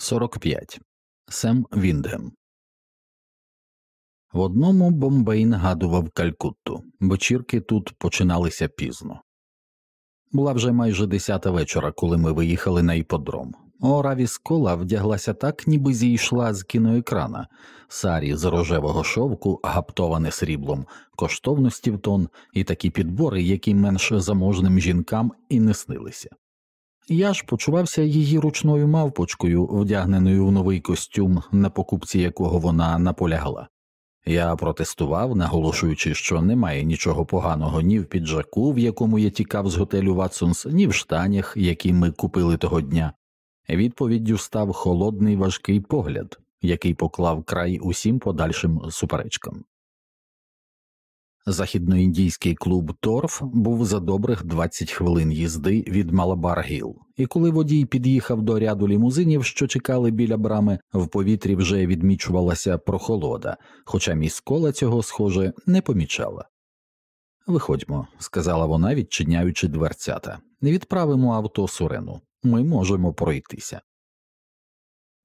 45. Сем Віндгем. В одному Бомбей нагадував Калькутту. Вечірки тут починалися пізно. Була вже майже десята вечора, коли ми виїхали на іподром. Ораві Скола вдяглася так, ніби зійшла з кіноекрана, сарі з рожевого шовку, гаптоване сріблом, коштовності в тон і такі підбори, які менш заможним жінкам і не снилися. Я ж почувався її ручною мавпочкою, вдягненою в новий костюм, на покупці якого вона наполягла. Я протестував, наголошуючи, що немає нічого поганого ні в піджаку, в якому я тікав з готелю Ватсонс, ні в штанях, які ми купили того дня. Відповіддю став холодний важкий погляд, який поклав край усім подальшим суперечкам. Західноіндійський клуб Торф був за добрих 20 хвилин їзди від Малабар Гіл, і коли водій під'їхав до ряду лімузинів, що чекали біля брами, в повітрі вже відмічувалася прохолода, хоча міскола цього, схоже, не помічала. Виходьмо, сказала вона, відчиняючи дверцята, відправимо авто сурену, ми можемо пройтися.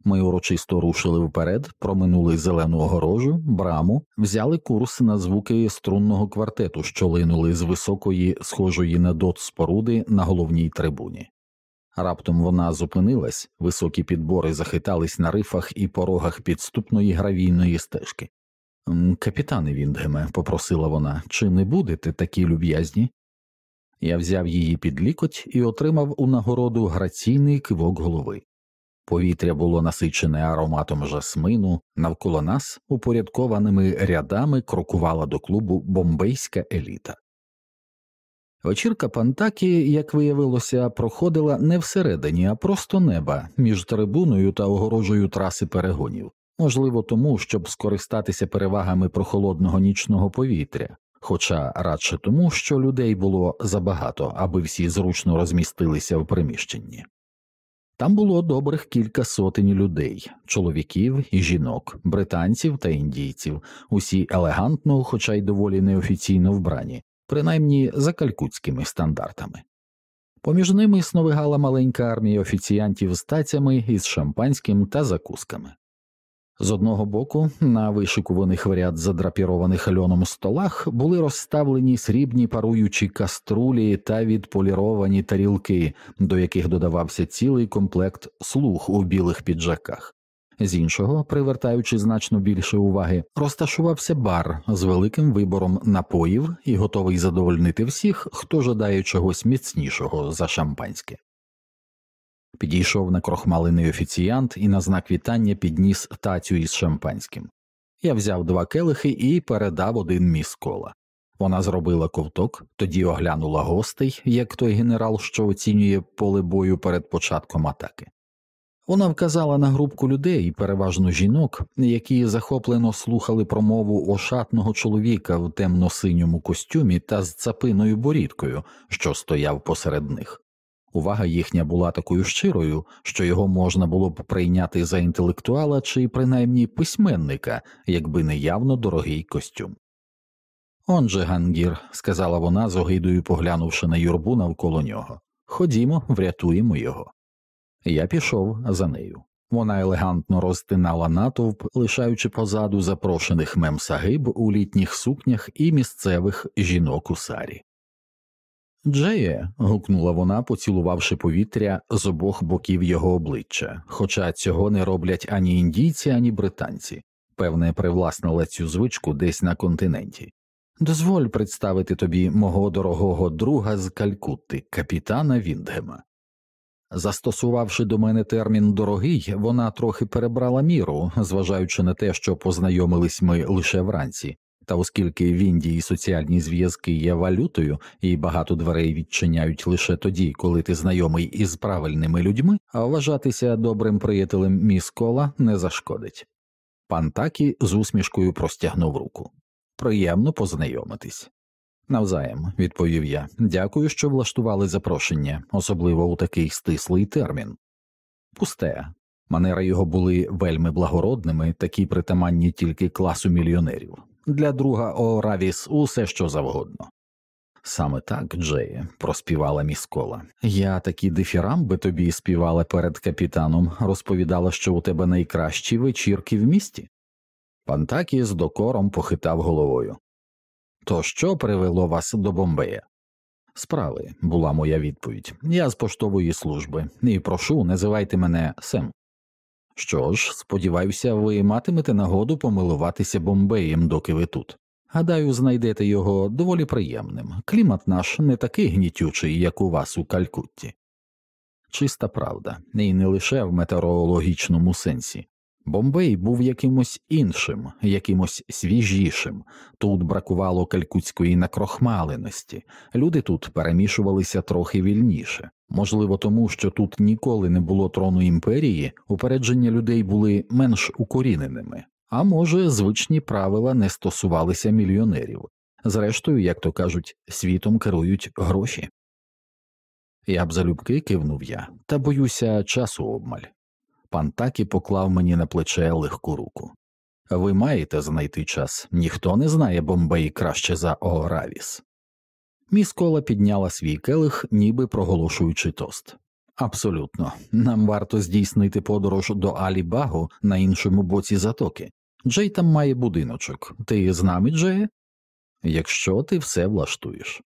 Ми урочисто рушили вперед, проминули зелену огорожу, браму, взяли курс на звуки струнного квартету, що линули з високої, схожої на дот споруди на головній трибуні. Раптом вона зупинилась, високі підбори захитались на рифах і порогах підступної гравійної стежки. Капітане Віндгеме, попросила вона, чи не будете такі люб'язні? Я взяв її під лікоть і отримав у нагороду граційний кивок голови. Повітря було насичене ароматом жасмину, навколо нас упорядкованими рядами крокувала до клубу бомбейська еліта. Вечірка Пантакі, як виявилося, проходила не всередині, а просто неба між трибуною та огорожею траси перегонів, можливо, тому, щоб скористатися перевагами прохолодного нічного повітря, хоча радше тому, що людей було забагато, аби всі зручно розмістилися в приміщенні. Там було добрих кілька сотень людей, чоловіків і жінок, британців та індійців, усі елегантно, хоча й доволі неофіційно вбрані, принаймні за калькутськими стандартами. Поміж ними сновигала маленька армія офіціантів з тацями із шампанським та закусками. З одного боку, на вишикуваних в ряд задрапірованих льоном столах були розставлені срібні паруючі каструлі та відполіровані тарілки, до яких додавався цілий комплект слуг у білих піджаках. З іншого, привертаючи значно більше уваги, розташувався бар з великим вибором напоїв і готовий задовольнити всіх, хто жадає чогось міцнішого за шампанське. Підійшов на крохмалений офіціант і на знак вітання підніс тацю із шампанським. Я взяв два келихи і передав один міс кола. Вона зробила ковток, тоді оглянула гостей, як той генерал, що оцінює поле бою перед початком атаки. Вона вказала на групку людей, переважно жінок, які захоплено слухали промову ошатного чоловіка в темно синьому костюмі та з цапиною борідкою, що стояв посеред них. Увага їхня була такою щирою, що його можна було б прийняти за інтелектуала чи принаймні письменника, якби не явно дорогий костюм. Он же Гангір, сказала вона, з огидою поглянувши на юрбу навколо нього. Ходімо, врятуємо його. Я пішов за нею. Вона елегантно розтинала натовп, лишаючи позаду запрошених мемсагиб у літніх сукнях і місцевих жінок у сарі. Джеє. гукнула вона, поцілувавши повітря з обох боків його обличчя, хоча цього не роблять ані індійці, ані британці, певне, привласнила цю звичку десь на континенті. Дозволь представити тобі мого дорогого друга з Калькутти, капітана Віндгема. Застосувавши до мене термін дорогий, вона трохи перебрала міру, зважаючи на те, що познайомились ми лише вранці, та оскільки в Індії соціальні зв'язки є валютою і багато дверей відчиняють лише тоді, коли ти знайомий із правильними людьми, а вважатися добрим приятелем міс кола не зашкодить. Пан Такі з усмішкою простягнув руку. Приємно познайомитись. Навзаєм, відповів я, дякую, що влаштували запрошення, особливо у такий стислий термін. Пусте. Манери його були вельми благородними, такі притаманні тільки класу мільйонерів для друга Оравіс усе що завгодно. Саме так, Джеє, проспівала міскола. Я такі дифірамби тобі співала перед капітаном, розповідала, що у тебе найкращі вечірки в місті. Пантакі з докором похитав головою. То що привело вас до Бомбея? Справи, була моя відповідь. Я з поштової служби і прошу, називайте мене Сем. Що ж, сподіваюся, ви матимете нагоду помилуватися Бомбеєм, доки ви тут. Гадаю, знайдете його доволі приємним. Клімат наш не такий гнітючий, як у вас у Калькутті. Чиста правда, і не лише в метеорологічному сенсі. Бомбей був якимось іншим, якимось свіжішим, тут бракувало калькутської накрохмаленості, люди тут перемішувалися трохи вільніше, можливо, тому що тут ніколи не було трону імперії, упередження людей були менш укоріненими, а може, звичні правила не стосувалися мільйонерів. Зрештою, як то кажуть, світом керують гроші. Я б залюбки кивнув я, та боюся часу обмаль. Пан Такі поклав мені на плече легку руку. Ви маєте знайти час, ніхто не знає Бомбей краще за Оравіс. Міс кола підняла свій келих, ніби проголошуючи тост. Абсолютно, нам варто здійснити подорож до Алібагу на іншому боці затоки. Джей там має будиночок. Ти з нами, Джеє? Якщо ти все влаштуєш.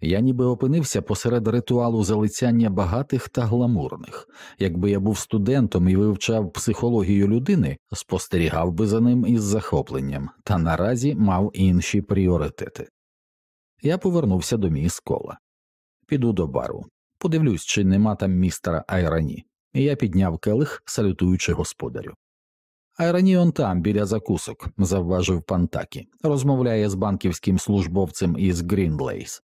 Я ніби опинився посеред ритуалу залицяння багатих та гламурних. Якби я був студентом і вивчав психологію людини, спостерігав би за ним із захопленням, та наразі мав інші пріоритети. Я повернувся до міс кола. Піду до бару, подивлюсь, чи нема там містера Айрані, і я підняв келих, салютуючи господарю. Айрані он там, біля закусок, завважив пан Такі, розмовляє з банківським службовцем із Грінлейс.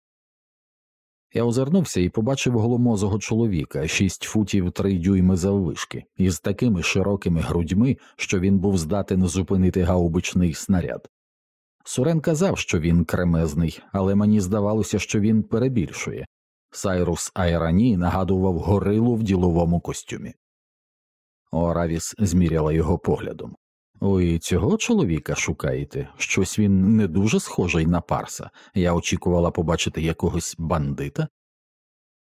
Я озирнувся і побачив голомозого чоловіка шість футів три дюйми заввишки, із такими широкими грудьми, що він був здатен зупинити гаубичний снаряд. Сурен казав, що він кремезний, але мені здавалося, що він перебільшує. Сайрус Айрані нагадував горилу в діловому костюмі. Оравіс зміряла його поглядом. Ви цього чоловіка шукаєте? Щось він не дуже схожий на парса. Я очікувала побачити якогось бандита.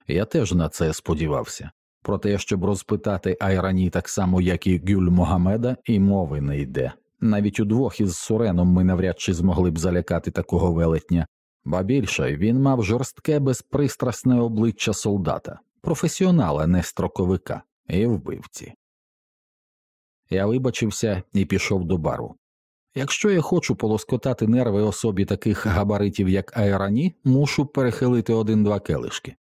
Я теж на це сподівався. Про те, щоб розпитати Айрані так само, як і Гюль Могамеда, і мови не йде. Навіть удвох із Суреном ми навряд чи змогли б залякати такого велетня, ба більше він мав жорстке безпристрасне обличчя солдата, професіонала, не строковика, і вбивці. Я вибачився і пішов до бару. Якщо я хочу полоскотати нерви особі таких габаритів, як Айрані, мушу перехилити один-два келишки.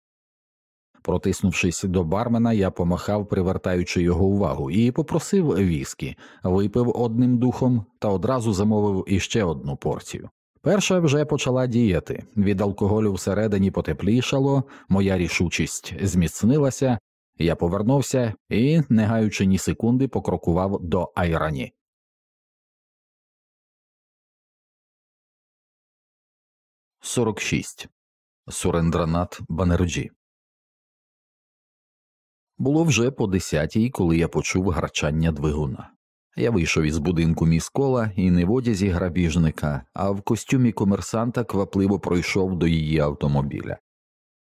Протиснувшись до бармена, я помахав, привертаючи його увагу, і попросив віскі, випив одним духом та одразу замовив іще одну порцію. Перша вже почала діяти, від алкоголю всередині потеплішало, моя рішучість зміцнилася, я повернувся і, не гаючи ні секунди, покрокував до Айрані. Сорок шість Сурендранат Банерджі. Було вже по десятій, коли я почув гарчання двигуна. Я вийшов із будинку міскола і не в одязі грабіжника, а в костюмі комерсанта квапливо пройшов до її автомобіля.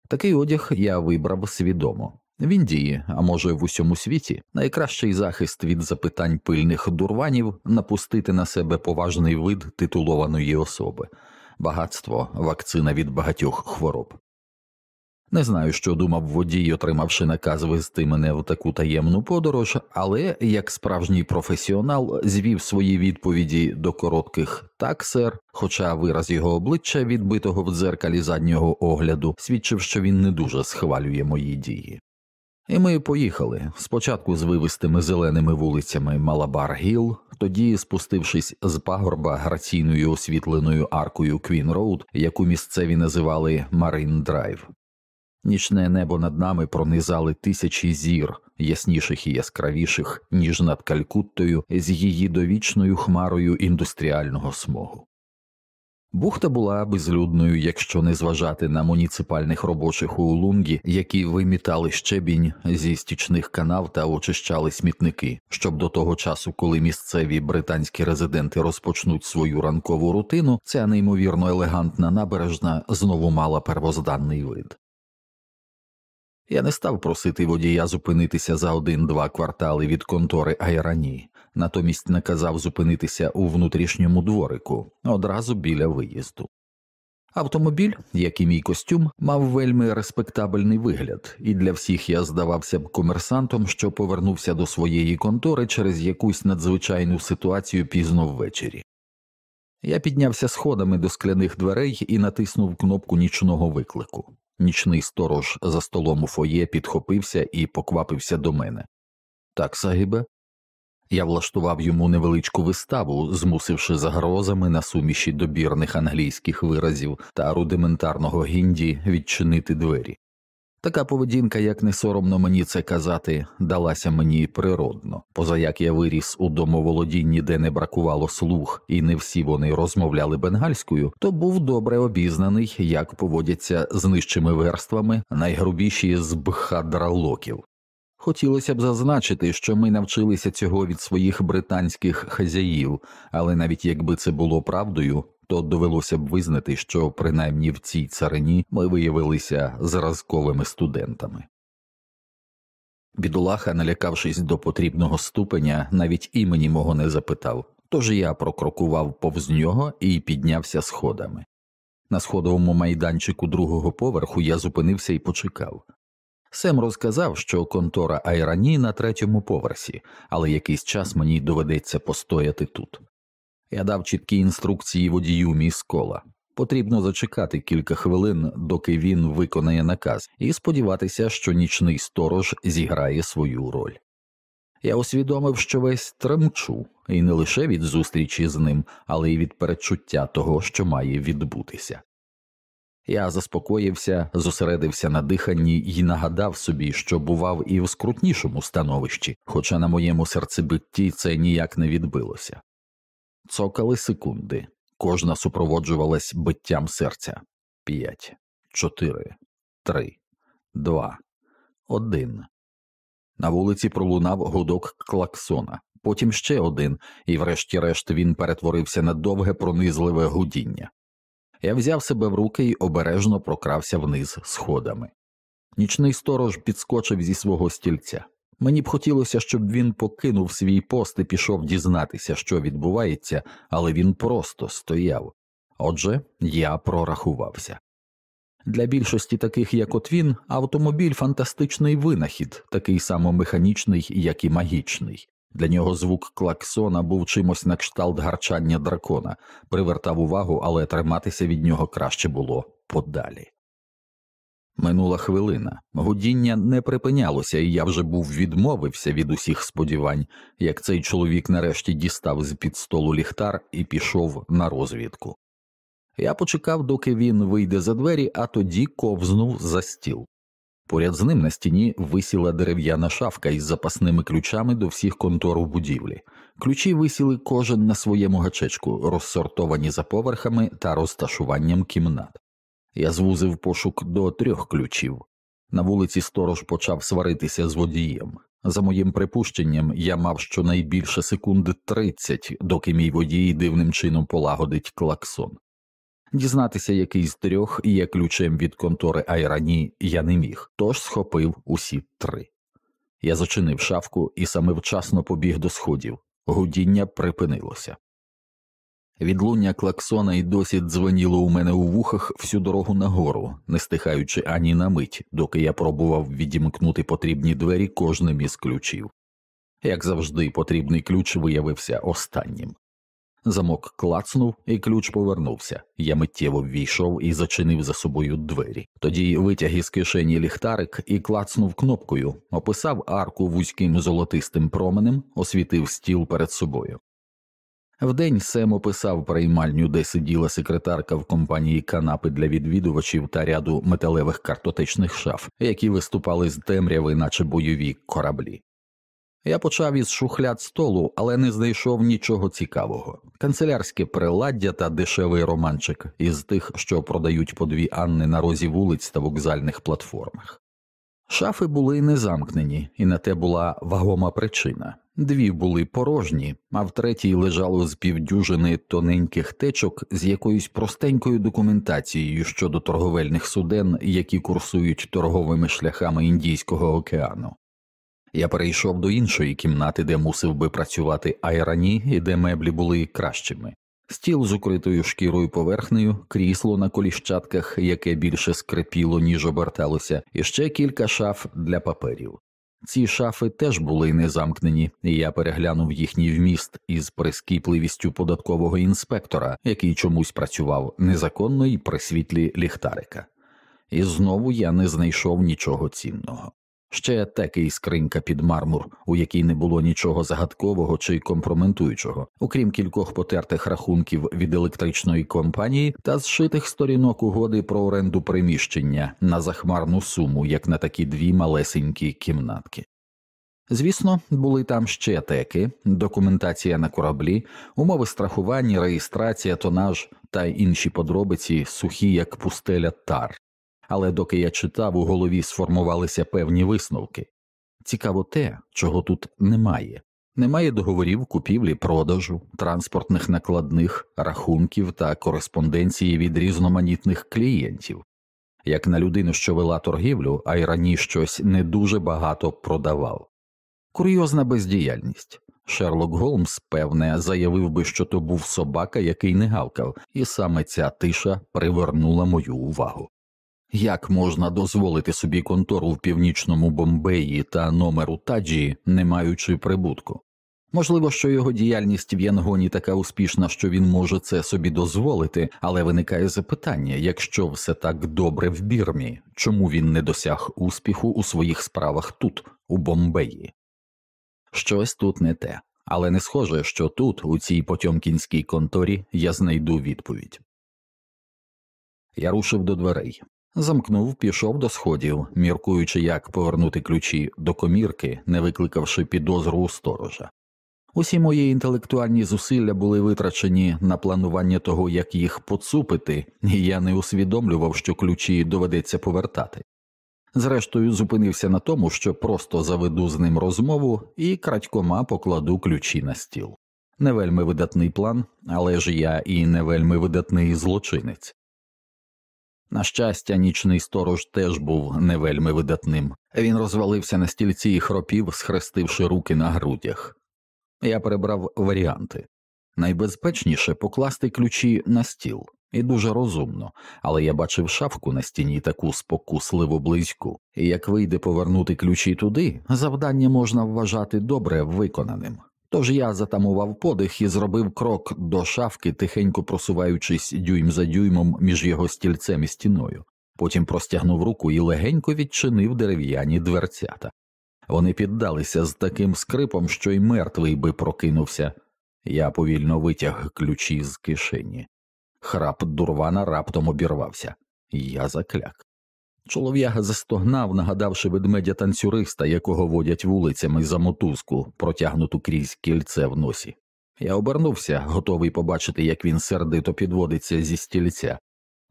Такий одяг я вибрав свідомо. В Індії, а може в усьому світі, найкращий захист від запитань пильних дурванів напустити на себе поважний вид титулованої особи, багатство, вакцина від багатьох хвороб. Не знаю, що думав водій, отримавши наказ вести мене в таку таємну подорож, але як справжній професіонал звів свої відповіді до коротких так, сер, хоча вираз його обличчя, відбитого в дзеркалі заднього огляду, свідчив, що він не дуже схвалює мої дії. І ми поїхали спочатку звивистими зеленими вулицями Малабар Гіл, тоді спустившись з пагорба граційною освітленою аркою Квін Роуд, яку місцеві називали Марин Драйв. Нічне небо над нами пронизали тисячі зір, ясніших і яскравіших, ніж над Калькуттою з її довічною хмарою індустріального смогу. Бухта була безлюдною, якщо не зважати на муніципальних робочих у лунгі, які вимітали щебінь зі стічних канав та очищали смітники, щоб до того часу, коли місцеві британські резиденти розпочнуть свою ранкову рутину, ця неймовірно елегантна набережна знову мала первозданний вид. Я не став просити водія зупинитися за один-два квартали від контори Айрані, натомість наказав зупинитися у внутрішньому дворику одразу біля виїзду. Автомобіль, як і мій костюм, мав вельми респектабельний вигляд, і для всіх я здавався б комерсантом, що повернувся до своєї контори через якусь надзвичайну ситуацію пізно ввечері. Я піднявся сходами до скляних дверей і натиснув кнопку нічного виклику. Нічний сторож за столом у фоє підхопився і поквапився до мене. Так, Сагібе? Я влаштував йому невеличку виставу, змусивши загрозами на суміші добірних англійських виразів та рудиментарного гінді відчинити двері. Така поведінка, як не соромно мені це казати, далася мені природно, поза як я виріс у домоволодінні, де не бракувало слух, і не всі вони розмовляли бенгальською, то був добре обізнаний, як поводяться з нижчими верствами найгрубіші з бхадралоків. Хотілося б зазначити, що ми навчилися цього від своїх британських хазяїв, але навіть якби це було правдою, то довелося б визнати, що принаймні в цій царині ми виявилися зразковими студентами. Бідолаха, налякавшись до потрібного ступеня, навіть імені мого не запитав, тож я прокрокував повз нього і піднявся сходами. На сходовому майданчику другого поверху я зупинився і почекав. Сем розказав, що контора Айрані на третьому поверсі, але якийсь час мені доведеться постояти тут. Я дав чіткі інструкції водію міс кола. Потрібно зачекати кілька хвилин, доки він виконає наказ, і сподіватися, що нічний сторож зіграє свою роль. Я усвідомив, що весь тремчу, і не лише від зустрічі з ним, але й від передчуття того, що має відбутися. Я заспокоївся, зосередився на диханні і нагадав собі, що бував і в скрутнішому становищі, хоча на моєму серцебитті це ніяк не відбилося. Цокали секунди, кожна супроводжувалась биттям серця. П'ять, чотири, три, два, один. На вулиці пролунав гудок клаксона, потім ще один, і, врешті-решт, він перетворився на довге пронизливе гудіння. Я взяв себе в руки і обережно прокрався вниз сходами. Нічний сторож підскочив зі свого стільця. Мені б хотілося, щоб він покинув свій пост і пішов дізнатися, що відбувається, але він просто стояв. Отже, я прорахувався. Для більшості таких, як от він, автомобіль фантастичний винахід, такий само механічний, як і магічний. Для нього звук клаксона був чимось на кшталт гарчання дракона, привертав увагу, але триматися від нього краще було подалі. Минула хвилина, гудіння не припинялося, і я вже був відмовився від усіх сподівань, як цей чоловік нарешті дістав з під столу ліхтар і пішов на розвідку. Я почекав, доки він вийде за двері, а тоді ковзнув за стіл. Поряд з ним на стіні висіла дерев'яна шафка із запасними ключами до всіх контор у будівлі. Ключі висіли кожен на своєму гачечку, розсортовані за поверхами та розташуванням кімнат. Я звузив пошук до трьох ключів. На вулиці сторож почав сваритися з водієм. За моїм припущенням, я мав щонайбільше секунди тридцять, доки мій водій дивним чином полагодить клаксон. Дізнатися, який з трьох є ключем від контори Айрані, я не міг, тож схопив усі три. Я зачинив шафку і саме вчасно побіг до сходів. Гудіння припинилося. Відлуння клаксона й досі дзвоніло у мене у вухах всю дорогу нагору, не стихаючи ані на мить, доки я пробував відімкнути потрібні двері кожним із ключів. Як завжди, потрібний ключ виявився останнім. Замок клацнув, і ключ повернувся. Я миттєво ввійшов і зачинив за собою двері. Тоді витяг із кишені ліхтарик і клацнув кнопкою, описав арку вузьким золотистим променем, освітив стіл перед собою. Вдень Сем описав приймальню, де сиділа секретарка в компанії канапи для відвідувачів та ряду металевих картотечних шаф, які виступали з темряви, наче бойові кораблі. Я почав із шухляд столу, але не знайшов нічого цікавого. Канцелярське приладдя та дешевий романчик із тих, що продають по дві Анни на розі вулиць та вокзальних платформах. Шафи були не замкнені, і на те була вагома причина. Дві були порожні, а в третій лежало з півдюжини тоненьких течок з якоюсь простенькою документацією щодо торговельних суден, які курсують торговими шляхами Індійського океану. Я перейшов до іншої кімнати, де мусив би працювати айрані і де меблі були кращими. Стіл з укритою шкірою поверхнею, крісло на коліщатках, яке більше скрипіло, ніж оберталося, і ще кілька шаф для паперів. Ці шафи теж були незамкнені, і я переглянув їхній вміст із прискіпливістю податкового інспектора, який чомусь працював незаконно і при світлі ліхтарика. І знову я не знайшов нічого цінного. Ще такий скринька під мармур, у якій не було нічого загадкового чи компрометуючого, окрім кількох потертих рахунків від електричної компанії та зшитих сторінок угоди про оренду приміщення на захмарну суму, як на такі дві малесенькі кімнатки. Звісно, були там ще теки, документація на кораблі, умови страхування, реєстрація, тонаж та інші подробиці, сухі як пустеля тар але доки я читав, у голові сформувалися певні висновки. Цікаво те, чого тут немає. Немає договорів купівлі продажу, транспортних накладних, рахунків та кореспонденції від різноманітних клієнтів. Як на людину, що вела торгівлю, а й раніше щось не дуже багато продавав. Курйозна бездіяльність. Шерлок Голмс, певне, заявив би, що то був собака, який не гавкав, і саме ця тиша привернула мою увагу. Як можна дозволити собі контору в північному Бомбеї та номер у таджі, не маючи прибутку? Можливо, що його діяльність в Янгоні така успішна, що він може це собі дозволити, але виникає запитання якщо все так добре в Бірмі, чому він не досяг успіху у своїх справах тут, у Бомбеї? Щось тут не те, але не схоже, що тут, у цій потьомкінській конторі, я знайду відповідь. Я рушив до дверей. Замкнув, пішов до сходів, міркуючи, як повернути ключі до комірки, не викликавши підозру у сторожа. Усі мої інтелектуальні зусилля були витрачені на планування того, як їх поцупити, і я не усвідомлював, що ключі доведеться повертати. Зрештою, зупинився на тому, що просто заведу з ним розмову і крадькома покладу ключі на стіл. Не вельми видатний план, але ж я і не вельми видатний злочинець. На щастя, нічний сторож теж був не вельми видатним. Він розвалився на стільці і хропів, схрестивши руки на грудях. Я перебрав варіанти найбезпечніше покласти ключі на стіл, і дуже розумно, але я бачив шафку на стіні таку спокусливо близьку, і як вийде повернути ключі туди, завдання можна вважати добре виконаним. Тож я затамував подих і зробив крок до шафки, тихенько просуваючись дюйм за дюймом між його стільцем і стіною, потім простягнув руку і легенько відчинив дерев'яні дверцята. Вони піддалися з таким скрипом, що й мертвий би прокинувся. Я повільно витяг ключі з кишені. Храп дурвана раптом обірвався, я закляк. Чолов'яга застогнав, нагадавши ведмедя танцюриста, якого водять вулицями за мотузку, протягнуту крізь кільце в носі. Я обернувся, готовий побачити, як він сердито підводиться зі стільця,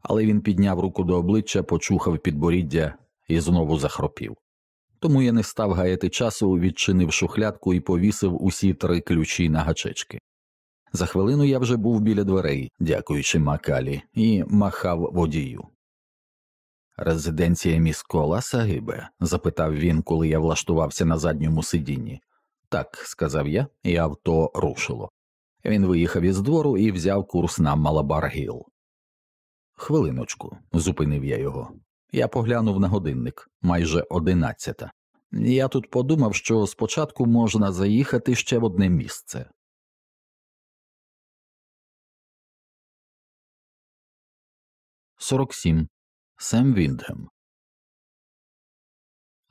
але він підняв руку до обличчя, почухав підборіддя і знову захропів. Тому я не став гаяти часу, відчинив шухлядку і повісив усі три ключі на гачечки. За хвилину я вже був біля дверей, дякуючи макалі, і махав водію. Резиденція міскола Сагибе? запитав він, коли я влаштувався на задньому сидінні. Так, сказав я, і авто рушило. Він виїхав із двору і взяв курс на Малабар Гіл. Хвилиночку, зупинив я його. Я поглянув на годинник майже одинадцята. Я тут подумав, що спочатку можна заїхати ще в одне місце. Сорок сім. Сем Віндгем.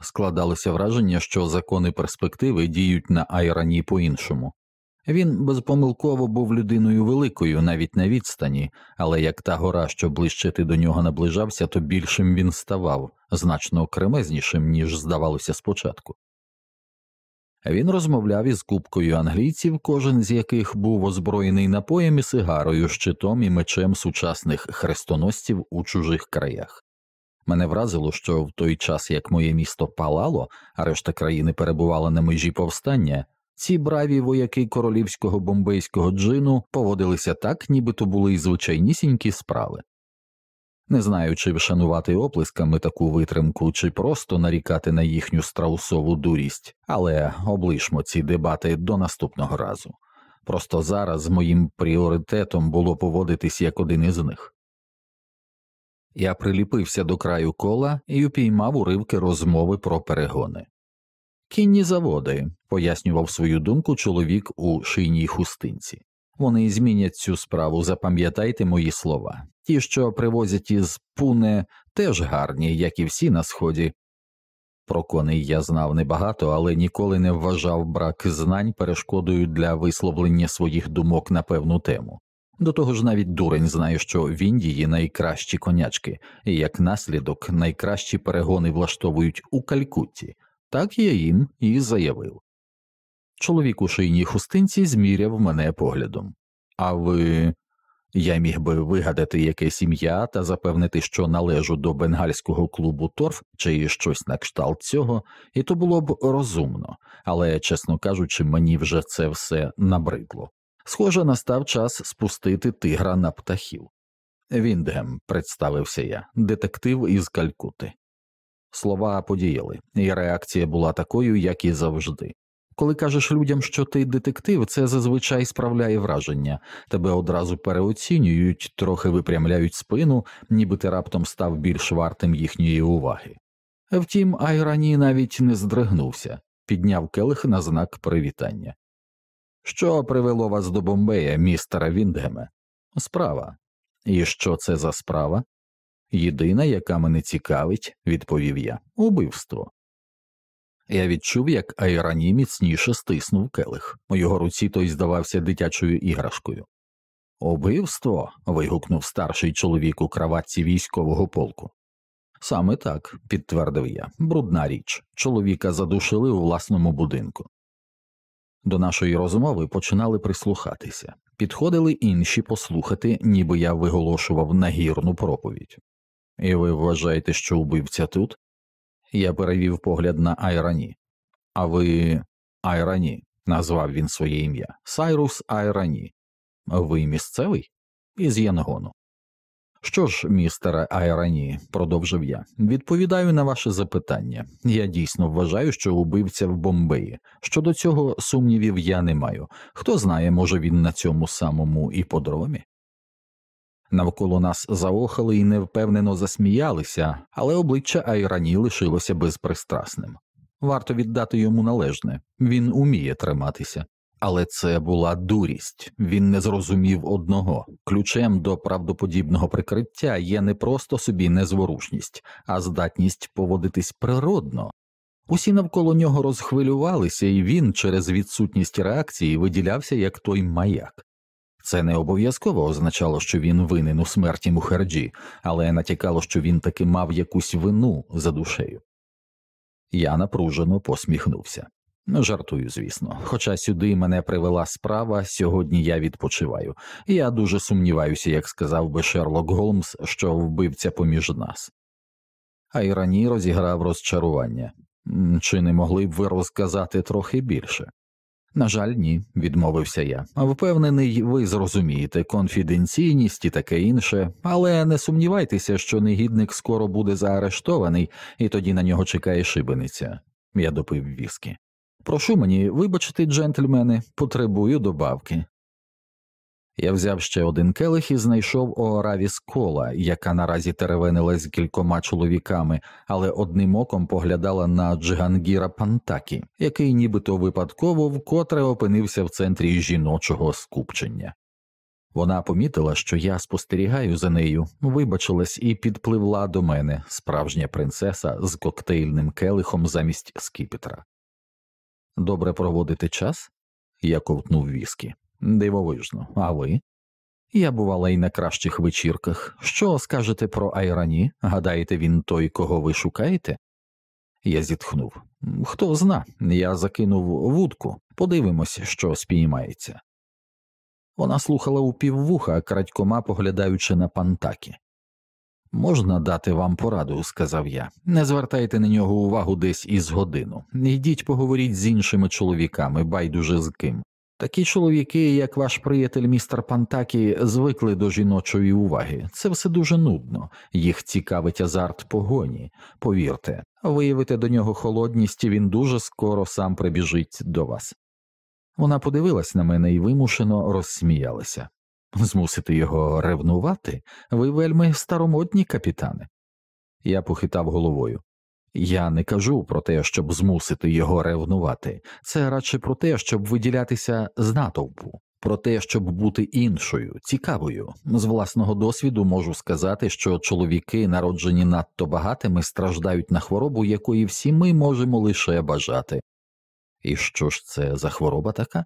Складалося враження, що закони перспективи діють на Айрані по іншому. Він безпомилково був людиною великою навіть на відстані, але як та гора, що ближче ти до нього наближався, то більшим він ставав, значно кремезнішим, ніж здавалося спочатку. Він розмовляв із купкою англійців, кожен з яких був озброєний напоєм і сигарою, щитом і мечем сучасних хрестоносців у чужих краях. Мене вразило, що в той час, як моє місто палало, а решта країни перебувала на межі повстання, ці браві вояки королівського бомбейського джину поводилися так, ніби то були й звичайнісінькі справи. Не знаю, чи вшанувати оплесками таку витримку, чи просто нарікати на їхню страусову дурість, але облишмо ці дебати до наступного разу. Просто зараз моїм пріоритетом було поводитись як один із них. Я приліпився до краю кола і упіймав уривки розмови про перегони. Кінні заводи, пояснював свою думку чоловік у шийній хустинці. Вони змінять цю справу, запам'ятайте мої слова. Ті, що привозять із пуне, теж гарні, як і всі на сході. Про коней я знав небагато, але ніколи не вважав брак знань перешкодою для висловлення своїх думок на певну тему. До того ж, навіть дурень знає, що в Індії найкращі конячки, і як наслідок найкращі перегони влаштовують у Калькутті, так я їм і заявив. Чоловік у шийній хустинці зміряв мене поглядом. А ви. Я міг би вигадати якесь ім'я та запевнити, що належу до бенгальського клубу торф чи щось на кшталт цього, і то було б розумно, але, чесно кажучи, мені вже це все набридло. Схоже, настав час спустити тигра на птахів. Віндгем, представився я, детектив із Калькути. Слова подіяли, і реакція була такою, як і завжди. Коли кажеш людям, що ти детектив, це зазвичай справляє враження, тебе одразу переоцінюють, трохи випрямляють спину, ніби ти раптом став більш вартим їхньої уваги. Втім, Айрані навіть не здригнувся, підняв келих на знак привітання. Що привело вас до Бомбея, містера Віндгеме? Справа. І що це за справа? Єдина, яка мене цікавить, відповів я, убивство. Я відчув, як Айрані міцніше стиснув келих. У його руці той здавався дитячою іграшкою. Убивство. вигукнув старший чоловік у краватці військового полку. Саме так, підтвердив я, брудна річ. Чоловіка задушили у власному будинку. До нашої розмови починали прислухатися, підходили інші послухати, ніби я виголошував нагірну проповідь. І ви вважаєте, що убивця тут? Я перевів погляд на Айрані. А ви Айрані, назвав він своє ім'я. Сайрус Айрані. Ви місцевий? Із Янгону. Що ж, містере Айрані, продовжив я, відповідаю на ваше запитання. Я дійсно вважаю, що убивця в Бомбеї. Щодо цього сумнівів я не маю. Хто знає, може він на цьому самому іподромі? Навколо нас заохали і невпевнено засміялися, але обличчя Айрані лишилося безпристрасним. Варто віддати йому належне він уміє триматися. Але це була дурість, він не зрозумів одного ключем до правдоподібного прикриття є не просто собі незворушність, а здатність поводитись природно. Усі навколо нього розхвилювалися, і він через відсутність реакції виділявся як той маяк. Це не обов'язково означало, що він винен у смерті Мухерджі, але натякало, що він таки мав якусь вину за душею. Я напружено посміхнувся. Жартую, звісно, хоча сюди мене привела справа, сьогодні я відпочиваю, я дуже сумніваюся, як сказав би Шерлок Голмс, що вбивця поміж нас. А Ірані розіграв розчарування чи не могли б ви розказати трохи більше? На жаль, ні, відмовився я. Впевнений, ви зрозумієте конфіденційність і таке інше, але не сумнівайтеся, що негідник скоро буде заарештований, і тоді на нього чекає шибениця. Я допив віскі. Прошу мені, вибачте, джентльмени, потребую добавки. Я взяв ще один келих і знайшов Оораві кола, яка наразі теревенила з кількома чоловіками, але одним оком поглядала на Джигангіра Пантакі, який нібито випадково вкотре опинився в центрі жіночого скупчення. Вона помітила, що я спостерігаю за нею, вибачилась і підпливла до мене справжня принцеса з коктейльним келихом замість скіпетра. Добре проводити час? Я ковтнув віскі. Дивовижно, а ви? Я бувала й на кращих вечірках. Що скажете про Айрані? Гадаєте, він той, кого ви шукаєте? Я зітхнув. Хто зна, я закинув вудку, подивимось, що спіймається. Вона слухала у піввуха, крадькома поглядаючи на пантакі. Можна дати вам пораду, сказав я. Не звертайте на нього увагу десь із годину. Йдіть поговоріть з іншими чоловіками, байдуже з ким. Такі чоловіки, як ваш приятель містер Пантакі, звикли до жіночої уваги. Це все дуже нудно, їх цікавить азарт погоні. Повірте, виявите до нього холодність, і він дуже скоро сам прибіжить до вас. Вона подивилась на мене і вимушено розсміялася. Змусити його ревнувати? Ви вельми старомодні капітани. Я похитав головою. Я не кажу про те, щоб змусити його ревнувати, це радше про те, щоб виділятися з натовпу, про те, щоб бути іншою, цікавою. З власного досвіду можу сказати, що чоловіки, народжені надто багатими, страждають на хворобу, якої всі ми можемо лише бажати. І що ж це за хвороба така?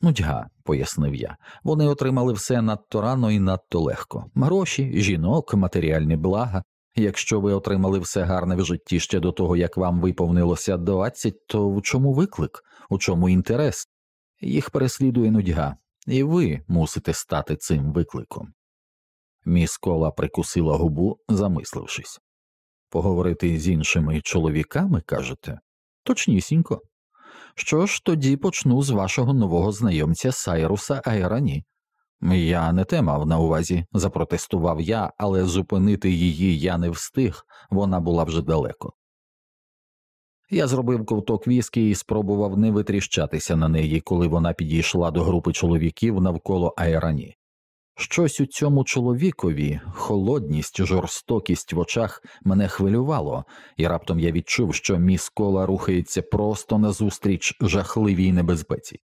Нудьга, пояснив я, вони отримали все надто рано і надто легко гроші, жінок, матеріальні блага. Якщо ви отримали все гарне в житті ще до того, як вам виповнилося двадцять, то в чому виклик, у чому інтерес? Їх переслідує нудьга, і ви мусите стати цим викликом. Міс кола прикусила губу, замислившись. Поговорити з іншими чоловіками, кажете? Точнісінько. Що ж тоді почну з вашого нового знайомця Сайруса Айрані. Я не те мав на увазі, запротестував я, але зупинити її я не встиг, вона була вже далеко. Я зробив ковток віскі і спробував не витріщатися на неї, коли вона підійшла до групи чоловіків навколо Айрані. Щось у цьому чоловікові, холодність, жорстокість в очах мене хвилювало, і раптом я відчув, що міс кола рухається просто назустріч жахливій небезпеці.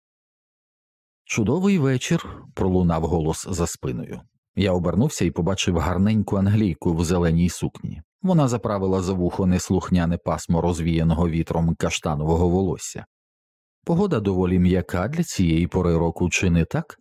Чудовий вечір, пролунав голос за спиною. Я обернувся і побачив гарненьку англійку в зеленій сукні. Вона заправила за вухо неслухняне пасмо розвіяного вітром каштанового волосся. Погода доволі м'яка для цієї пори року, чи не так?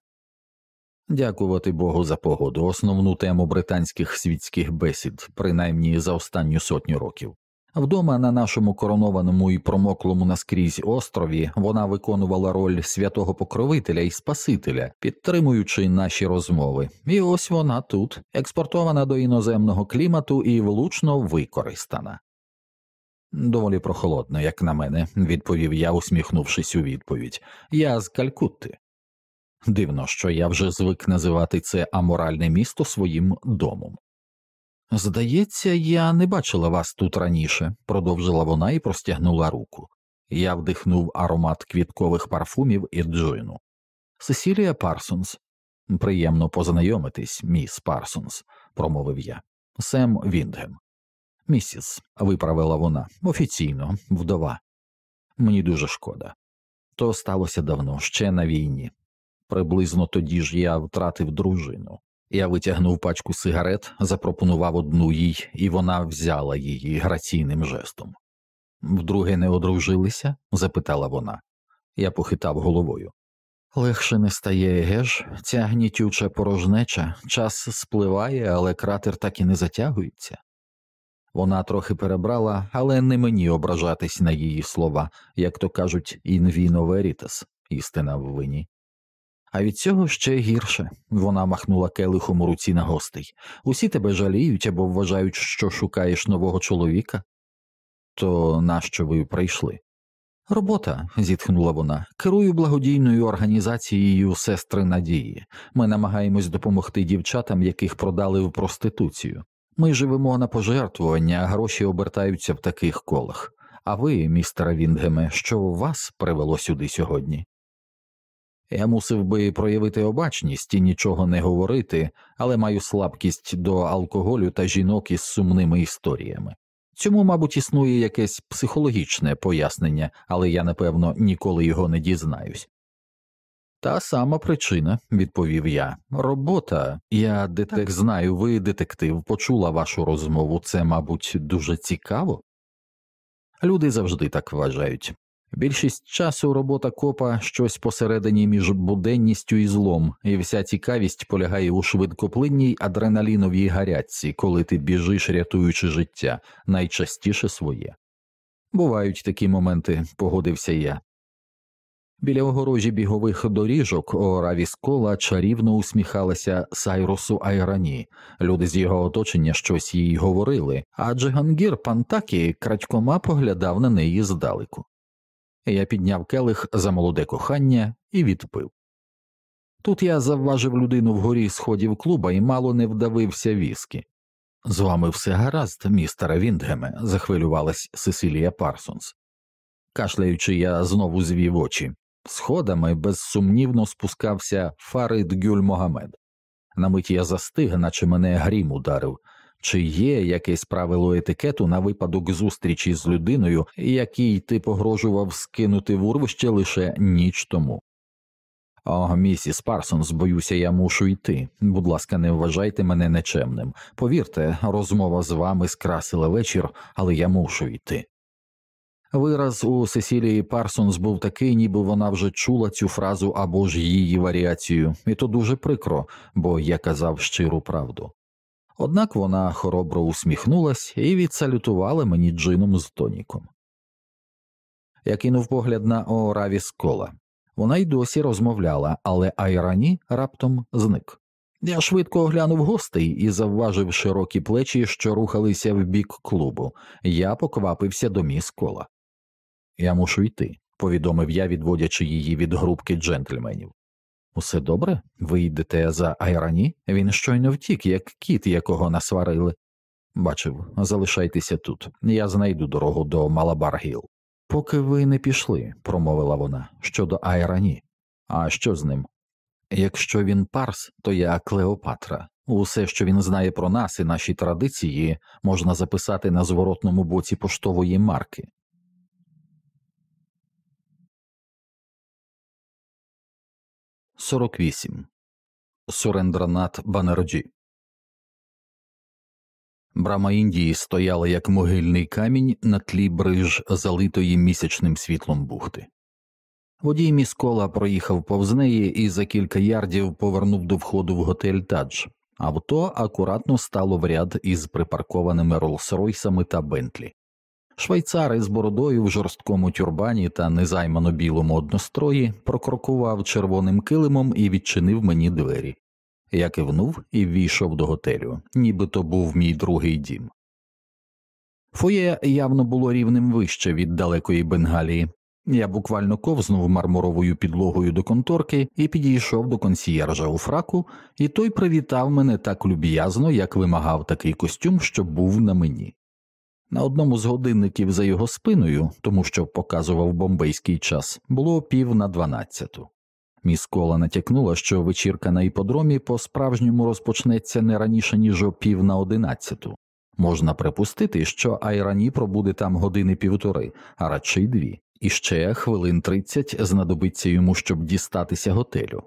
Дякувати Богу за погоду, основну тему британських світських бесід, принаймні за останню сотню років. Вдома на нашому коронованому і промоклому наскрізь острові вона виконувала роль святого покровителя і Спасителя, підтримуючи наші розмови, і ось вона тут, експортована до іноземного клімату і влучно використана. Доволі прохолодно, як на мене, відповів я, усміхнувшись у відповідь. Я з Калькутти. Дивно, що я вже звик називати це аморальне місто своїм домом. Здається, я не бачила вас тут раніше, продовжила вона і простягнула руку. Я вдихнув аромат квіткових парфумів і джину. Сесілія Парсонс. Приємно познайомитись, міс Парсонс, промовив я. Сем Віндгем. Місіс, виправила вона, офіційно, вдова. Мені дуже шкода. То сталося давно, ще на війні. Приблизно тоді ж я втратив дружину. Я витягнув пачку сигарет, запропонував одну їй, і вона взяла її граційним жестом. Вдруге не одружилися? запитала вона. Я похитав головою. Легше не стає, геж, ця гнітюча порожнеча, час спливає, але кратер так і не затягується. Вона трохи перебрала, але не мені ображатись на її слова, як то кажуть, інвіно верітас, істина в вині. А від цього ще гірше вона махнула келихом у руці на гостей. Усі тебе жаліють або вважають, що шукаєш нового чоловіка. То нащо ви прийшли? Робота, зітхнула вона, керую благодійною організацією сестри Надії. Ми намагаємось допомогти дівчатам, яких продали в проституцію. Ми живемо на пожертвування, а гроші обертаються в таких колах. А ви, містере Вінгеме, що вас привело сюди сьогодні? Я мусив би проявити обачність і нічого не говорити, але маю слабкість до алкоголю та жінок із сумними історіями. Цьому, мабуть, існує якесь психологічне пояснення, але я, напевно, ніколи його не дізнаюсь. Та сама причина, відповів я. Робота, я детек знаю, ви детектив, почула вашу розмову, це, мабуть, дуже цікаво. Люди завжди так вважають. Більшість часу робота копа щось посередині між буденністю і злом, і вся цікавість полягає у швидкоплинній адреналіновій гарячці, коли ти біжиш, рятуючи життя, найчастіше своє. Бувають такі моменти, погодився я. Біля огорожі бігових доріжок Ораві Скола чарівно усміхалася Сайрусу Айрані. Люди з його оточення щось їй говорили, а Джигангір Пантакі крадькома поглядав на неї здалеку. Я підняв келих за молоде кохання і відпив. Тут я завважив людину вгорі сходів клуба і мало не вдавився віскі. З вами все гаразд, містере Віндгеме, захвилювалась Сесилія Парсонс. Кашляючи, я знову звів очі. Сходами безсумнівно спускався Фарид Гюль Могамед. На мить я застиг, наче мене грім ударив. Чи є якесь правило етикету на випадок зустрічі з людиною, якій ти погрожував скинути в урвище лише ніч тому? О, місіс Парсонс, боюся, я мушу йти. Будь ласка, не вважайте мене нечемним. Повірте, розмова з вами скрасила вечір, але я мушу йти. Вираз у Сесілії Парсонс був такий, ніби вона вже чула цю фразу або ж її варіацію, і то дуже прикро, бо я казав щиру правду. Однак вона хоробро усміхнулась і відсалютувала мені джином з тоніком. Я кинув погляд на Ораві Скола. Вона й досі розмовляла, але Айрані раптом зник. Я швидко оглянув гостей і завважив широкі плечі, що рухалися в бік клубу. Я поквапився до міс кола. Я мушу йти, повідомив я, відводячи її від групки джентльменів. Усе добре? Ви йдете за Айрані? Він щойно втік, як кіт, якого насварили. Бачив, залишайтеся тут. Я знайду дорогу до Малабаргіл. Поки ви не пішли, промовила вона, щодо Айрані. А що з ним? Якщо він парс, то я Клеопатра. Усе, що він знає про нас і наші традиції, можна записати на зворотному боці поштової марки. 48. Сурендранат Банерджі Брама Індії стояла як могильний камінь на тлі бриж, залитої місячним світлом бухти. Водій міс Кола проїхав повз неї і за кілька ярдів повернув до входу в готель Тадж. Авто акуратно стало в ряд із припаркованими Роллс-Ройсами та Бентлі. Швейцар із бородою в жорсткому тюрбані та незаймано білому однострої прокрокував червоним килимом і відчинив мені двері. Я кивнув і ввійшов до готелю, ніби то був мій другий дім. Фоє явно було рівнем вище від далекої Бенгалії. Я буквально ковзнув мармуровою підлогою до конторки і підійшов до консьєржа у фраку, і той привітав мене так люб'язно, як вимагав такий костюм, що був на мені. На одному з годинників за його спиною, тому що показував бомбейський час, було пів на дванадцяту. Міс Кола натякнула, що вечірка на іподромі по справжньому розпочнеться не раніше, ніж о пів на одинадцяту. Можна припустити, що Айрані пробуде там години півтори, а радше й дві, і ще хвилин тридцять знадобиться йому, щоб дістатися готелю.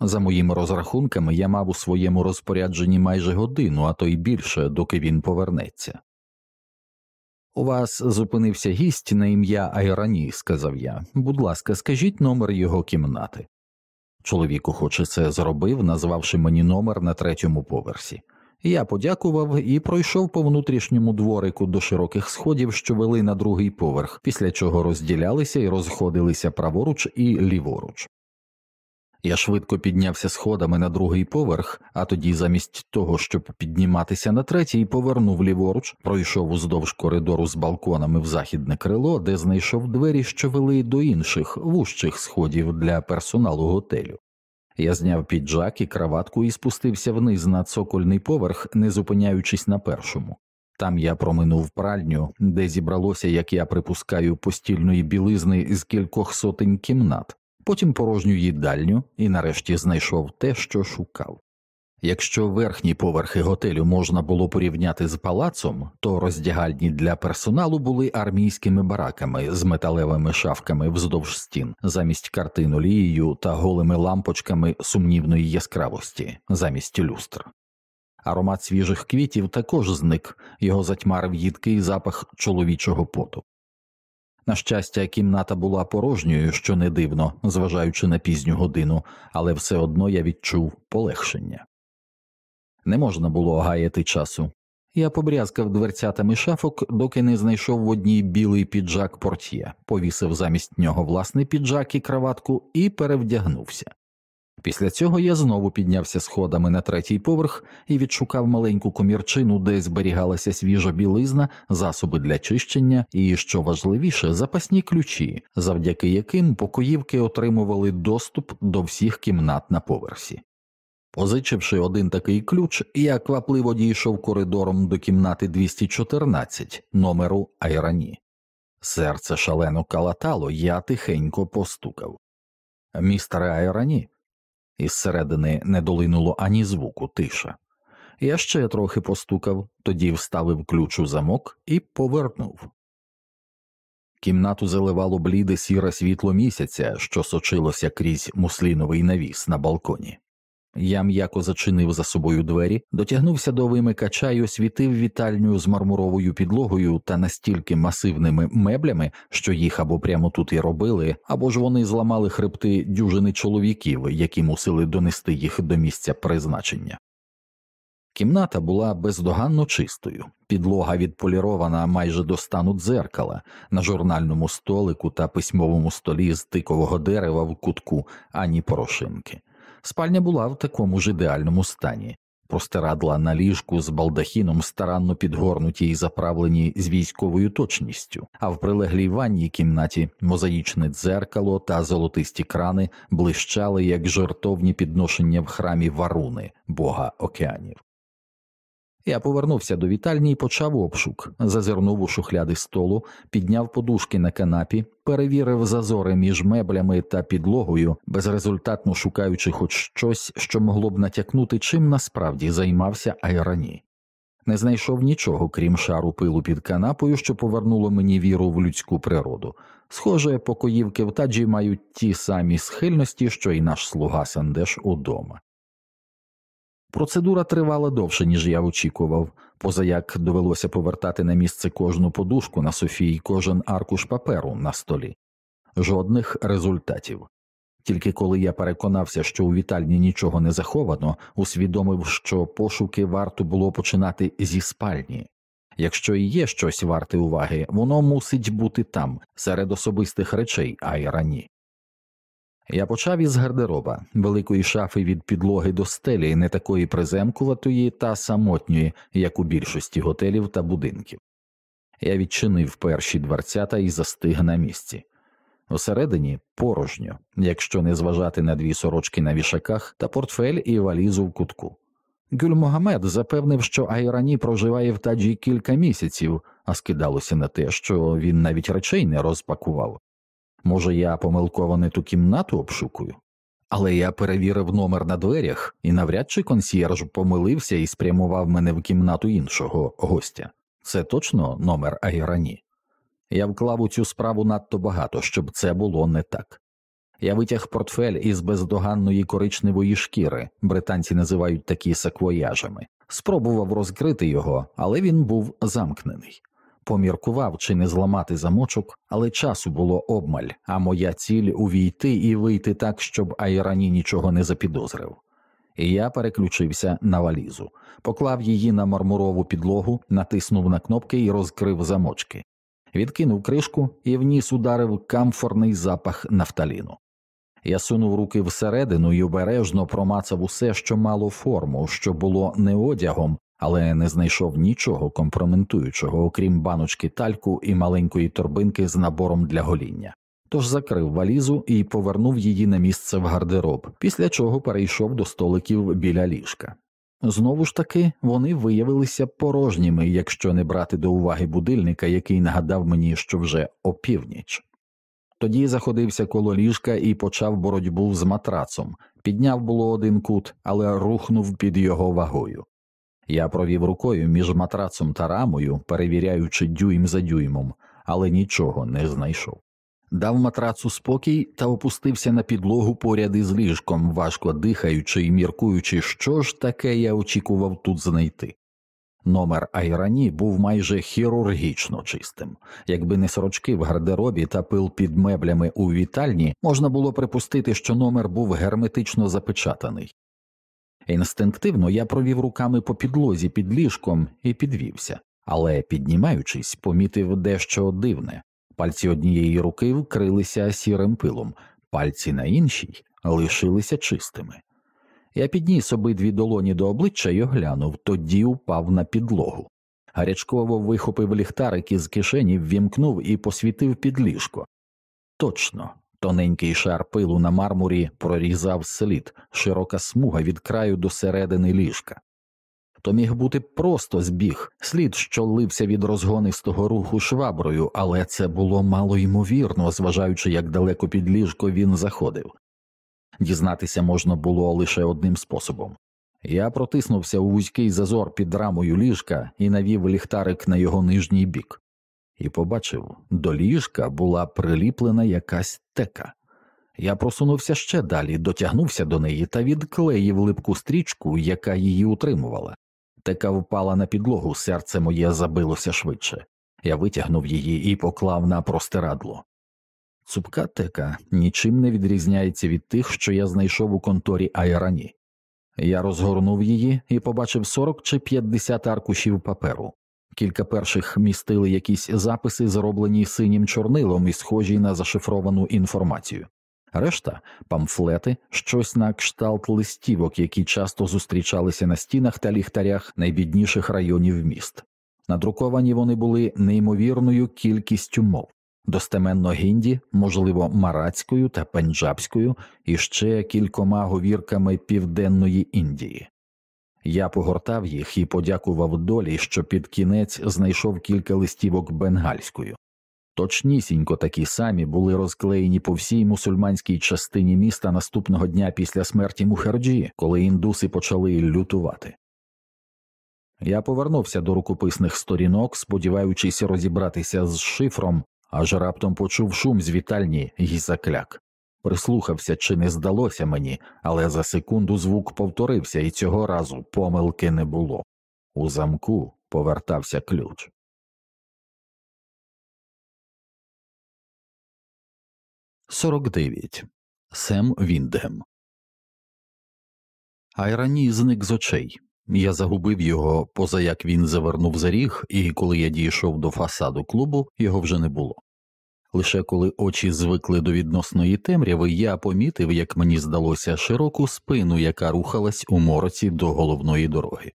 За моїми розрахунками, я мав у своєму розпорядженні майже годину, а то й більше, доки він повернеться. У вас зупинився гість на ім'я Айрані, сказав я. Будь ласка, скажіть номер його кімнати. Чоловік охоче це зробив, назвавши мені номер на третьому поверсі. Я подякував і пройшов по внутрішньому дворику до широких сходів, що вели на другий поверх, після чого розділялися і розходилися праворуч і ліворуч. Я швидко піднявся сходами на другий поверх, а тоді, замість того, щоб підніматися на третій, повернув ліворуч, пройшов уздовж коридору з балконами в західне крило, де знайшов двері, що вели до інших вужчих сходів для персоналу готелю. Я зняв піджак і краватку і спустився вниз на цокольний поверх, не зупиняючись на першому. Там я проминув пральню, де зібралося, як я припускаю, постільної білизни з кількох сотень кімнат потім порожню їдальню і нарешті знайшов те, що шукав. Якщо верхні поверхи готелю можна було порівняти з палацом, то роздягальні для персоналу були армійськими бараками з металевими шафками вздовж стін, замість картин олією та голими лампочками сумнівної яскравості, замість люстр. Аромат свіжих квітів також зник, його затьмарив їдкий запах чоловічого поту. На щастя, кімната була порожньою, що не дивно, зважаючи на пізню годину, але все одно я відчув полегшення. Не можна було гаяти часу. Я побрязкав дверцятами шафок, доки не знайшов в одній білий піджак портьє, повісив замість нього власний піджак і краватку і перевдягнувся. Після цього я знову піднявся сходами на третій поверх і відшукав маленьку комірчину, де зберігалася свіжа білизна, засоби для чищення і, що важливіше, запасні ключі, завдяки яким покоївки отримували доступ до всіх кімнат на поверсі. Позичивши один такий ключ, я квапливо дійшов коридором до кімнати 214 номеру Айрані. Серце шалено калатало, я тихенько постукав. Містере Айрані. Із середини не долинуло ані звуку, тиша. Я ще трохи постукав, тоді вставив ключ у замок і повернув. Кімнату заливало бліде сіре світло місяця, що сочилося крізь мусліновий навіс на балконі. Я м'яко зачинив за собою двері, дотягнувся до вимикача і освітив вітальню з мармуровою підлогою та настільки масивними меблями, що їх або прямо тут і робили, або ж вони зламали хребти дюжини чоловіків, які мусили донести їх до місця призначення. Кімната була бездоганно чистою, підлога відполірована майже до стану дзеркала, на журнальному столику та письмовому столі з тикового дерева в кутку ані порошинки. Спальня була в такому ж ідеальному стані, простирадла на ліжку з балдахіном старанно підгорнуті і заправлені з військовою точністю, а в прилеглій ванній кімнаті мозаїчне дзеркало та золотисті крани блищали як жертовні підношення в храмі варуни, бога океанів. Я повернувся до вітальні і почав обшук, зазирнув у шухляди столу, підняв подушки на канапі, перевірив зазори між меблями та підлогою, безрезультатно шукаючи хоч щось, що могло б натякнути, чим насправді займався Айрані. Не знайшов нічого, крім шару пилу під канапою, що повернуло мені віру в людську природу. Схоже, покоївки в таджі мають ті самі схильності, що й наш слуга Сандеш удома. Процедура тривала довше, ніж я очікував, позаяк довелося повертати на місце кожну подушку на Софії кожен аркуш паперу на столі, жодних результатів. Тільки коли я переконався, що у вітальні нічого не заховано, усвідомив, що пошуки варто було починати зі спальні. Якщо і є щось варте уваги, воно мусить бути там, серед особистих речей Айрані. Я почав із гардероба, великої шафи від підлоги до стелі, не такої приземкуватої та самотньої, як у більшості готелів та будинків. Я відчинив перші дверцята і застиг на місці. Усередині порожньо, якщо не зважати на дві сорочки на вішаках та портфель і валізу в кутку. Гюльмогамед запевнив, що Айрані проживає в таджі кілька місяців, а скидалося на те, що він навіть речей не розпакував. Може, я помилково не ту кімнату обшукую, але я перевірив номер на дверях, і навряд чи консьєрж помилився і спрямував мене в кімнату іншого гостя. Це точно номер Айрані. Я вклав у цю справу надто багато, щоб це було не так. Я витяг портфель із бездоганної коричневої шкіри, британці називають такі саквояжами, спробував розкрити його, але він був замкнений поміркував чи не зламати замочок, але часу було обмаль, а моя ціль увійти і вийти так, щоб Айрані нічого не запідозрив. І я переключився на валізу, поклав її на мармурову підлогу, натиснув на кнопки і розкрив замочки, відкинув кришку і вніс ударив камфорний запах нафталіну. Я сунув руки всередину і обережно промацав усе, що мало форму, що було не одягом, але не знайшов нічого компроментуючого, окрім баночки тальку і маленької торбинки з набором для гоління. Тож закрив валізу і повернув її на місце в гардероб, після чого перейшов до столиків біля ліжка. Знову ж таки, вони виявилися порожніми, якщо не брати до уваги будильника, який нагадав мені, що вже опівніч. Тоді заходився коло ліжка і почав боротьбу з матрацом, підняв було один кут, але рухнув під його вагою. Я провів рукою між матрацом та рамою, перевіряючи дюйм за дюймом, але нічого не знайшов. Дав матрацу спокій та опустився на підлогу поряд із ліжком, важко дихаючи і міркуючи, що ж таке я очікував тут знайти. Номер Айрані був майже хірургічно чистим. Якби не сорочки в гардеробі та пил під меблями у вітальні, можна було припустити, що номер був герметично запечатаний. Інстинктивно я провів руками по підлозі під ліжком і підвівся, але, піднімаючись, помітив дещо дивне пальці однієї руки вкрилися сірим пилом, пальці на іншій лишилися чистими. Я підніс обидві долоні до обличчя і оглянув, тоді упав на підлогу. Гарячково вихопив ліхтарик із кишені, ввімкнув і посвітив під ліжко. Точно, тоненький шар пилу на мармурі прорізав слід, широка смуга від краю до середини ліжка. То міг бути просто збіг, слід, що лився від розгонистого руху шваброю, але це було мало ймовірно, зважаючи, як далеко під ліжко він заходив. Дізнатися можна було лише одним способом я протиснувся у вузький зазор під рамою ліжка і навів ліхтарик на його нижній бік, і побачив, до ліжка була приліплена якась тека. Я просунувся ще далі, дотягнувся до неї та відклеїв липку стрічку, яка її утримувала. Тека впала на підлогу, серце моє забилося швидше. Я витягнув її і поклав на простирадло. Цупка тека нічим не відрізняється від тих, що я знайшов у конторі Айрані. Я розгорнув її і побачив 40 чи 50 аркушів паперу. Кілька перших містили якісь записи, зроблені синім чорнилом і схожі на зашифровану інформацію. Решта памфлети, щось на кшталт листівок, які часто зустрічалися на стінах та ліхтарях найбідніших районів міст. Надруковані вони були неймовірною кількістю мов достеменно гінді, можливо, марацькою та пенджабською, і ще кількома говірками Південної Індії. Я погортав їх і подякував долі, що під кінець знайшов кілька листівок бенгальською. Точнісінько такі самі були розклеєні по всій мусульманській частині міста наступного дня після смерті Мухарджі, коли індуси почали лютувати. Я повернувся до рукописних сторінок, сподіваючись розібратися з шифром, аж раптом почув шум з вітальні і закляк. Прислухався, чи не здалося мені, але за секунду звук повторився, і цього разу помилки не було. У замку повертався ключ. Сорок дев'ять Сем Віндгем. Айрані зник з очей. Я загубив його, поза як він завернув за ріг, і коли я дійшов до фасаду клубу, його вже не було. Лише коли очі звикли до відносної темряви, я помітив, як мені здалося, широку спину, яка рухалась у мороці до головної дороги.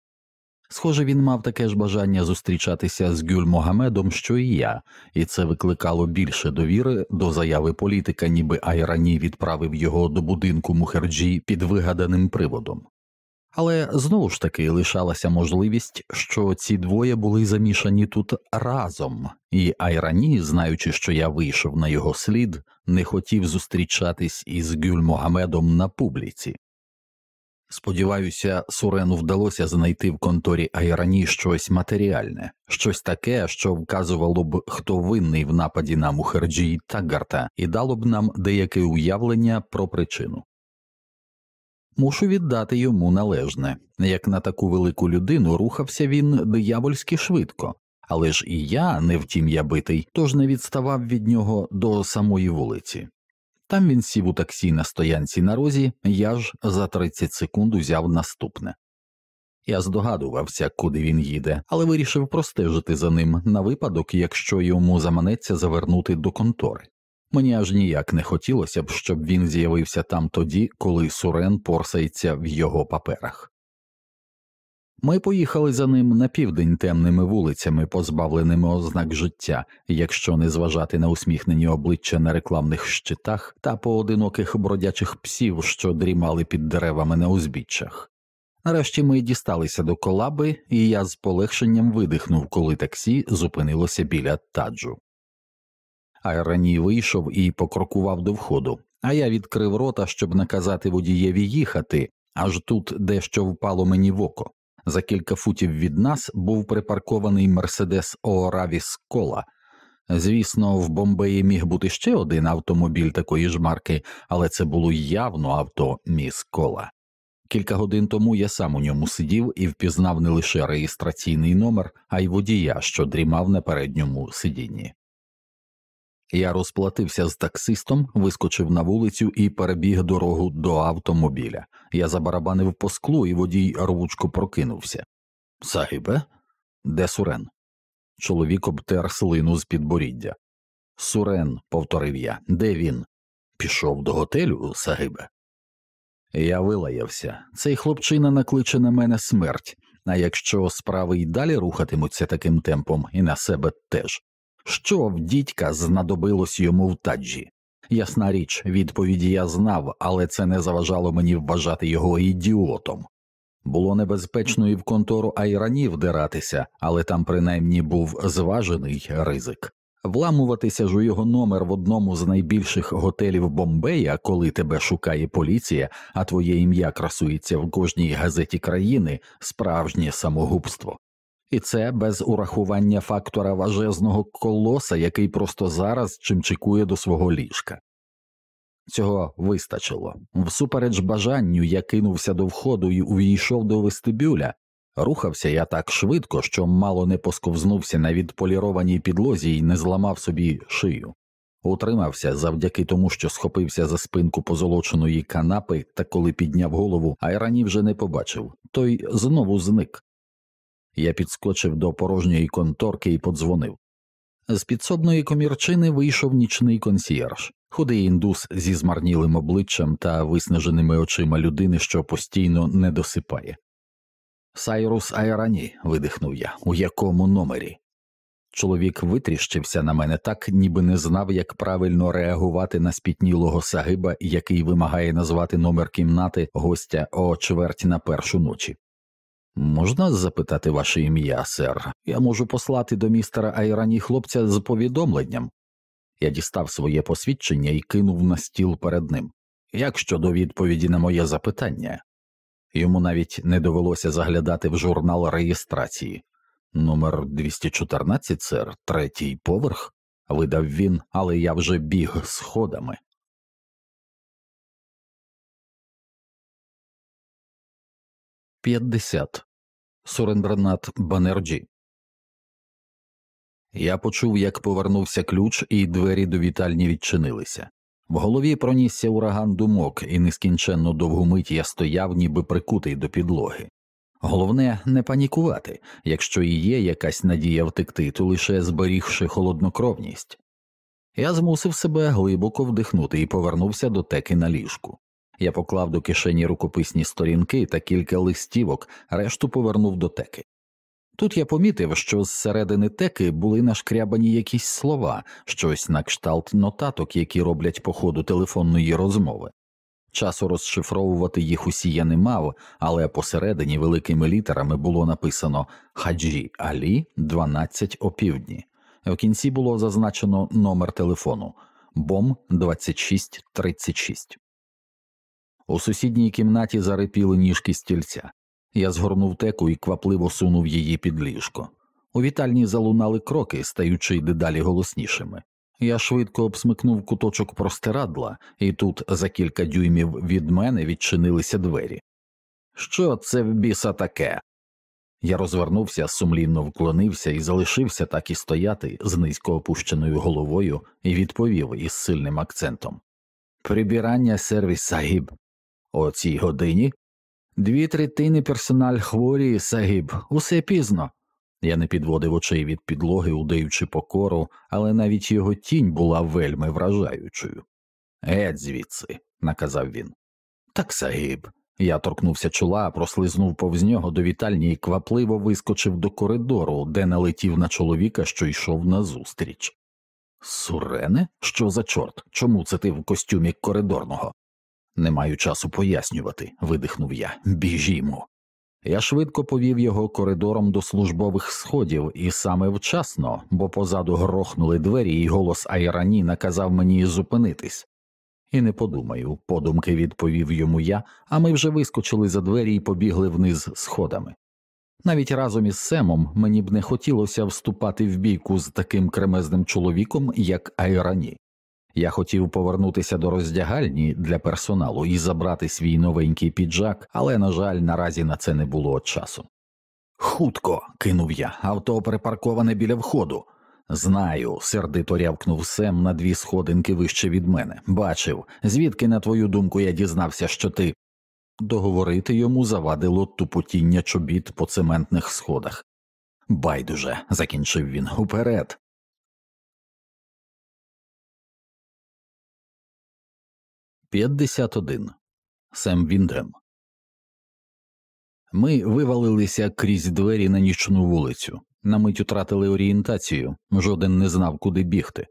Схоже, він мав таке ж бажання зустрічатися з Гюль Могамедом, що і я, і це викликало більше довіри до заяви політика, ніби Айрані відправив його до будинку Мухерджі під вигаданим приводом. Але знову ж таки лишалася можливість, що ці двоє були замішані тут разом, і Айрані, знаючи, що я вийшов на його слід, не хотів зустрічатись із Гюль Могамедом на публіці. Сподіваюся, Сурену вдалося знайти в конторі Айрані щось матеріальне, щось таке, що вказувало б, хто винний в нападі на Мухерджі Таггарта, і дало б нам деяке уявлення про причину. Мушу віддати йому належне, як на таку велику людину рухався він диявольськи швидко, але ж і я не в тім'я битий, тож не відставав від нього до самої вулиці. Там він сів у таксі на стоянці на розі, я ж за 30 секунд узяв наступне. Я здогадувався, куди він їде, але вирішив простежити за ним на випадок, якщо йому заманеться завернути до контори. Мені аж ніяк не хотілося б, щоб він з'явився там тоді, коли Сурен порсається в його паперах. Ми поїхали за ним на південь темними вулицями, позбавленими ознак життя, якщо не зважати на усміхнені обличчя на рекламних щитах та поодиноких бродячих псів, що дрімали під деревами на узбіччях. Нарешті ми дісталися до колаби, і я з полегшенням видихнув, коли таксі зупинилося біля таджу. Айрані вийшов і покрокував до входу, а я відкрив рота, щоб наказати водієві їхати, аж тут дещо впало мені в око. За кілька футів від нас був припаркований Мерседес Оравіс Кола. Звісно, в Бомбеї міг бути ще один автомобіль такої ж марки, але це було явно авто міс Кола. Кілька годин тому я сам у ньому сидів і впізнав не лише реєстраційний номер, а й водія, що дрімав на передньому сидінні. Я розплатився з таксистом, вискочив на вулицю і перебіг дорогу до автомобіля. Я забарабанив по склу, і водій рвучко прокинувся. Сагибе? Де Сурен? Чоловік обтер слину з підборіддя. Сурен, повторив я, де він? Пішов до готелю, Сагибе. Я вилаявся. Цей хлопчина накличе на мене смерть, а якщо справи й далі рухатимуться таким темпом, і на себе теж. Що в дідька знадобилось йому в таджі? Ясна річ, відповіді я знав, але це не заважало мені вважати його ідіотом. Було небезпечно і в контору Айрані вдиратися, але там принаймні був зважений ризик. Вламуватися ж у його номер в одному з найбільших готелів Бомбея, коли тебе шукає поліція, а твоє ім'я красується в кожній газеті країни справжнє самогубство. І це без урахування фактора важезного колоса, який просто зараз чимчикує до свого ліжка. Цього вистачило. Всупереч бажанню я кинувся до входу і увійшов до вестибюля. Рухався я так швидко, що мало не посковзнувся на відполірованій підлозі і не зламав собі шию. Утримався завдяки тому, що схопився за спинку позолоченої канапи, та коли підняв голову, Айрані вже не побачив, той знову зник. Я підскочив до порожньої конторки і подзвонив. З підсобної комірчини вийшов нічний консьєрж, худий індус зі змарнілим обличчям та виснаженими очима людини, що постійно не досипає. Сайрус Айрані, видихнув я, у якому номері? Чоловік витріщився на мене так, ніби не знав, як правильно реагувати на спітнілого сагиба, який вимагає назвати номер кімнати гостя о чверть на першу ночі. Можна запитати ваше ім'я, сер? Я можу послати до містера Айрані хлопця з повідомленням. Я дістав своє посвідчення і кинув на стіл перед ним. Як щодо відповіді на моє запитання? Йому навіть не довелося заглядати в журнал реєстрації. Номер 214, сер, третій поверх, видав він, але я вже біг сходами. П'ятдесят Сурендранат Банерджі. Я почув, як повернувся ключ, і двері до вітальні відчинилися. В голові пронісся ураган думок, і нескінченно довгу мить я стояв, ніби прикутий до підлоги. Головне не панікувати якщо і є якась надія втекти, то лише зберігши холоднокровність. Я змусив себе глибоко вдихнути і повернувся до теки на ліжку. Я поклав до кишені рукописні сторінки та кілька листівок, решту повернув до теки. Тут я помітив, що зсередини теки були нашкрябані якісь слова, щось на кшталт нотаток, які роблять по ходу телефонної розмови. Часу розшифровувати їх усі я не мав, але посередині великими літерами було написано Хаджі Алі 12 опівдні. В кінці було зазначено номер телефону Бом 2636. У сусідній кімнаті зарипіли ніжки стільця. Я згорнув теку і квапливо сунув її під ліжко. У вітальні залунали кроки, стаючи дедалі голоснішими. Я швидко обсмикнув куточок простирадла, і тут за кілька дюймів від мене відчинилися двері. Що це в біса таке? Я розвернувся, сумлінно вклонився і залишився так і стояти з низько опущеною головою і відповів із сильним акцентом Прибірання сервіс сагіб. О цій годині Дві третини персональ хворі, Сагіб, усе пізно. Я не підводив очей від підлоги, удаючи покору, але навіть його тінь була вельми вражаючою. Геть звідси, наказав він. Так, Сагіб. Я торкнувся чола, прослизнув повз нього до вітальні і квапливо вискочив до коридору, де налетів на чоловіка, що йшов назустріч. Сурене? Що за чорт? Чому це ти в костюмі коридорного? Не маю часу пояснювати, видихнув я. Біжімо. Я швидко повів його коридором до службових сходів, і саме вчасно, бо позаду грохнули двері, і голос Айрані наказав мені зупинитись. І не подумаю, подумки відповів йому я, а ми вже вискочили за двері і побігли вниз сходами. Навіть разом із Семом мені б не хотілося вступати в бійку з таким кремезним чоловіком, як Айрані. Я хотів повернутися до роздягальні для персоналу і забрати свій новенький піджак, але, на жаль, наразі на це не було часу. Хутко, кинув я, авто припарковане біля входу. Знаю, сердито рявкнув Сем на дві сходинки вище від мене. Бачив, звідки, на твою думку, я дізнався, що ти. Договорити йому завадило тупотіння чобіт по цементних сходах. Байдуже, закінчив він уперед. П'ятдесят один. Сем Віндем. Ми вивалилися крізь двері на нічну вулицю. На мить втратили орієнтацію, жоден не знав, куди бігти.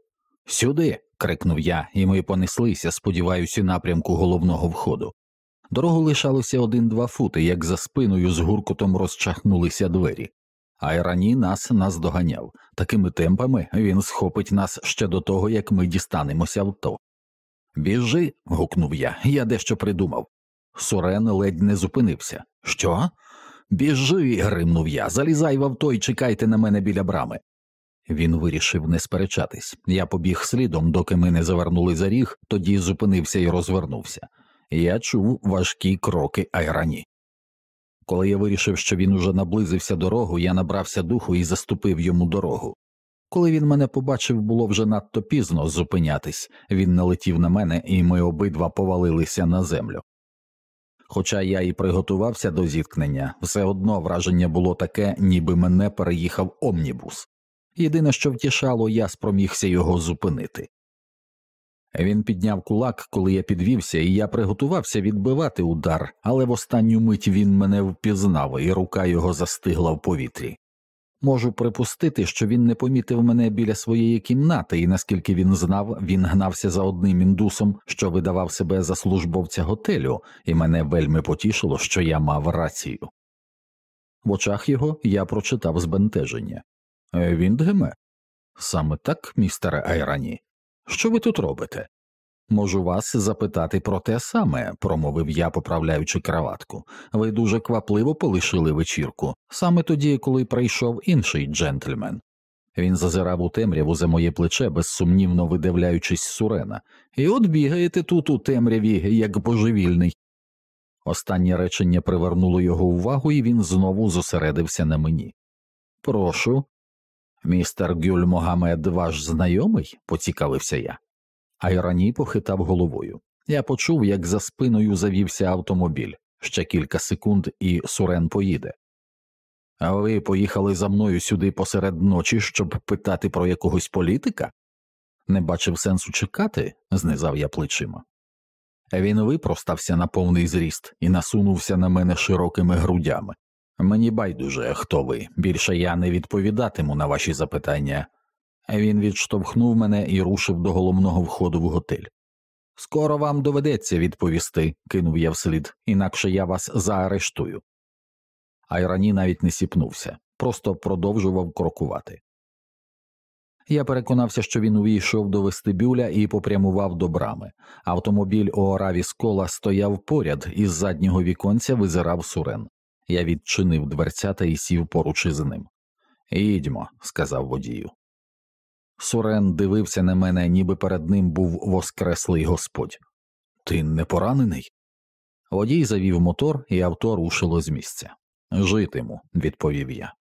Сюди. крикнув я, і ми понеслися, сподіваюся, напрямку головного входу. Дорогу лишалося один-два фути, як за спиною з гуркотом розчахнулися двері. Айрані нас наздоганяв. Такими темпами він схопить нас ще до того, як ми дістанемося авто. Біжи. гукнув я, я дещо придумав. Сурен ледь не зупинився. Що? Біжи. гримнув я, залізай в авто і чекайте на мене біля брами. Він вирішив не сперечатись. Я побіг слідом, доки ми не завернули за ріг, тоді зупинився і розвернувся. Я чув важкі кроки Айрані. Коли я вирішив, що він уже наблизився дорогу, я набрався духу і заступив йому дорогу. Коли він мене побачив, було вже надто пізно зупинятись, він налетів на мене, і ми обидва повалилися на землю. Хоча я і приготувався до зіткнення, все одно враження було таке, ніби мене переїхав омнібус. Єдине, що втішало, я спромігся його зупинити. Він підняв кулак, коли я підвівся, і я приготувався відбивати удар, але в останню мить він мене впізнав, і рука його застигла в повітрі. Можу припустити, що він не помітив мене біля своєї кімнати, і наскільки він знав, він гнався за одним індусом, що видавав себе за службовця готелю, і мене вельми потішило, що я мав рацію. В очах його я прочитав збентеження. «Е, Віндгеме? Саме так, містере Айрані. Що ви тут робите? Можу вас запитати про те саме, промовив я, поправляючи краватку. Ви дуже квапливо полишили вечірку, саме тоді, коли прийшов інший джентльмен. Він зазирав у темряву за моє плече, безсумнівно видивляючись сурена, і от бігаєте тут у темряві, як божевільний. Останнє речення привернуло його увагу, і він знову зосередився на мені. Прошу, містер Гюль Могамед ваш знайомий? поцікавився я. Айрані похитав головою. Я почув, як за спиною завівся автомобіль ще кілька секунд, і Сурен поїде. А ви поїхали за мною сюди посеред ночі, щоб питати про якогось політика? Не бачив сенсу чекати, знизав я плечима. Він випростався на повний зріст і насунувся на мене широкими грудями. Мені байдуже, хто ви, більше я не відповідатиму на ваші запитання, він відштовхнув мене і рушив до головного входу в готель. Скоро вам доведеться відповісти, кинув я вслід, інакше я вас заарештую. Айрані навіть не сіпнувся, просто продовжував крокувати. Я переконався, що він увійшов до вестибюля і попрямував до брами. Автомобіль Оораві Скола стояв поряд, із заднього віконця визирав сурен. Я відчинив дверцята і сів поруч із ним. Їдьмо, сказав водію. Сурен дивився на мене, ніби перед ним був воскреслий господь. Ти не поранений? Водій завів мотор, і авто рушило з місця. Житиму, відповів я.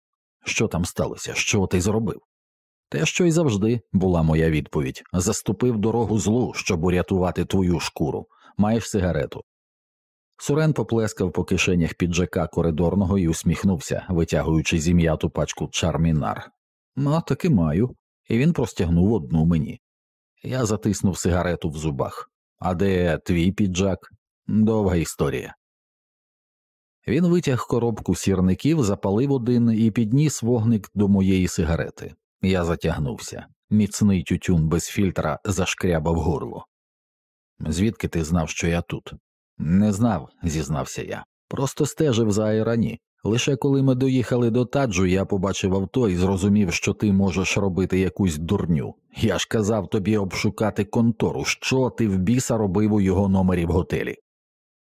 Що там сталося? Що ти зробив? Те, що й завжди, була моя відповідь. Заступив дорогу злу, щоб урятувати твою шкуру. Маєш сигарету. Сурен поплескав по кишенях піджака коридорного і усміхнувся, витягуючи зім'яту пачку чармінар. Ну, таки маю і він простягнув одну мені. Я затиснув сигарету в зубах. А де твій піджак? Довга історія. Він витяг коробку сірників, запалив один і підніс вогник до моєї сигарети. Я затягнувся. Міцний тютюн без фільтра зашкрябав горло. Звідки ти знав, що я тут? Не знав, зізнався я. Просто стежив за айрані. Лише коли ми доїхали до таджу, я побачив авто і зрозумів, що ти можеш робити якусь дурню. Я ж казав тобі обшукати контору, що ти в біса робив у його номері в готелі.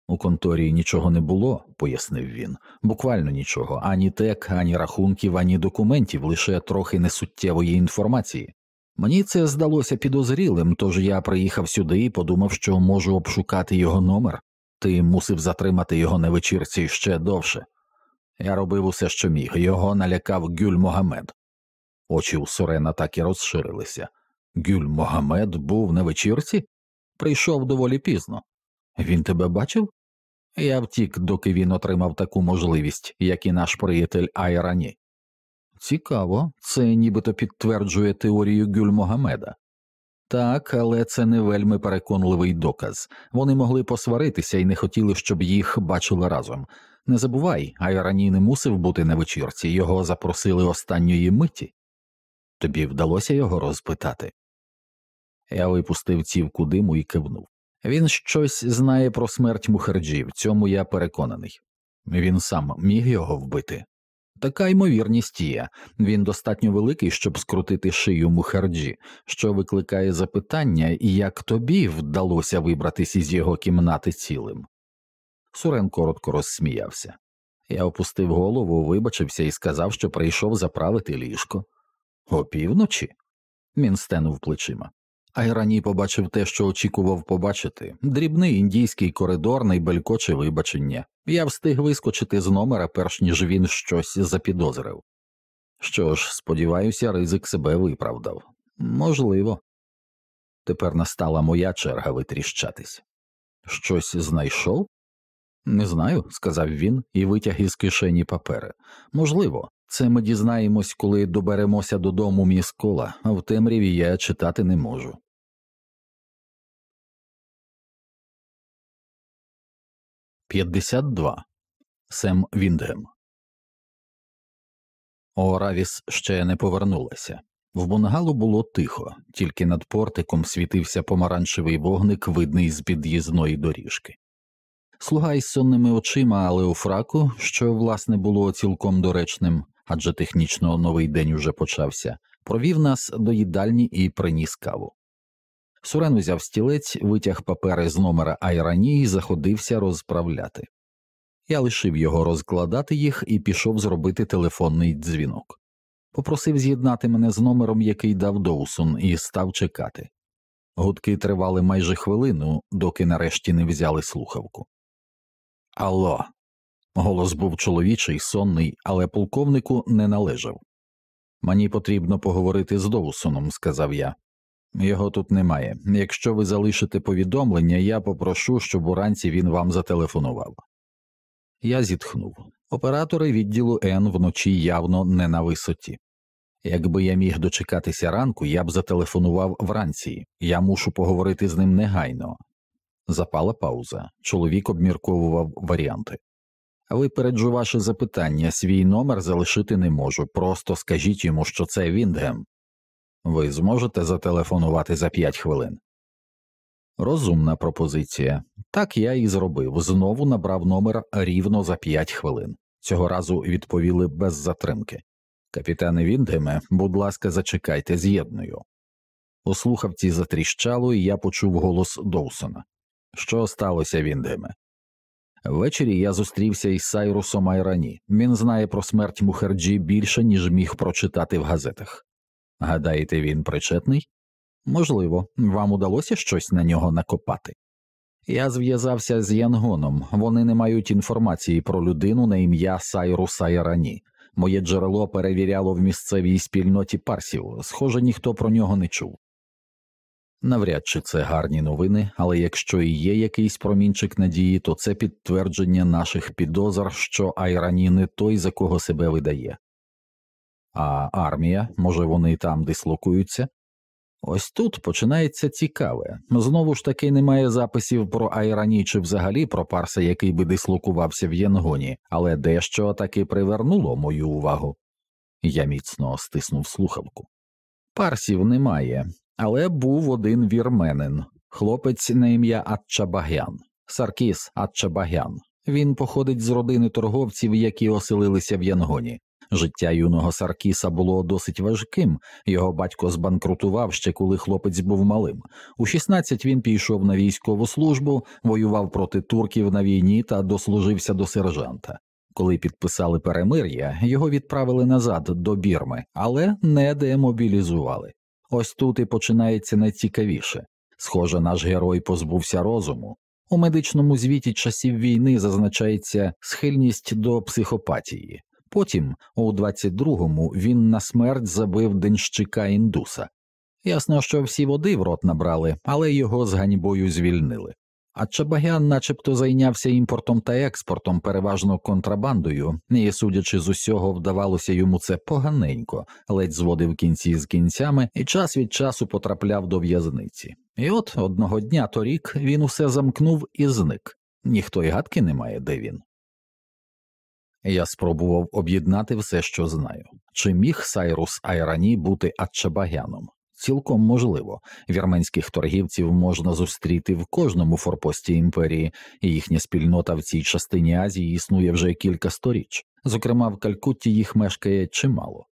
У конторі нічого не було, пояснив він, буквально нічого, ані тек, ані рахунків, ані документів, лише трохи несуттєвої інформації. Мені це здалося підозрілим, тож я приїхав сюди і подумав, що можу обшукати його номер. Ти мусив затримати його на вечірці ще довше. Я робив усе, що міг, його налякав Гюль Могамед. Очі у Сурена так і розширилися. Гюль Могамед був на вечірці? Прийшов доволі пізно. Він тебе бачив? Я втік, доки він отримав таку можливість, як і наш приятель Айрані. Цікаво, це нібито підтверджує теорію Гюль Могамеда. Так, але це не вельми переконливий доказ. Вони могли посваритися і не хотіли, щоб їх бачили разом. Не забувай, Айрані не мусив бути на вечірці, його запросили останньої миті. Тобі вдалося його розпитати? Я випустив цівку диму і кивнув. Він щось знає про смерть Мухерджі, в цьому я переконаний. Він сам міг його вбити. Така ймовірність є, він достатньо великий, щоб скрутити шию Мухерджі, що викликає запитання, як тобі вдалося вибратися із його кімнати цілим. Сурен коротко розсміявся. Я опустив голову, вибачився і сказав, що прийшов заправити ліжко. Опівночі? Він стенув плечима. Айрані побачив те, що очікував побачити дрібний індійський коридорний белькоче вибачення. Я встиг вискочити з номера, перш ніж він щось запідозрив. Що ж, сподіваюся, ризик себе виправдав. Можливо. Тепер настала моя черга витріщатись. Щось знайшов? Не знаю, сказав він і витяг із кишені папери. Можливо, це ми дізнаємось, коли доберемося додому міскола, а в темряві я читати не можу. П'ятдесят два Сем Віндгем. Оравіс ще не повернулася. В Бунгалу було тихо, тільки над портиком світився помаранчевий вогник, видний з під'їзної доріжки. Слуга із сонними очима, але у фраку, що власне було цілком доречним, адже технічно новий день уже почався, провів нас до їдальні і приніс каву. Сурен узяв стілець, витяг папери з номера Айрані і заходився розправляти. Я лишив його розкладати їх і пішов зробити телефонний дзвінок. Попросив з'єднати мене з номером, який дав Доусон, і став чекати. Гудки тривали майже хвилину, доки нарешті не взяли слухавку. Алло. Голос був чоловічий, сонний, але полковнику не належав. Мені потрібно поговорити з Доусоном, сказав я. Його тут немає. Якщо ви залишите повідомлення, я попрошу, щоб уранці він вам зателефонував. Я зітхнув. Оператори відділу Н вночі явно не на висоті. Якби я міг дочекатися ранку, я б зателефонував вранці, я мушу поговорити з ним негайно. Запала пауза. Чоловік обмірковував варіанти. Випереджу ваше запитання, свій номер залишити не можу, просто скажіть йому, що це Віндгем. Ви зможете зателефонувати за п'ять хвилин. Розумна пропозиція. Так я і зробив. Знову набрав номер рівно за п'ять хвилин. Цього разу відповіли без затримки. Капітане Віндгеме, будь ласка, зачекайте, з'єдную. У слухавці затріщало, і я почув голос Доусона. Що сталося, Віндгеме? Ввечері я зустрівся із Сайрусом Айрані. Він знає про смерть Мухерджі більше, ніж міг прочитати в газетах. Гадаєте, він причетний? Можливо, вам удалося щось на нього накопати. Я зв'язався з Янгоном, вони не мають інформації про людину на ім'я Сайрус Айрані. Моє джерело перевіряло в місцевій спільноті парсів, схоже, ніхто про нього не чув. Навряд чи це гарні новини, але якщо і є якийсь промінчик надії, то це підтвердження наших підозр, що Айрані не той, за кого себе видає. А армія, може, вони там дислокуються? Ось тут починається цікаве. Знову ж таки немає записів про Айрані чи взагалі про парса, який би дислокувався в Єнгоні, але дещо таки привернуло мою увагу. Я міцно стиснув слухавку. Парсів немає, але був один вірменин, хлопець на ім'я Атчабагян, Саркіс Атчабагян. Він походить з родини торговців, які оселилися в Янгоні. Життя юного Саркіса було досить важким. Його батько збанкрутував ще коли хлопець був малим. У 16 він пішов на військову службу, воював проти турків на війні та дослужився до сержанта. Коли підписали перемир'я, його відправили назад до Бірми, але не демобілізували. Ось тут і починається найцікавіше. Схоже, наш герой позбувся розуму. У медичному звіті часів війни зазначається схильність до психопатії. потім, у 22-му, він на смерть забив денщика індуса. Ясно, що всі води в рот набрали, але його з ганьбою звільнили. А Чабагян начебто зайнявся імпортом та експортом, переважно контрабандою, і, судячи з усього, вдавалося йому це поганенько, ледь зводив кінці з кінцями і час від часу потрапляв до в'язниці. І от одного дня торік він усе замкнув і зник. Ніхто й гадки не має, де він. Я спробував об'єднати все, що знаю. Чи міг Сайрус Айрані бути Ачабагяном? Цілком можливо, вірменських торгівців можна зустріти в кожному форпості імперії, і їхня спільнота в цій частині Азії існує вже кілька сторіч. Зокрема, в Калькутті їх мешкає чимало.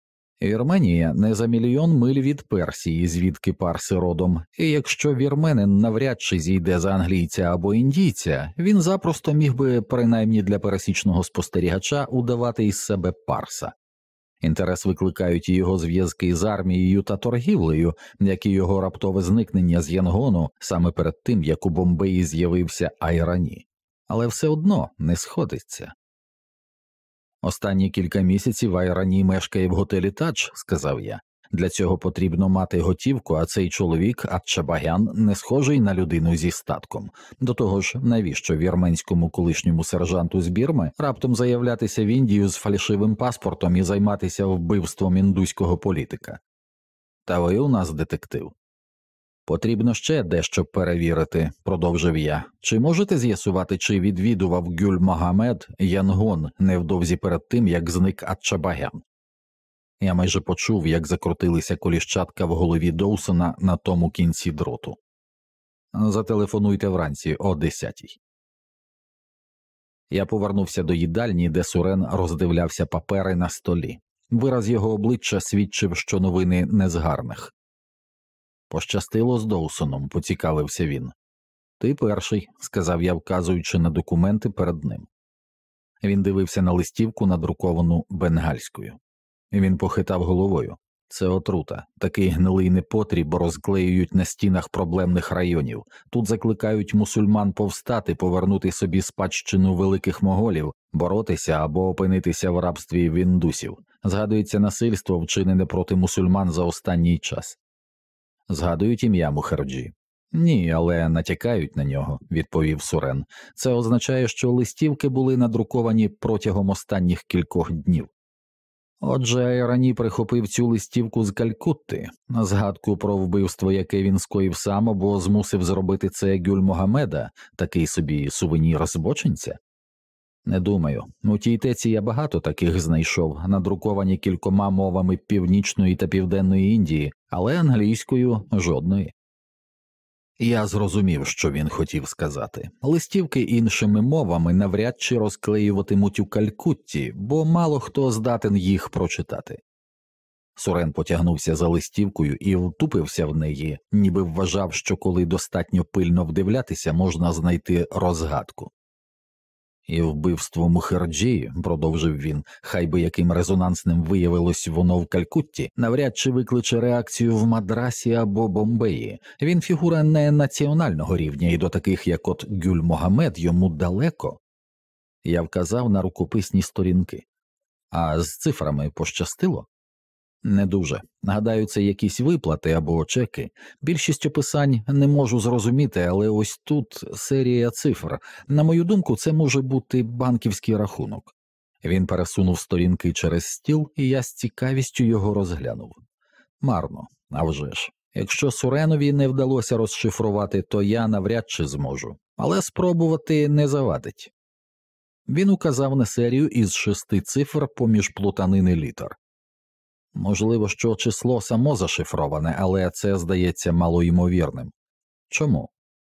Вірменія не за мільйон миль від Персії, звідки парси родом, і якщо вірменин навряд чи зійде за англійця або індійця, він запросто міг би, принаймні для пересічного спостерігача, удавати із себе парса. Інтерес викликають і його зв'язки з армією та торгівлею, як і його раптове зникнення з Янгону саме перед тим, як у Бомбеї з'явився Айрані, але все одно не сходиться. Останні кілька місяців Айрані мешкає в готелі Тач, сказав я. Для цього потрібно мати готівку, а цей чоловік Атчабагян не схожий на людину зі статком. До того ж, навіщо вірменському колишньому сержанту з Бірми раптом заявлятися в Індію з фальшивим паспортом і займатися вбивством індуського політика? Та ви у нас детектив. Потрібно ще дещо перевірити, продовжив я. Чи можете з'ясувати, чи відвідував Гюль Магамед Янгон невдовзі перед тим, як зник Атчабагян? Я майже почув, як закрутилися коліщатка в голові Доусона на тому кінці дроту. Зателефонуйте вранці о десятій. Я повернувся до їдальні, де Сурен роздивлявся папери на столі. Вираз його обличчя свідчив, що новини не з гарних. Пощастило з Доусоном, поцікавився він. Ти перший, сказав я, вказуючи на документи перед ним. Він дивився на листівку, надруковану бенгальською. Він похитав головою. Це отрута, такий гнилий непотріб розклеюють на стінах проблемних районів. Тут закликають мусульман повстати, повернути собі спадщину великих моголів, боротися або опинитися в рабстві в індусів. Згадується насильство, вчинене проти мусульман за останній час. Згадують ім'я Мухерджі. Ні, але натякають на нього, відповів Сурен. Це означає, що листівки були надруковані протягом останніх кількох днів. Отже, Айрані прихопив цю листівку з Калькутти, на згадку про вбивство, яке він скоїв сам або змусив зробити це Гюль Могамеда, такий собі сувенір збочинця. Не думаю, у тій теці я багато таких знайшов, надруковані кількома мовами Північної та Південної Індії, але англійською жодної. Я зрозумів, що він хотів сказати. Листівки іншими мовами навряд чи розклеюватимуть у Калькутті, бо мало хто здатен їх прочитати. Сурен потягнувся за листівкою і втупився в неї, ніби вважав, що коли достатньо пильно вдивлятися, можна знайти розгадку. І вбивство Мухерджі, продовжив він, хай би яким резонансним виявилось воно в Калькутті, навряд чи викличе реакцію в Мадрасі або Бомбеї. Він фігура не національного рівня, і до таких, як от Гюль Могамед, йому далеко. Я вказав на рукописні сторінки. А з цифрами пощастило? Не дуже. Гадаю, це якісь виплати або чеки. Більшість описань не можу зрозуміти, але ось тут серія цифр. На мою думку, це може бути банківський рахунок. Він пересунув сторінки через стіл, і я з цікавістю його розглянув. Марно, а вже ж. Якщо Суренові не вдалося розшифрувати, то я навряд чи зможу, але спробувати не завадить. Він указав на серію із шести цифр поміж плутанини літер. Можливо, що число само зашифроване, але це здається малоймовірним. Чому?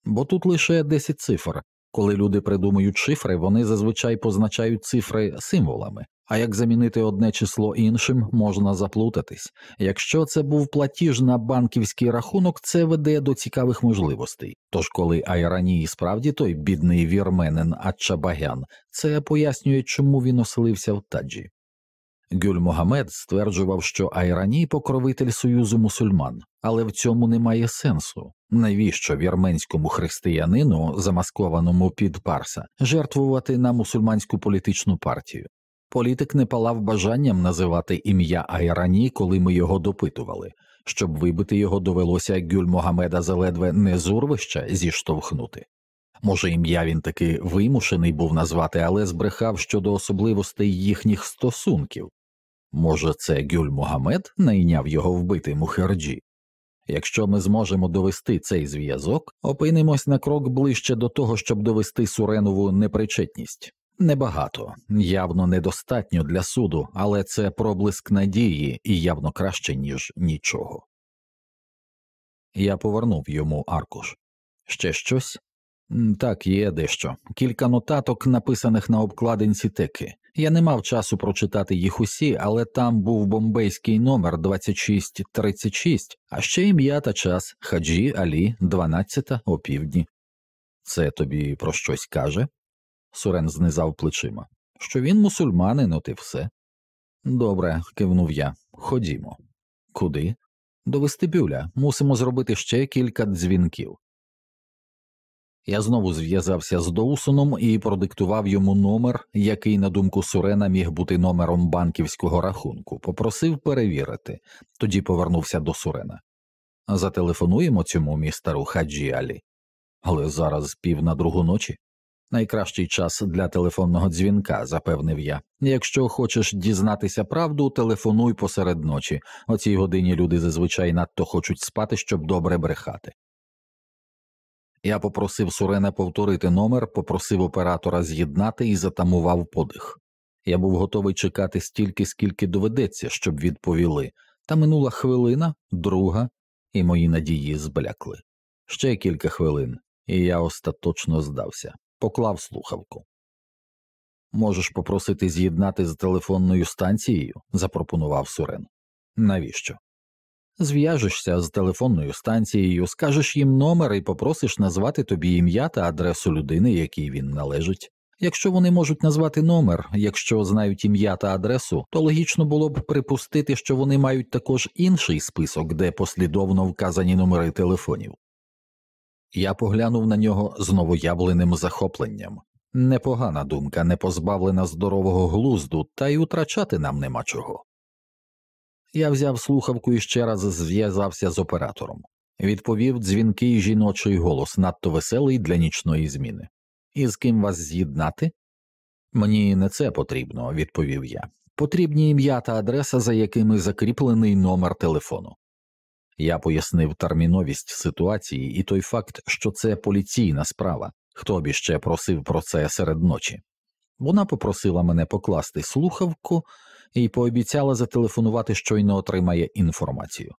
Бо тут лише 10 цифр. Коли люди придумують шифри, вони зазвичай позначають цифри символами, а як замінити одне число іншим, можна заплутатись. Якщо це був платіж на банківський рахунок, це веде до цікавих можливостей. Тож, коли Айрані справді той бідний вірменин Ачабагян, це пояснює, чому він оселився в таджі. Гюль Могамед стверджував, що Айрані покровитель союзу мусульман, але в цьому немає сенсу. Навіщо вірменському християнину, замаскованому під парса, жертвувати на мусульманську політичну партію? Політик не палав бажанням називати ім'я Айрані, коли ми його допитували. Щоб вибити його, довелося Гюль Могамеда заледве не з урвища зіштовхнути. Може, ім'я він таки вимушений був назвати, але збрехав щодо особливостей їхніх стосунків. Може, це Гюль Могамед найняв його вбити Мухерджі? Якщо ми зможемо довести цей зв'язок, опинимось на крок ближче до того, щоб довести Суренову непричетність. Небагато, явно недостатньо для суду, але це проблиск надії і явно краще, ніж нічого. Я повернув йому аркуш. Ще щось? Так, є дещо. Кілька нотаток, написаних на обкладинці теки. Я не мав часу прочитати їх усі, але там був бомбейський номер 2636, а ще ім'я та час Хаджі Алі, 12 опівдні. Це тобі про щось каже? Сурен знизав плечима. Що він мусульманин, от і все. Добре, кивнув я. Ходімо. Куди? До вестибюля. Мусимо зробити ще кілька дзвінків. Я знову зв'язався з Доусоном і продиктував йому номер, який, на думку Сурена, міг бути номером банківського рахунку, попросив перевірити, тоді повернувся до Сурена. Зателефонуємо цьому містеру Хаджі Алі. Але зараз пів на другу ночі. Найкращий час для телефонного дзвінка, запевнив я. Якщо хочеш дізнатися правду, телефонуй посеред ночі. О цій годині люди зазвичай надто хочуть спати, щоб добре брехати. Я попросив Сурена повторити номер, попросив оператора з'єднати і затамував подих. Я був готовий чекати стільки, скільки доведеться, щоб відповіли, та минула хвилина, друга, і мої надії зблякли. Ще кілька хвилин, і я остаточно здався, поклав слухавку. Можеш попросити з'єднати з телефонною станцією? запропонував Сурен. Навіщо? Зв'яжешся з телефонною станцією, скажеш їм номер і попросиш назвати тобі ім'я та адресу людини, якій він належить. Якщо вони можуть назвати номер, якщо знають ім'я та адресу, то логічно було б припустити, що вони мають також інший список, де послідовно вказані номери телефонів. Я поглянув на нього з новоявленим захопленням. Непогана думка, не позбавлена здорового глузду, та й утрачати нам нема чого. Я взяв слухавку і ще раз зв'язався з оператором. Відповів дзвінкий жіночий голос, надто веселий для нічної зміни. І з ким вас з'єднати? Мені не це потрібно, відповів я. Потрібні ім'я та адреса, за якими закріплений номер телефону. Я пояснив терміновість ситуації і той факт, що це поліційна справа, хто б іще просив про це серед ночі. Вона попросила мене покласти слухавку і пообіцяла зателефонувати, щойно отримає інформацію.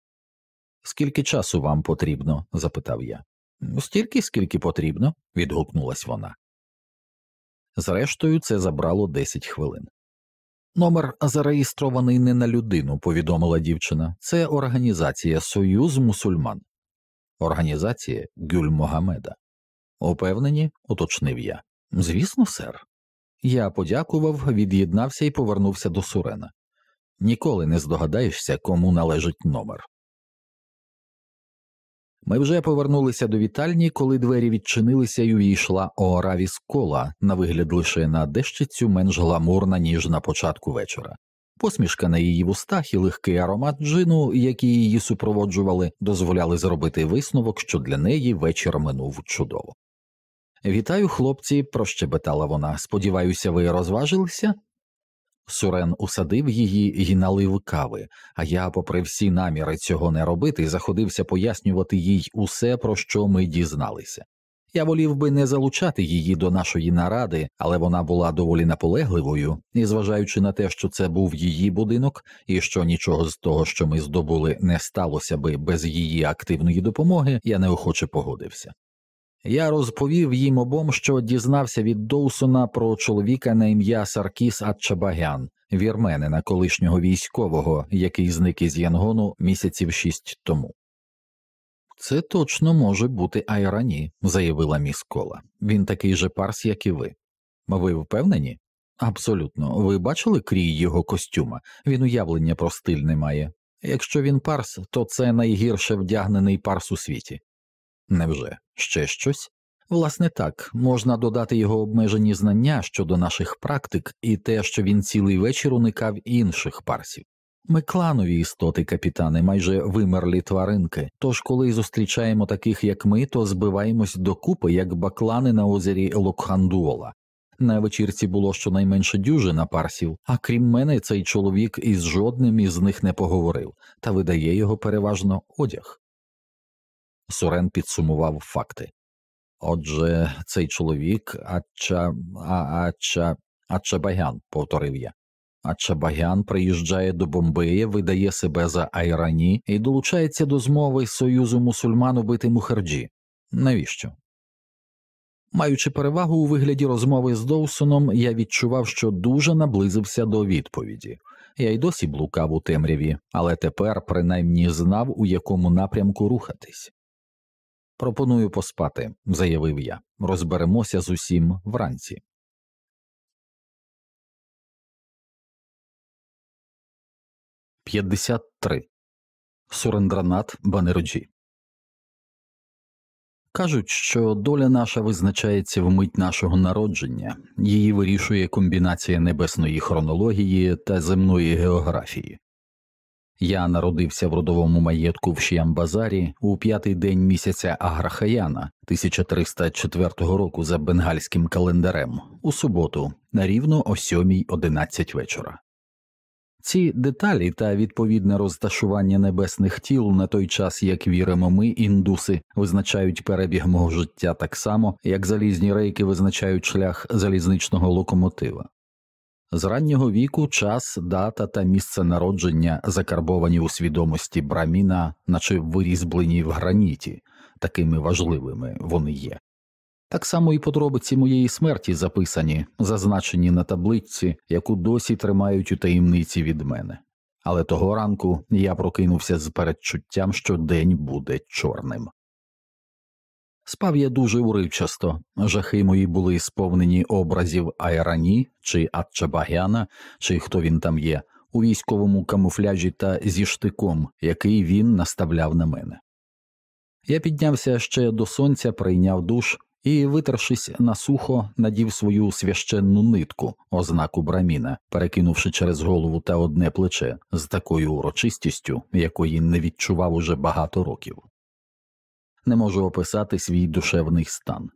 Скільки часу вам потрібно? запитав я. Стільки, скільки потрібно, відгукнулась вона. Зрештою, це забрало 10 хвилин. Номер зареєстрований не на людину, повідомила дівчина. Це організація Союз мусульман. Організація Гюль Могамеда. Упевнені, уточнив я. Звісно, сер. Я подякував, від'єднався і повернувся до Сурена. Ніколи не здогадаєшся, кому належить номер. Ми вже повернулися до вітальні, коли двері відчинилися і увійшла Ораві кола, на вигляд лише на дещицю менш гламурна, ніж на початку вечора. Посмішка на її вустах і легкий аромат джину, які її супроводжували, дозволяли зробити висновок, що для неї вечір минув чудово. Вітаю, хлопці, прощебетала вона. Сподіваюся, ви розважилися? Сурен усадив її і налив кави, а я, попри всі наміри цього не робити, заходився пояснювати їй усе, про що ми дізналися. Я волів би не залучати її до нашої наради, але вона була доволі наполегливою, і, зважаючи на те, що це був її будинок, і що нічого з того, що ми здобули, не сталося би без її активної допомоги, я неохоче погодився. Я розповів їм обом, що дізнався від Доусона про чоловіка на ім'я Саркіс Атчабагян, вірменина колишнього військового, який зник із Янгону місяців шість тому. Це точно може бути Айрані, заявила міс Кола. Він такий же парс, як і ви. Ви впевнені? Абсолютно. Ви бачили крій його костюма? Він уявлення про стиль не має. Якщо він парс, то це найгірше вдягнений парс у світі. Невже ще щось? Власне так, можна додати його обмежені знання щодо наших практик і те, що він цілий вечір уникав інших парсів. Ми кланові істоти, капітани, майже вимерлі тваринки, тож коли зустрічаємо таких, як ми, то збиваємось докупи, як баклани на озері Локхандуола. На вечірці було щонайменше дюжина парсів, а крім мене, цей чоловік із жодним із них не поговорив, та видає його переважно одяг. Сурен підсумував факти. Отже, цей чоловік Ача Ача Ачабагян, повторив я. Ачабагян приїжджає до Бомбея, видає себе за Айрані і долучається до змови Союзу мусульман убити Мухерджі. Навіщо? Маючи перевагу у вигляді розмови з Доусоном, я відчував, що дуже наблизився до відповіді. Я й досі блукав у темряві, але тепер принаймні знав, у якому напрямку рухатись. Пропоную поспати, заявив я. Розберемося з усім вранці. П'ятдесят три Сурендранат Банероджі Кажуть, що доля наша визначається в мить нашого народження, її вирішує комбінація небесної хронології та земної географії. Я народився в родовому маєтку в Шіамбазарі у п'ятий день місяця Аграхаяна 1304 року за бенгальським календарем у суботу на рівно о 7.11 вечора. Ці деталі та відповідне розташування небесних тіл на той час, як віримо ми, індуси, визначають перебіг мого життя так само, як залізні рейки визначають шлях залізничного локомотива. З раннього віку час, дата та місце народження закарбовані у свідомості браміна, наче вирізблені в граніті, такими важливими вони є. Так само і подробиці моєї смерті записані, зазначені на табличці, яку досі тримають у таємниці від мене, але того ранку я прокинувся з передчуттям, що день буде чорним. Спав я дуже уривчасто, жахи мої були сповнені образів Айрані чи Атчабагяна, чи хто він там є, у військовому камуфляжі та зі штиком, який він наставляв на мене. Я піднявся ще до сонця, прийняв душ і, витершись на сухо, надів свою священну нитку, ознаку браміна, перекинувши через голову та одне плече з такою урочистістю, якої не відчував уже багато років не можу описати свій душевний стан.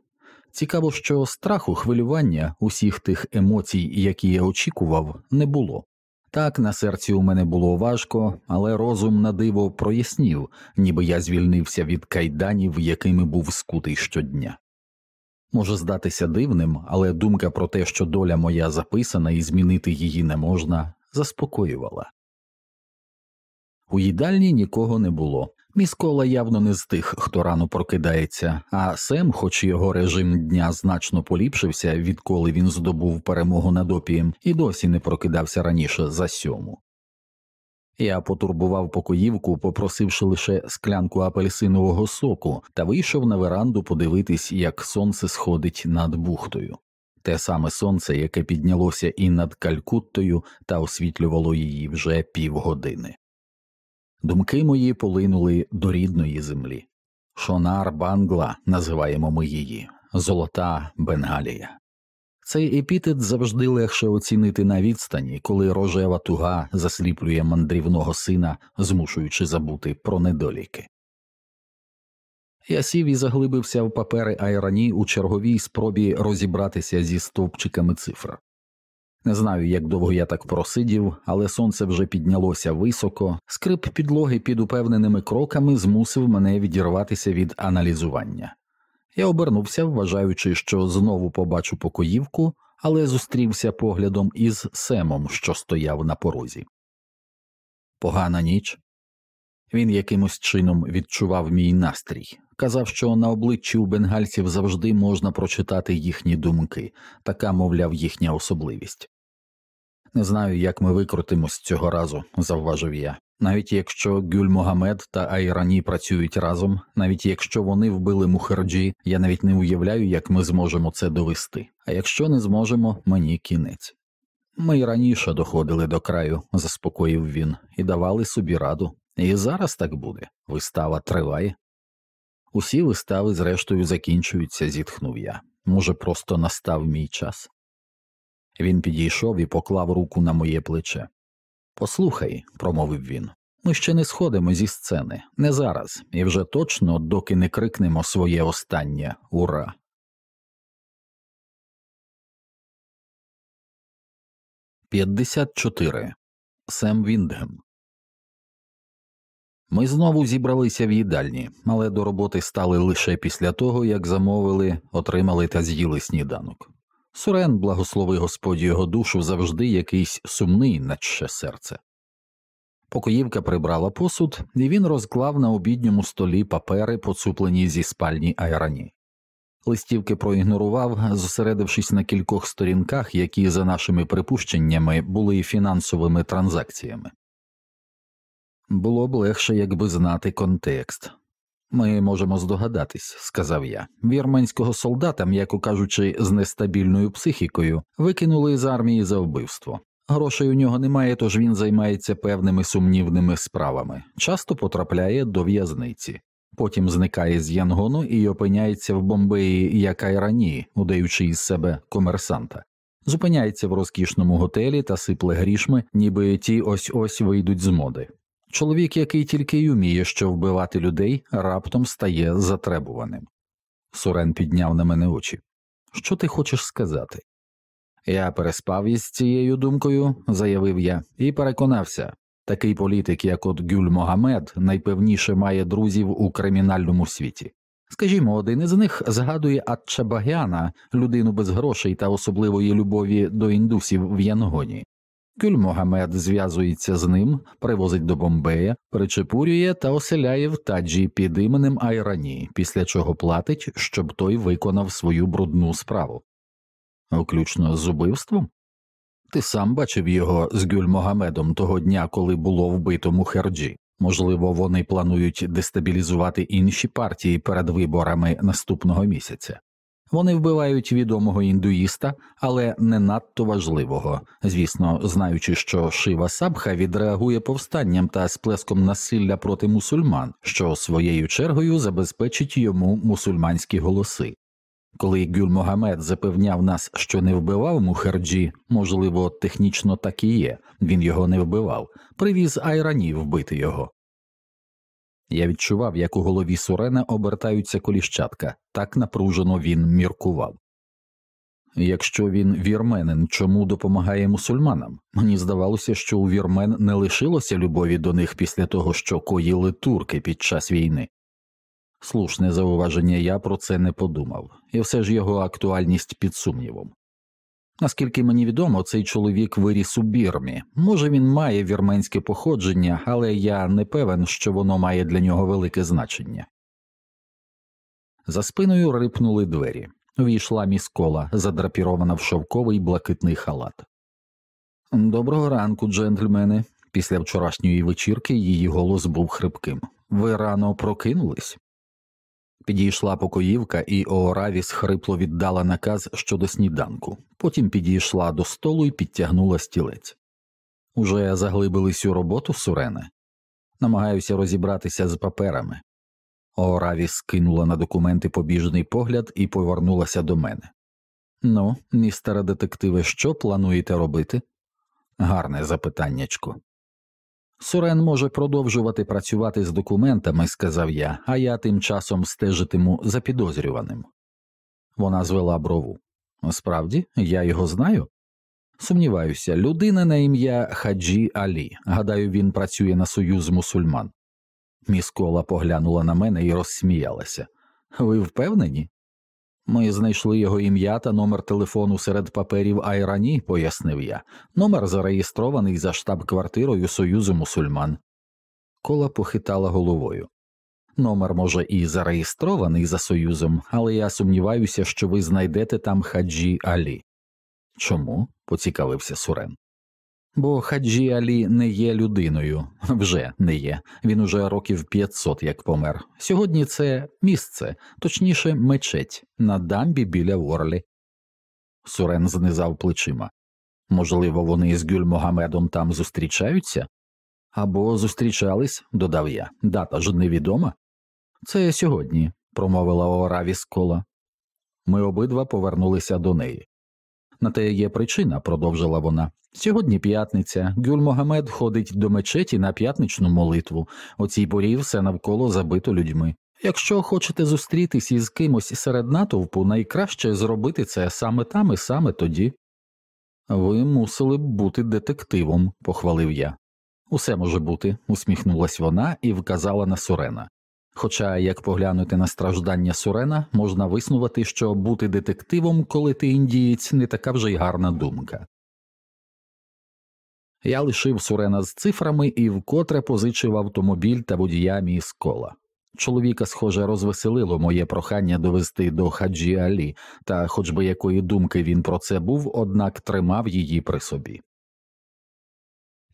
Цікаво, що страху, хвилювання, усіх тих емоцій, які я очікував, не було. Так на серці у мене було важко, але розум на диво прояснів, ніби я звільнився від кайданів, якими був скутий щодня. Може здатися дивним, але думка про те, що доля моя записана і змінити її не можна, заспокоювала. У їдальні нікого не було, Міскола явно не з тих, хто рано прокидається, а Сем, хоч його режим дня значно поліпшився, відколи він здобув перемогу над опієм, і досі не прокидався раніше за сьому. Я потурбував покоївку, попросивши лише склянку апельсинового соку, та вийшов на веранду подивитись, як сонце сходить над бухтою, те саме сонце, яке піднялося і над Калькуттою та освітлювало її вже півгодини. Думки мої полинули до рідної землі. Шонар Бангла називаємо ми її, Золота Бенгалія. Цей епітет завжди легше оцінити на відстані, коли рожева туга засліплює мандрівного сина, змушуючи забути про недоліки. Я сів і заглибився в папери Айрані у черговій спробі розібратися зі стовпчиками цифр. Не знаю, як довго я так просидів, але сонце вже піднялося високо, скрип підлоги під упевненими кроками змусив мене відірватися від аналізування. Я обернувся, вважаючи, що знову побачу покоївку, але зустрівся поглядом із Семом, що стояв на порозі. Погана ніч. Він якимось чином відчував мій настрій, казав, що на обличчі у бенгальців завжди можна прочитати їхні думки, така, мовляв, їхня особливість. Не знаю, як ми викрутимось цього разу, завважив я. Навіть якщо Гюль Могамед та Айрані працюють разом, навіть якщо вони вбили Мухерджі, я навіть не уявляю, як ми зможемо це довести. А якщо не зможемо, мені кінець. Ми й раніше доходили до краю, заспокоїв він, і давали собі раду. І зараз так буде. Вистава триває. Усі вистави, зрештою, закінчуються, зітхнув я. Може, просто настав мій час. Він підійшов і поклав руку на моє плече. Послухай, промовив він, ми ще не сходимо зі сцени, не зараз, і вже точно, доки не крикнемо своє останнє ура. П'ятдесят чотири Сем Віндгем Ми знову зібралися в їдальні, але до роботи стали лише після того, як замовили, отримали та з'їли сніданок. Сурен, благослови Господь його душу, завжди якийсь сумний, наче серце. Покоївка прибрала посуд, і він розклав на обідньому столі папери, поцуплені зі спальні айрані. Листівки проігнорував, зосередившись на кількох сторінках, які, за нашими припущеннями, були фінансовими транзакціями. Було б легше, якби знати контекст. Ми можемо здогадатись, сказав я. Вірменського солдата, м'яко кажучи, з нестабільною психікою, викинули з армії за вбивство. Грошей у нього немає, тож він займається певними сумнівними справами, часто потрапляє до в'язниці, потім зникає з Янгону і опиняється в Бомбеї, як Айрані, удаючи із себе комерсанта. Зупиняється в розкішному готелі та сипле грішми, ніби ті ось ось вийдуть з моди. Чоловік, який тільки й уміє, що вбивати людей, раптом стає затребуваним. Сурен підняв на мене очі. Що ти хочеш сказати? Я переспав із цією думкою, заявив я, і переконався такий політик, як от Гюль Могамед, найпевніше має друзів у кримінальному світі. Скажімо, один із них згадує Атчабагяна, людину без грошей та особливої любові до індусів в Янгоні. Гюль Могамед зв'язується з ним, привозить до Бомбея, причепурює та оселяє в Таджі під іменем Айрані, після чого платить, щоб той виконав свою брудну справу включно з убивством? Ти сам бачив його з Гюль Могамедом того дня, коли було вбито Мухерджі. Можливо, вони планують дестабілізувати інші партії перед виборами наступного місяця. Вони вбивають відомого індуїста, але не надто важливого, звісно, знаючи, що Шива Сабха відреагує повстанням та сплеском насилля проти мусульман, що своєю чергою забезпечить йому мусульманські голоси. Коли Гюль Могамед запевняв нас, що не вбивав Мухерджі, можливо, технічно так і є, він його не вбивав, привіз Айрані вбити його. Я відчував, як у голові Сурена обертаються коліщатка, так напружено він міркував. Якщо він вірменин, чому допомагає мусульманам? Мені здавалося, що у вірмен не лишилося любові до них після того, що коїли турки під час війни. Слушне зауваження, я про це не подумав, і все ж його актуальність під сумнівом. Наскільки мені відомо, цей чоловік виріс у бірмі. Може, він має вірменське походження, але я не певен, що воно має для нього велике значення. За спиною рипнули двері. Війшла міскола, задрапірована в шовковий блакитний халат. Доброго ранку, джентльмени. Після вчорашньої вечірки її голос був хрипким. Ви рано прокинулись? Підійшла покоївка, і Ооравіс хрипло віддала наказ щодо сніданку, потім підійшла до столу і підтягнула стілець. Уже заглибились у роботу Сурене. Намагаюся розібратися з паперами. Ооравіс кинула на документи побіжний погляд і повернулася до мене. Ну, містере детективе, що плануєте робити? Гарне запитаннячко. Сурен може продовжувати працювати з документами, сказав я, а я тим часом стежитиму за підозрюваним. Вона звела брову. Справді, я його знаю. Сумніваюся, людина на ім'я Хаджі Алі. Гадаю, він працює на союз мусульман. Міскола поглянула на мене і розсміялася. Ви впевнені? Ми знайшли його ім'я та номер телефону серед паперів Айрані, пояснив я. Номер зареєстрований за штаб-квартирою Союзу мусульман. Кола похитала головою. Номер, може, і зареєстрований за Союзом, але я сумніваюся, що ви знайдете там хаджі Алі. Чому? поцікавився Сурен. Бо Хаджі Алі не є людиною, вже не є. Він уже років 500 як помер. Сьогодні це місце, точніше, мечеть на дамбі біля Ворлі. Сурен знизав плечима. Можливо, вони з Гюльмогамедом там зустрічаються? Або зустрічались, додав я, дата ж невідома. Це сьогодні. промовила Ораві скола. Ми обидва повернулися до неї. На те є причина, продовжила вона. Сьогодні п'ятниця. Гюль Могамед ходить до мечеті на п'ятничну молитву. У цій порі все навколо забито людьми. Якщо хочете зустрітись із кимось серед натовпу, найкраще зробити це саме там і саме тоді. Ви мусили б бути детективом, похвалив я. Усе може бути, усміхнулась вона і вказала на Сурена. Хоча, як поглянути на страждання Сурена, можна виснувати, що бути детективом, коли ти індієць, не така вже й гарна думка. Я лишив Сурена з цифрами і вкотре позичив автомобіль та водія міс кола. Чоловіка, схоже, розвеселило моє прохання довести до хаджі Алі, та, хоч би якої думки він про це був, однак тримав її при собі.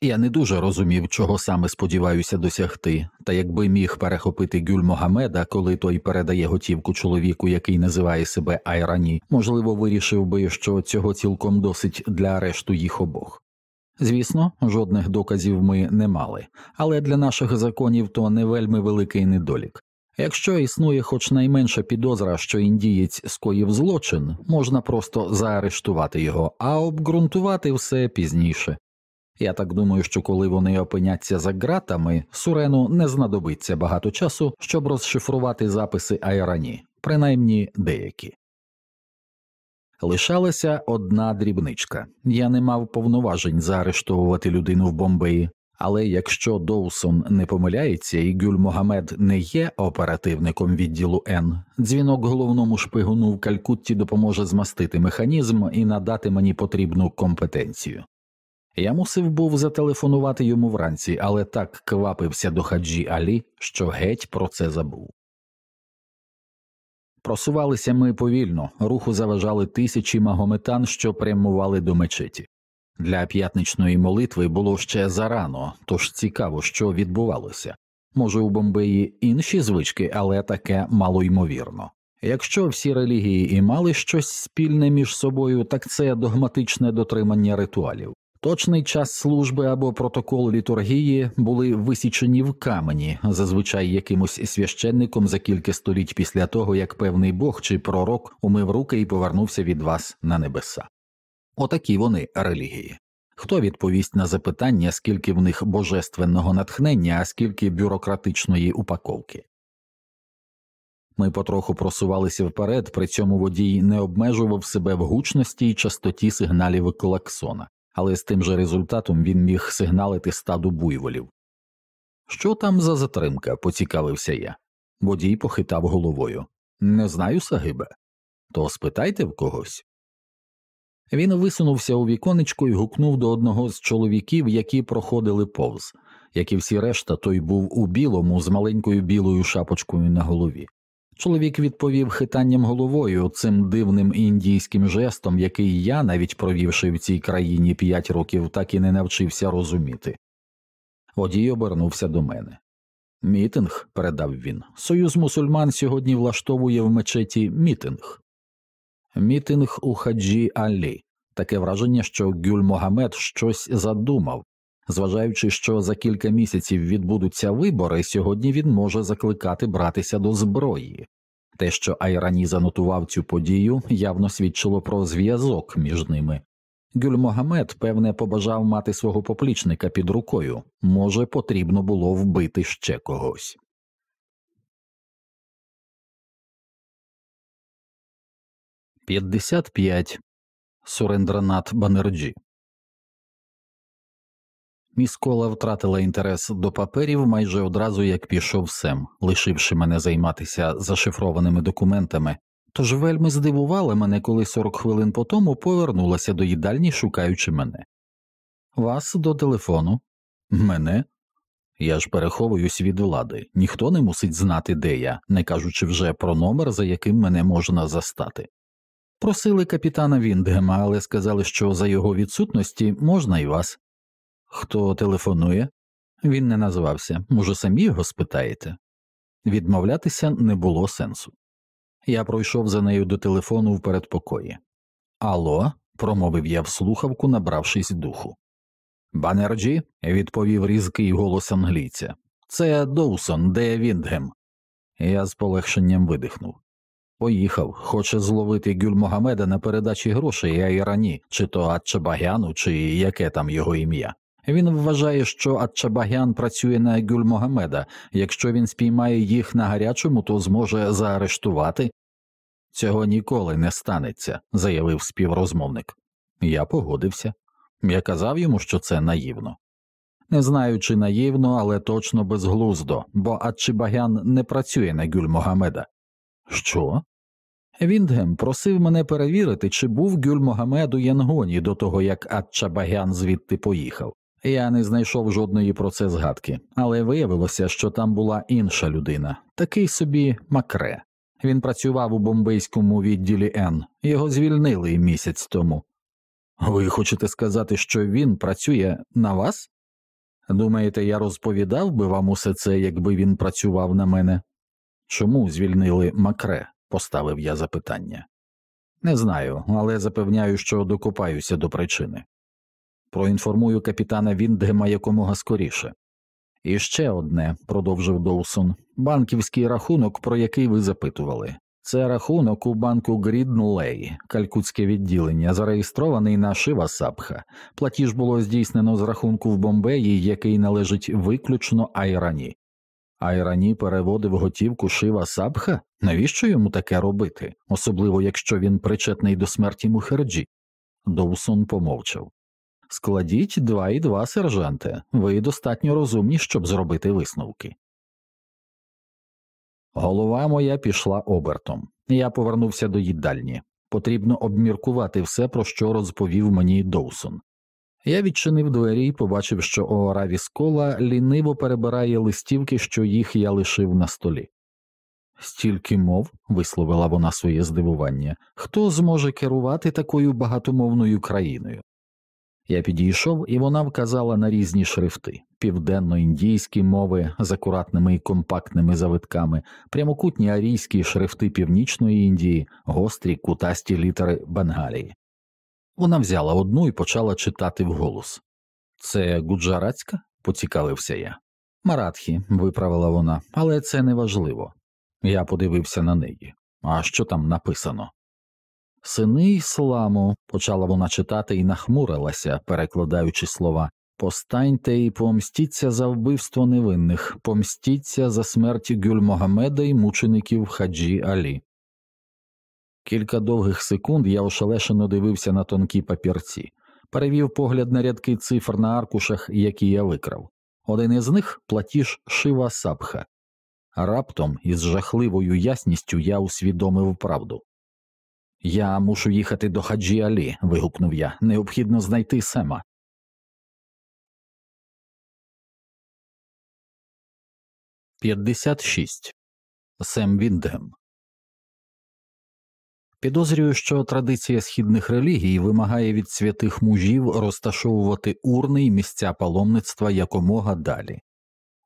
Я не дуже розумів, чого саме сподіваюся досягти, та якби міг перехопити Гюль Могамеда, коли той передає готівку чоловіку, який називає себе Айрані, можливо, вирішив би, що цього цілком досить для арешту їх обох. Звісно, жодних доказів ми не мали, але для наших законів то не вельми великий недолік. Якщо існує хоч найменша підозра, що індієць скоїв злочин, можна просто заарештувати його, а обґрунтувати все пізніше. Я так думаю, що коли вони опиняться за ґратами, Сурену не знадобиться багато часу, щоб розшифрувати записи Айрані, принаймні деякі. Лишалася одна дрібничка я не мав повноважень заарештовувати людину в Бомбеї, але якщо Доусон не помиляється і Гюль Могамед не є оперативником відділу Н, дзвінок головному шпигуну в Калькутті допоможе змастити механізм і надати мені потрібну компетенцію. Я мусив був зателефонувати йому вранці, але так квапився до хаджі Алі, що геть про це забув. Просувалися ми повільно, руху заважали тисячі магометан, що прямували до мечеті. Для п'ятничної молитви було ще зарано, тож цікаво, що відбувалося. Може, у Бомбеї інші звички, але таке малоймовірно. Якщо всі релігії і мали щось спільне між собою, так це догматичне дотримання ритуалів. Точний час служби або протокол літургії були висічені в камені, зазвичай якимось священником за кілька століть після того, як певний бог чи пророк умив руки і повернувся від вас на небеса. Отакі вони релігії. Хто відповість на запитання, скільки в них божественного натхнення, а скільки бюрократичної упаковки? Ми потроху просувалися вперед, при цьому водій не обмежував себе в гучності й частоті сигналів клаксона але з тим же результатом він міг сигналити стаду буйволів. Що там за затримка? поцікавився я. Водій похитав головою. Не знаю, Сагибе. То спитайте в когось. Він висунувся у віконечко і гукнув до одного з чоловіків, які проходили повз. Як і всі решта, той був у білому з маленькою білою шапочкою на голові. Чоловік відповів хитанням головою цим дивним індійським жестом, який я, навіть провівши в цій країні п'ять років, так і не навчився розуміти. Водій обернувся до мене. Мітинг, передав він, союз мусульман сьогодні влаштовує в мечеті мітинг. Мітинг у хаджі Алі. Таке враження, що Гюль Могамед щось задумав, Зважаючи, що за кілька місяців відбудуться вибори, сьогодні він може закликати братися до зброї. Те, що Айрані занотував цю подію, явно свідчило про зв'язок між ними. Гюльмогамед, певне, побажав мати свого поплічника під рукою може, потрібно було вбити ще когось. П'ятдесят п'ять Сурендранат Банерджі Міс Кола втратила інтерес до паперів майже одразу як пішов Сем, лишивши мене займатися зашифрованими документами, тож вельми здивувала мене, коли 40 хвилин по тому повернулася до їдальні, шукаючи мене. Вас до телефону? Мене? Я ж переховуюсь від влади, ніхто не мусить знати, де я, не кажучи вже про номер, за яким мене можна застати. Просили капітана Віндгема, але сказали, що за його відсутності можна і вас. Хто телефонує? Він не назвався. Може, самі його спитаєте? Відмовлятися не було сенсу. Я пройшов за нею до телефону в передпокої. Алло, промовив я в слухавку, набравшись духу. Банерджі, відповів різкий голос англійця. Це Доусон, де Віндгем. Я з полегшенням видихнув. Поїхав, хоче зловити Гюльмогамеда на передачі грошей Айрані, чи то Атчабагяну, чи яке там його ім'я. Він вважає, що Атчабагян працює на Гюльмогамеда. Якщо він спіймає їх на гарячому, то зможе заарештувати. Цього ніколи не станеться, заявив співрозмовник. Я погодився. Я казав йому, що це наївно. Не знаю, чи наївно, але точно безглуздо, бо Атчибагян не працює на Гюльмогамеда. Що? Віндгем просив мене перевірити, чи був Гюльмогамед у Янгоні до того, як Атчабагян звідти поїхав. Я не знайшов жодної про це згадки, але виявилося, що там була інша людина, такий собі Макре. Він працював у бомбейському відділі Н, його звільнили місяць тому. Ви хочете сказати, що він працює на вас? Думаєте, я розповідав би вам усе це, якби він працював на мене? Чому звільнили Макре? поставив я запитання. Не знаю, але запевняю, що докопаюся до причини. Проінформую капітана Віндгема якомога скоріше. І ще одне, продовжив Доусон, банківський рахунок, про який ви запитували. Це рахунок у банку Гріндлей, калькутське відділення, зареєстрований на Шива Сабха. Платіж було здійснено з рахунку в Бомбеї, який належить виключно Айрані. Айрані переводив готівку Шива Сабха? Навіщо йому таке робити, особливо якщо він причетний до смерті Мухерджі? Доусон помовчав. Складіть два і два, сержанте, ви достатньо розумні, щоб зробити висновки. Голова моя пішла обертом. Я повернувся до їдальні. Потрібно обміркувати все, про що розповів мені Доусон. Я відчинив двері і побачив, що Оора Віскола ліниво перебирає листівки, що їх я лишив на столі. Стільки мов, висловила вона своє здивування, хто зможе керувати такою багатомовною країною? Я підійшов, і вона вказала на різні шрифти південно-індійські мови з акуратними і компактними завитками, прямокутні арійські шрифти Північної Індії, гострі кутасті літери Бенгалії. Вона взяла одну і почала читати вголос. Це гуджаратська? поцікавився я. Маратхі, виправила вона, але це не важливо. Я подивився на неї. А що там написано? Сини ісламу, почала вона читати і нахмурилася, перекладаючи слова. Постаньте і помстіться за вбивство невинних, помстіться за смерть Гюльмогамеда і мучеників хаджі Алі. Кілька довгих секунд я ошелешено дивився на тонкі папірці, перевів погляд на рядки цифр на аркушах, які я викрав. Один із них платіж Шива Сапха. Раптом із жахливою ясністю я усвідомив правду. Я мушу їхати до хаджі Алі. вигукнув я. Необхідно знайти Сема. П'ятдесят шість Сем Віндгем Підозрюю, що традиція східних релігій вимагає від святих мужів розташовувати урни й місця паломництва якомога далі.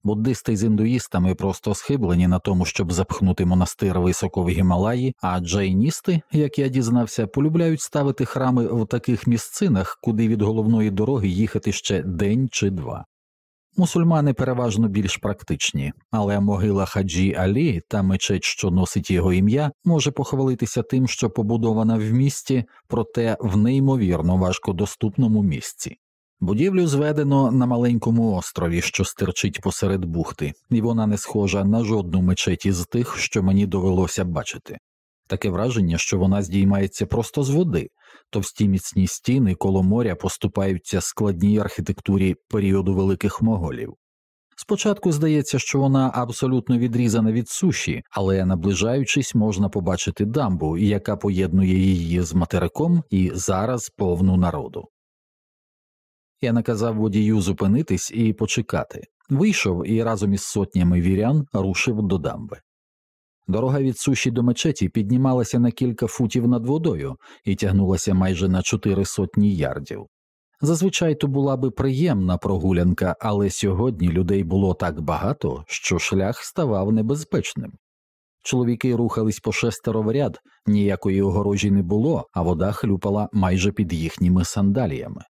Буддисти з індуїстами просто схиблені на тому, щоб запхнути монастир високо в Гімалаї, а джайністи, як я дізнався, полюбляють ставити храми в таких місцинах, куди від головної дороги їхати ще день чи два. Мусульмани переважно більш практичні, але могила хаджі Алі та мечеть, що носить його ім'я, може похвалитися тим, що побудована в місті, проте в неймовірно важкодоступному місці. Будівлю зведено на маленькому острові, що стирчить посеред бухти, і вона не схожа на жодну мечеть із тих, що мені довелося бачити. Таке враження, що вона здіймається просто з води, товсті міцні стіни коло моря поступаються складній архітектурі періоду великих моголів. Спочатку здається, що вона абсолютно відрізана від суші, але наближаючись, можна побачити дамбу, яка поєднує її з материком і зараз повну народу. Я наказав водію зупинитись і почекати. Вийшов і разом із сотнями вірян рушив до дамби. Дорога від суші до мечеті піднімалася на кілька футів над водою і тягнулася майже на чотири сотні ярдів. Зазвичай то була би приємна прогулянка, але сьогодні людей було так багато, що шлях ставав небезпечним. Чоловіки рухались по шестеро в ряд, ніякої огорожі не було, а вода хлюпала майже під їхніми сандаліями.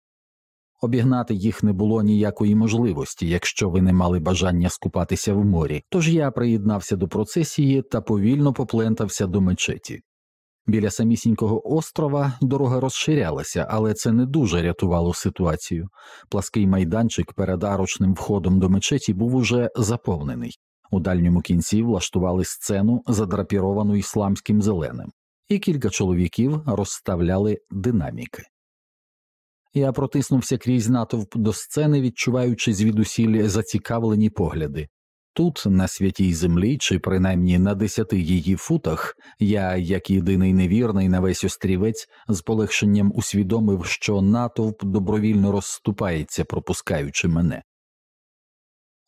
Обігнати їх не було ніякої можливості, якщо ви не мали бажання скупатися в морі, тож я приєднався до процесії та повільно поплентався до мечеті. Біля самісінького острова дорога розширялася, але це не дуже рятувало ситуацію. Плаский майданчик перед арочним входом до мечеті був уже заповнений. У дальньому кінці влаштували сцену, задрапіровану ісламським зеленим, і кілька чоловіків розставляли динаміки. Я протиснувся крізь натовп до сцени, відчуваючи звідусіль зацікавлені погляди. Тут, на святій землі, чи принаймні на десяти її футах, я, як єдиний невірний на весь острівець, з полегшенням усвідомив, що натовп добровільно розступається, пропускаючи мене.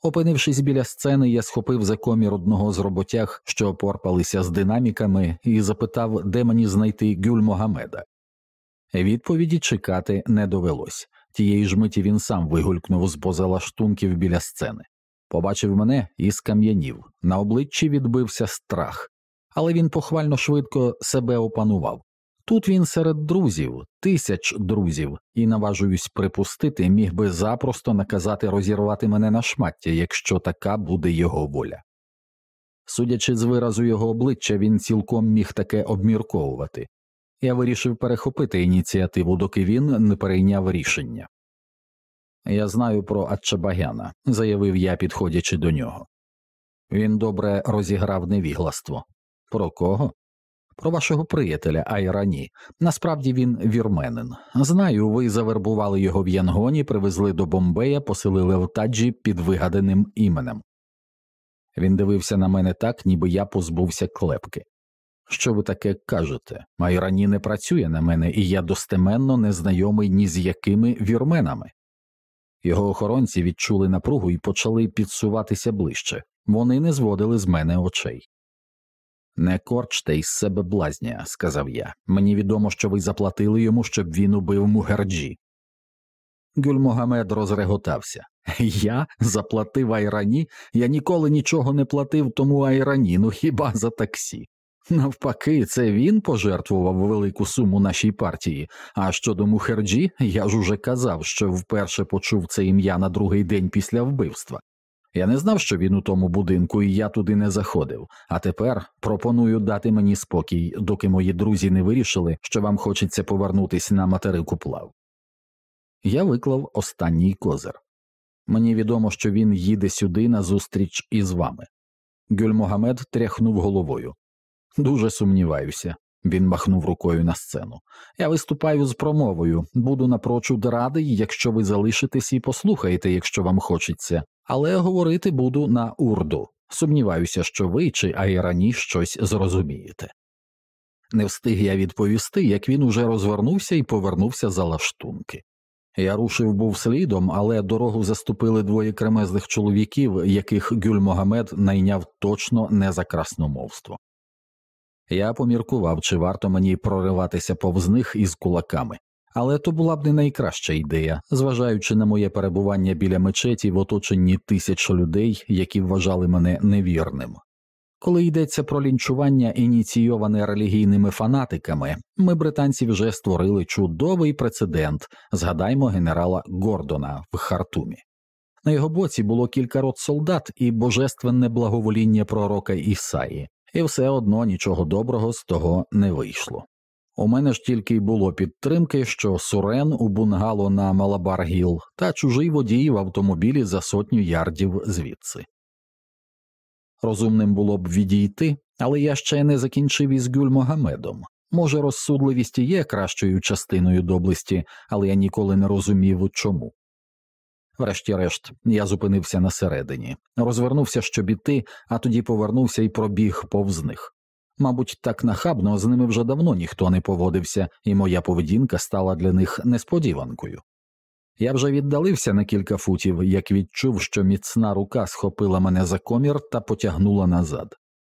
Опинившись біля сцени, я схопив за комір одного з роботяг, що порпалися з динаміками, і запитав, де мені знайти Гюль Могамеда. Відповіді чекати не довелось. Тієї ж миті він сам вигулькнув з поза лаштунків біля сцени. Побачив мене і скам'янів. На обличчі відбився страх, але він похвально швидко себе опанував. Тут він серед друзів, тисяч друзів, і наважуюсь припустити, міг би запросто наказати розірвати мене на шмаття, якщо така буде його воля. Судячи з виразу його обличчя, він цілком міг таке обмірковувати. Я вирішив перехопити ініціативу, доки він не перейняв рішення. Я знаю про Ачабагяна, заявив я, підходячи до нього. Він добре розіграв невігластво. Про кого? Про вашого приятеля Айрані. Насправді він вірменин. Знаю, ви завербували його в Янгоні, привезли до Бомбея, поселили в таджі під вигаданим іменем. Він дивився на мене так, ніби я позбувся клепки. Що ви таке кажете? Айрані не працює на мене, і я достеменно не знайомий ні з якими вірменами. Його охоронці відчули напругу і почали підсуватися ближче. Вони не зводили з мене очей. Не корчте із себе блазня, сказав я. Мені відомо, що ви заплатили йому, щоб він убив Мухерджі. Гюль Могамед розреготався. Я заплатив Айрані, я ніколи нічого не платив тому Айрані, ну хіба за таксі. Навпаки, це він пожертвував велику суму нашій партії. А щодо Мухерджі, я ж уже казав, що вперше почув це ім'я на другий день після вбивства. Я не знав, що він у тому будинку, і я туди не заходив. А тепер пропоную дати мені спокій, доки мої друзі не вирішили, що вам хочеться повернутися на материк уплав. Я виклав останній козир. Мені відомо, що він їде сюди на зустріч із вами. Гюльмогамед тряхнув головою. Дуже сумніваюся. Він махнув рукою на сцену. Я виступаю з промовою, буду напрочуд радий, якщо ви залишитесь і послухаєте, якщо вам хочеться, але говорити буду на урду. Сумніваюся, що ви чи Айрані щось зрозумієте. Не встиг я відповісти, як він уже розвернувся і повернувся за лаштунки. Я рушив був слідом, але дорогу заступили двоє кремезних чоловіків, яких Гюль Могамед найняв точно не за красномовство. Я поміркував, чи варто мені прориватися повз них із кулаками, але то була б не найкраща ідея, зважаючи на моє перебування біля мечеті в оточенні тисяч людей, які вважали мене невірним. Коли йдеться про лінчування, ініційоване релігійними фанатиками, ми британці вже створили чудовий прецедент, згадаймо генерала Гордона в Хартумі. На його боці було кілька рот солдат і божественне благовоління пророка Ісаї, і все одно нічого доброго з того не вийшло. У мене ж тільки й було підтримки, що Сурен у бунгало на Малабар-Гіл та чужий водій в автомобілі за сотню ярдів звідси. Розумним було б відійти, але я ще не закінчив із Гюльмогамедом. Може, розсудливість є кращою частиною доблесті, але я ніколи не розумів чому. Врешті-решт, я зупинився на середині, розвернувся, щоб іти, а тоді повернувся і пробіг повз них. Мабуть, так нахабно з ними вже давно ніхто не поводився, і моя поведінка стала для них несподіванкою. Я вже віддалився на кілька футів, як відчув, що міцна рука схопила мене за комір та потягнула назад.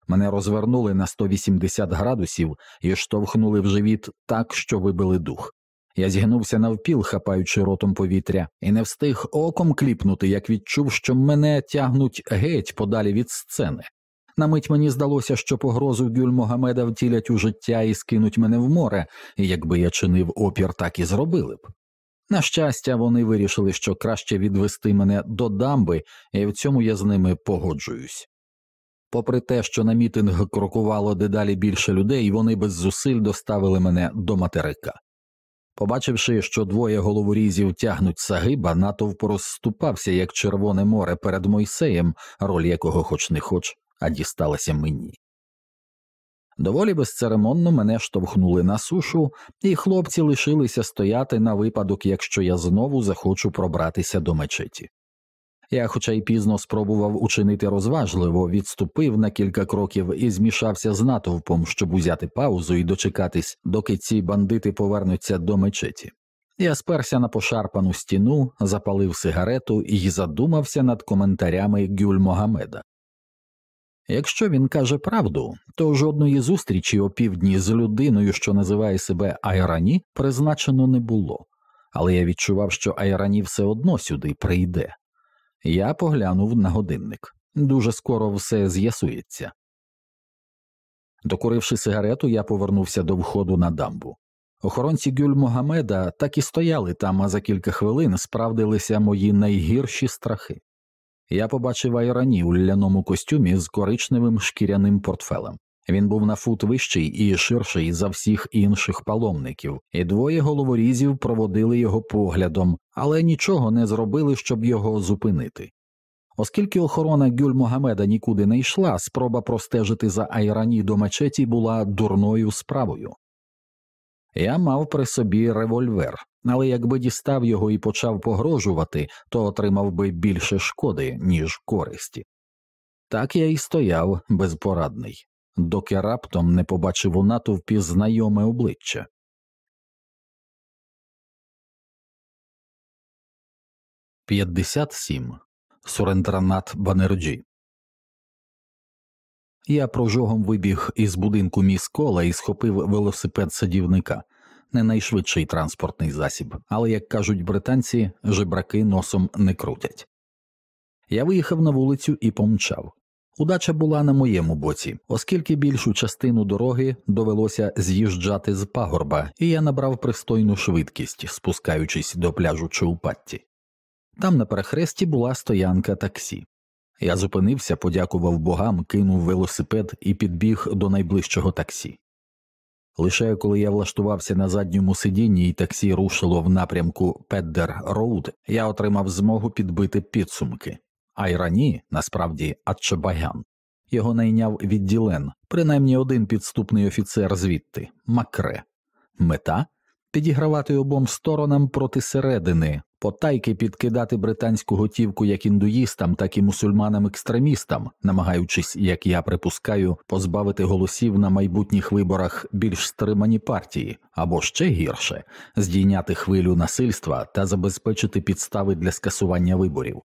Мене розвернули на 180 градусів і штовхнули в живіт так, що вибили дух. Я зігнувся навпіл, хапаючи ротом повітря, і не встиг оком кліпнути, як відчув, що мене тягнуть геть подалі від сцени. На мить мені здалося, що погрозу Гюль Могамеда втілять у життя і скинуть мене в море, і якби я чинив опір, так і зробили б. На щастя, вони вирішили, що краще відвести мене до дамби, і в цьому я з ними погоджуюсь. Попри те, що на мітинг крокувало дедалі більше людей, вони без зусиль доставили мене до материка. Побачивши, що двоє головорізів тягнуть сагиба, натовп розступався, як Червоне море перед Мойсеєм, роль якого хоч не хоч, а дісталася мені. Доволі безцеремонно мене штовхнули на сушу, і хлопці лишилися стояти на випадок, якщо я знову захочу пробратися до мечеті. Я, хоча й пізно спробував учинити розважливо, відступив на кілька кроків і змішався з натовпом, щоб узяти паузу і дочекатись, доки ці бандити повернуться до мечеті. Я сперся на пошарпану стіну, запалив сигарету і задумався над коментарями Гюль Могамеда. Якщо він каже правду, то жодної зустрічі опівдні з людиною, що називає себе Айрані, призначено не було, але я відчував, що Айрані все одно сюди прийде. Я поглянув на годинник. Дуже скоро все з'ясується. Докуривши сигарету, я повернувся до входу на дамбу. Охоронці Гюль Могамеда так і стояли там, а за кілька хвилин справдилися мої найгірші страхи. Я побачив Айрані у ляному костюмі з коричневим шкіряним портфелем. Він був на фут вищий і ширший за всіх інших паломників, і двоє головорізів проводили його поглядом, але нічого не зробили, щоб його зупинити. Оскільки охорона Гюль Могамеда нікуди не йшла, спроба простежити за Айрані до мечеті була дурною справою. Я мав при собі револьвер, але якби дістав його і почав погрожувати, то отримав би більше шкоди, ніж користі. Так я і стояв безпорадний доки раптом не побачив у натовпі знайоме обличчя. П'ятдесят сім Сурендранат Банерджі. Я прожогом вибіг із будинку міс Кола і схопив велосипед садівника, не найшвидший транспортний засіб, але, як кажуть британці, жебраки носом не крутять. Я виїхав на вулицю і помчав. Удача була на моєму боці, оскільки більшу частину дороги довелося з'їжджати з пагорба, і я набрав пристойну швидкість, спускаючись до пляжу Чоупатті. Там на перехресті була стоянка таксі. Я зупинився, подякував богам, кинув велосипед і підбіг до найближчого таксі. Лише коли я влаштувався на задньому сидінні і таксі рушило в напрямку Педдер Роуд, я отримав змогу підбити підсумки. Айрані, насправді Ачабагян. Його найняв відділ Н, принаймні один підступний офіцер звідти Макре. Мета підігравати обом сторонам проти середини, потайки підкидати британську готівку як індуїстам, так і мусульманам-екстремістам, намагаючись, як я припускаю, позбавити голосів на майбутніх виборах більш стримані партії, або ще гірше здійняти хвилю насильства та забезпечити підстави для скасування виборів.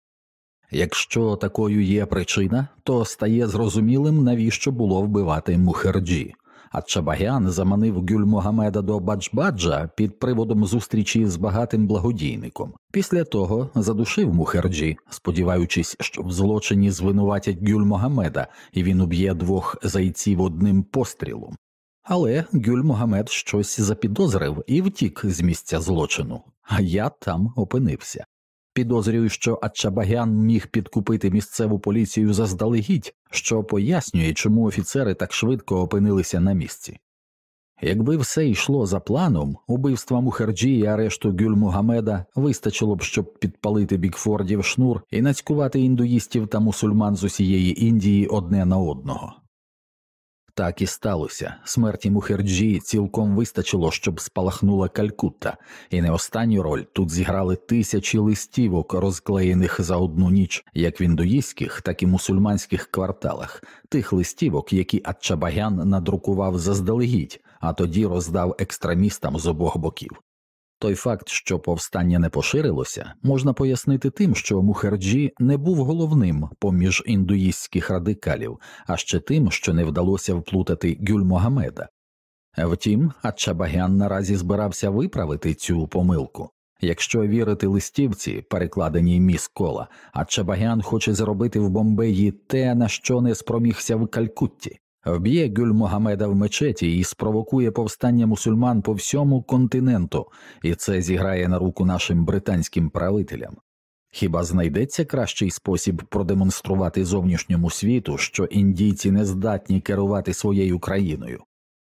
Якщо такою є причина, то стає зрозумілим, навіщо було вбивати Мухерджі. Ачабагян заманив Гюль Могамеда до Баджбаджа під приводом зустрічі з багатим благодійником. Після того задушив Мухерджі, сподіваючись, що в злочині звинуватять Гюль Могамеда, і він уб'є двох зайців одним пострілом. Але Гюль Могамед щось запідозрив і втік з місця злочину, а я там опинився. Підозрюю, що Ачабагян міг підкупити місцеву поліцію заздалегідь, що пояснює, чому офіцери так швидко опинилися на місці. Якби все йшло за планом, убивства Мухерджі і арешту Гюль Могамеда вистачило б, щоб підпалити Бікфордів шнур і нацькувати індуїстів та мусульман з усієї Індії одне на одного. Так і сталося. Смерті Мухерджі цілком вистачило, щоб спалахнула Калькутта, і не останню роль тут зіграли тисячі листівок, розклеєних за одну ніч, як в індуїстських, так і мусульманських кварталах, тих листівок, які Ачабагян надрукував заздалегідь, а тоді роздав екстремістам з обох боків. Той факт, що повстання не поширилося, можна пояснити тим, що Мухерджі не був головним поміж індуїстських радикалів, а ще тим, що не вдалося вплутати Гюль Могамеда. Втім, Ачабагян наразі збирався виправити цю помилку. Якщо вірити листівці, перекладеній міс кола, Ачабагян хоче зробити в Бомбеї те, на що не спромігся в Калькутті вб'є Гюль Могамеда в мечеті і спровокує повстання мусульман по всьому континенту, і це зіграє на руку нашим британським правителям. Хіба знайдеться кращий спосіб продемонструвати зовнішньому світу, що індійці не здатні керувати своєю країною?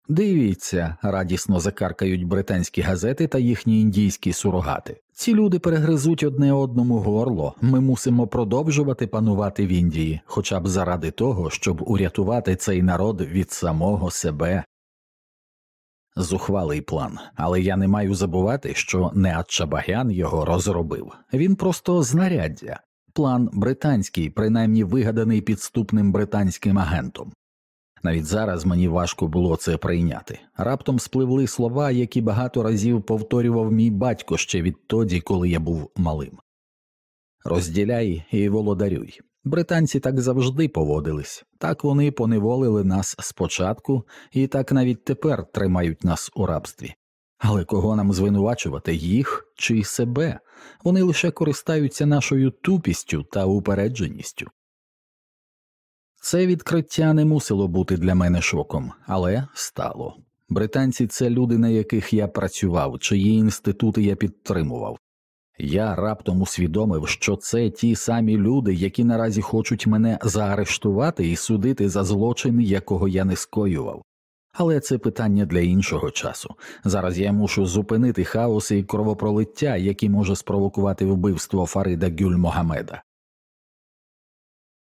Дивіться, радісно закаркають британські газети та їхні індійські сурогати. Ці люди перегризуть одне одному горло. Ми мусимо продовжувати панувати в Індії, хоча б заради того, щоб урятувати цей народ від самого себе. Зухвалий план, але я не маю забувати, що не Ачабагян його розробив. Він просто знаряддя. План британський, принаймні вигаданий підступним британським агентом. Навіть зараз мені важко було це прийняти. Раптом спливли слова, які багато разів повторював мій батько ще відтоді, коли я був малим. Розділяй і володарюй. Британці так завжди поводились, так вони поневолили нас спочатку і так навіть тепер тримають нас у рабстві. Але кого нам звинувачувати їх чи себе? Вони лише користаються нашою тупістю та упередженістю. Це відкриття не мусило бути для мене шоком, але стало. Британці це люди, на яких я працював, чиї інститути я підтримував. Я раптом усвідомив, що це ті самі люди, які наразі хочуть мене заарештувати і судити за злочин, якого я не скоював. Але це питання для іншого часу. Зараз я мушу зупинити хаос і кровопролиття, які може спровокувати вбивство Фарида Гюль Могамеда.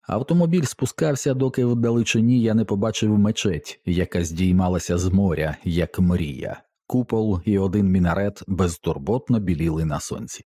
Автомобіль спускався, доки вдалечині я не побачив мечеть, яка здіймалася з моря, як мрія, купол і один мінарет безтурботно біліли на сонці.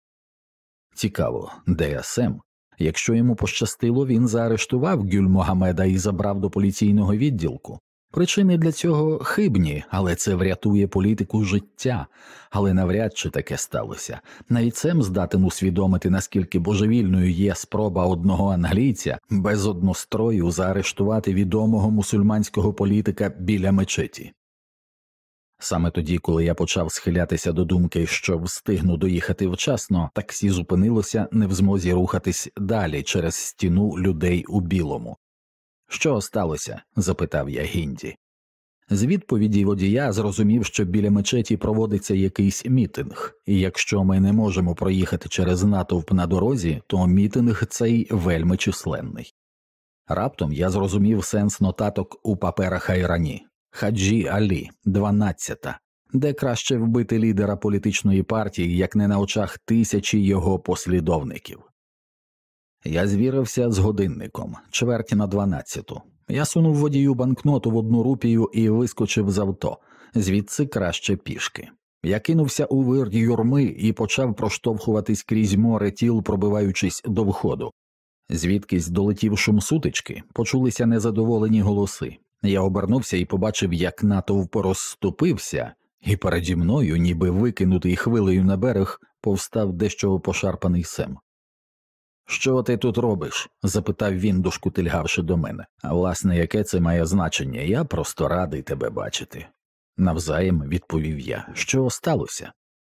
Цікаво, де Сем? Якщо йому пощастило, він заарештував Гюль Могамеда і забрав до поліційного відділку. Причини для цього хибні, але це врятує політику життя, але навряд чи таке сталося. Навіть цим здатен усвідомити, наскільки божевільною є спроба одного англійця без однострою заарештувати відомого мусульманського політика біля мечеті. Саме тоді, коли я почав схилятися до думки, що встигну доїхати вчасно, таксі зупинилося не в змозі рухатись далі через стіну людей у білому. Що сталося? запитав я Гінді. З відповіді водія зрозумів, що біля мечеті проводиться якийсь мітинг, і якщо ми не можемо проїхати через натовп на дорозі, то мітинг цей вельми численний. Раптом я зрозумів сенс нотаток у паперах Айрані Хаджі Алі, 12, де краще вбити лідера політичної партії, як не на очах тисячі його послідовників. Я звірився з годинником, чверті на дванадцяту. Я сунув водію банкноту в одну рупію і вискочив з авто, звідси краще пішки. Я кинувся у вир юрми і почав проштовхуватись крізь море тіл, пробиваючись до входу. Звідкись долетів шум сутички, почулися незадоволені голоси. Я обернувся і побачив, як натовп розступився, і переді мною, ніби викинутий хвилею на берег, повстав дещо пошарпаний сем. Що ти тут робиш? запитав він, дошкутильгавши до мене. А власне, яке це має значення? Я просто радий тебе бачити. Навзаєм відповів я. Що сталося?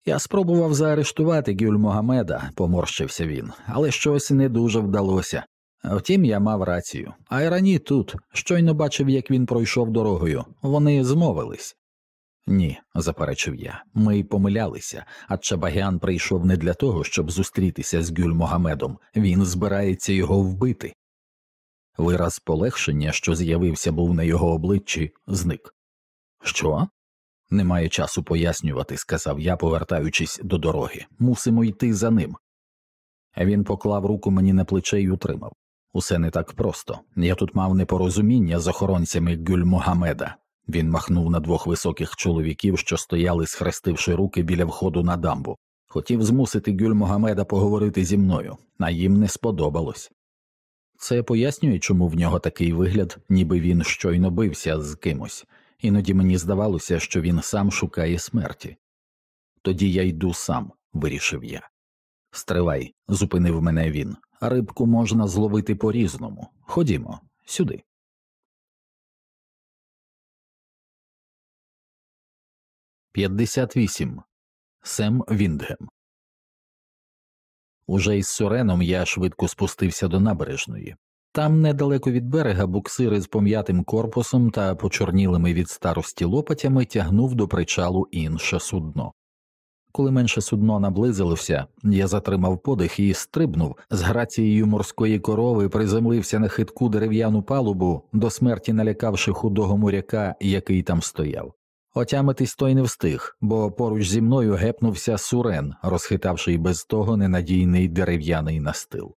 Я спробував заарештувати Гюль Могамеда, поморщився він, але щось не дуже вдалося. Втім, я мав рацію. Айрані тут щойно бачив, як він пройшов дорогою. Вони змовились. Ні, заперечив я, ми й помилялися, а Чабагян прийшов не для того, щоб зустрітися з Гюль Могамедом, він збирається його вбити. Вираз полегшення, що з'явився був на його обличчі, зник. Що? Немає часу пояснювати, сказав я, повертаючись до дороги. Мусимо йти за ним. Він поклав руку мені на плече й утримав. Усе не так просто. Я тут мав непорозуміння з охоронцями Гюль Могамеда. Він махнув на двох високих чоловіків, що стояли, схрестивши руки біля входу на дамбу. Хотів змусити Гюль Могамеда поговорити зі мною, а їм не сподобалось. Це пояснює, чому в нього такий вигляд, ніби він щойно бився з кимось, іноді мені здавалося, що він сам шукає смерті. Тоді я йду сам, вирішив я. Стривай, зупинив мене він. Рибку можна зловити по різному. Ходімо, сюди. 58. Сем Віндгем. Уже із Суреном я швидко спустився до набережної. Там недалеко від берега буксири з пом'ятим корпусом та почорнілими від старості лопатями тягнув до причалу інше судно. Коли менше судно наблизилося, я затримав подих і стрибнув з грацією морської корови, приземлився на хитку дерев'яну палубу, до смерті налякавши худого моряка, який там стояв. Отямитись той не встиг, бо поруч зі мною гепнувся сурен, розхитавши й без того ненадійний дерев'яний настил.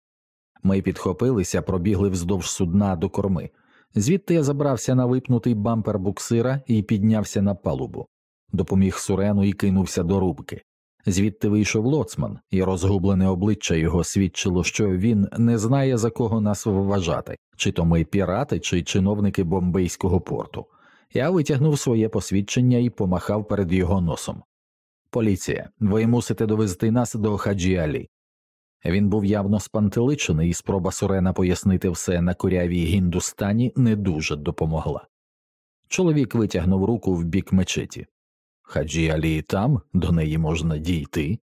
Ми підхопилися, пробігли вздовж судна до корми. Звідти я забрався на випнутий бампер буксира і піднявся на палубу, допоміг сурену і кинувся до рубки. Звідти вийшов лоцман, і розгублене обличчя його свідчило, що він не знає за кого нас вважати, чи то ми пірати, чи чиновники бомбейського порту. Я витягнув своє посвідчення і помахав перед його носом. Поліція, ви мусите довести нас до хаджі Алі. Він був явно спантеличений, і спроба Сурена пояснити все на корявій гіндустані не дуже допомогла. Чоловік витягнув руку в бік мечеті. Хаджі Алі там, до неї можна дійти.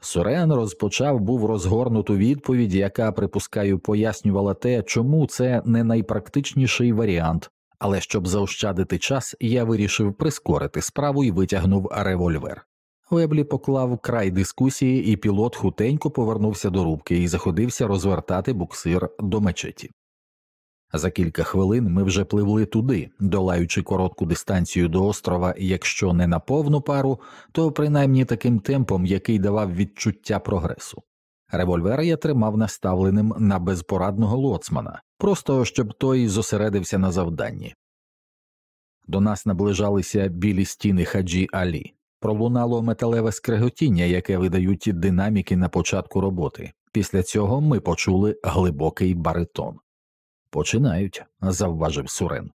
Сурен розпочав був розгорнуту відповідь, яка, припускаю, пояснювала те, чому це не найпрактичніший варіант, але щоб заощадити час, я вирішив прискорити справу і витягнув револьвер. Веблі поклав край дискусії, і пілот хутенько повернувся до рубки і заходився розвертати буксир до мечеті. За кілька хвилин ми вже пливли туди, долаючи коротку дистанцію до острова, якщо не на повну пару, то принаймні таким темпом, який давав відчуття прогресу. Револьвер я тримав наставленим на безпорадного лоцмана, просто щоб той зосередився на завданні. До нас наближалися білі стіни хаджі Алі, пролунало металеве скреготіння, яке видають динаміки на початку роботи. Після цього ми почули глибокий баритон. Починають, завважив Сурен.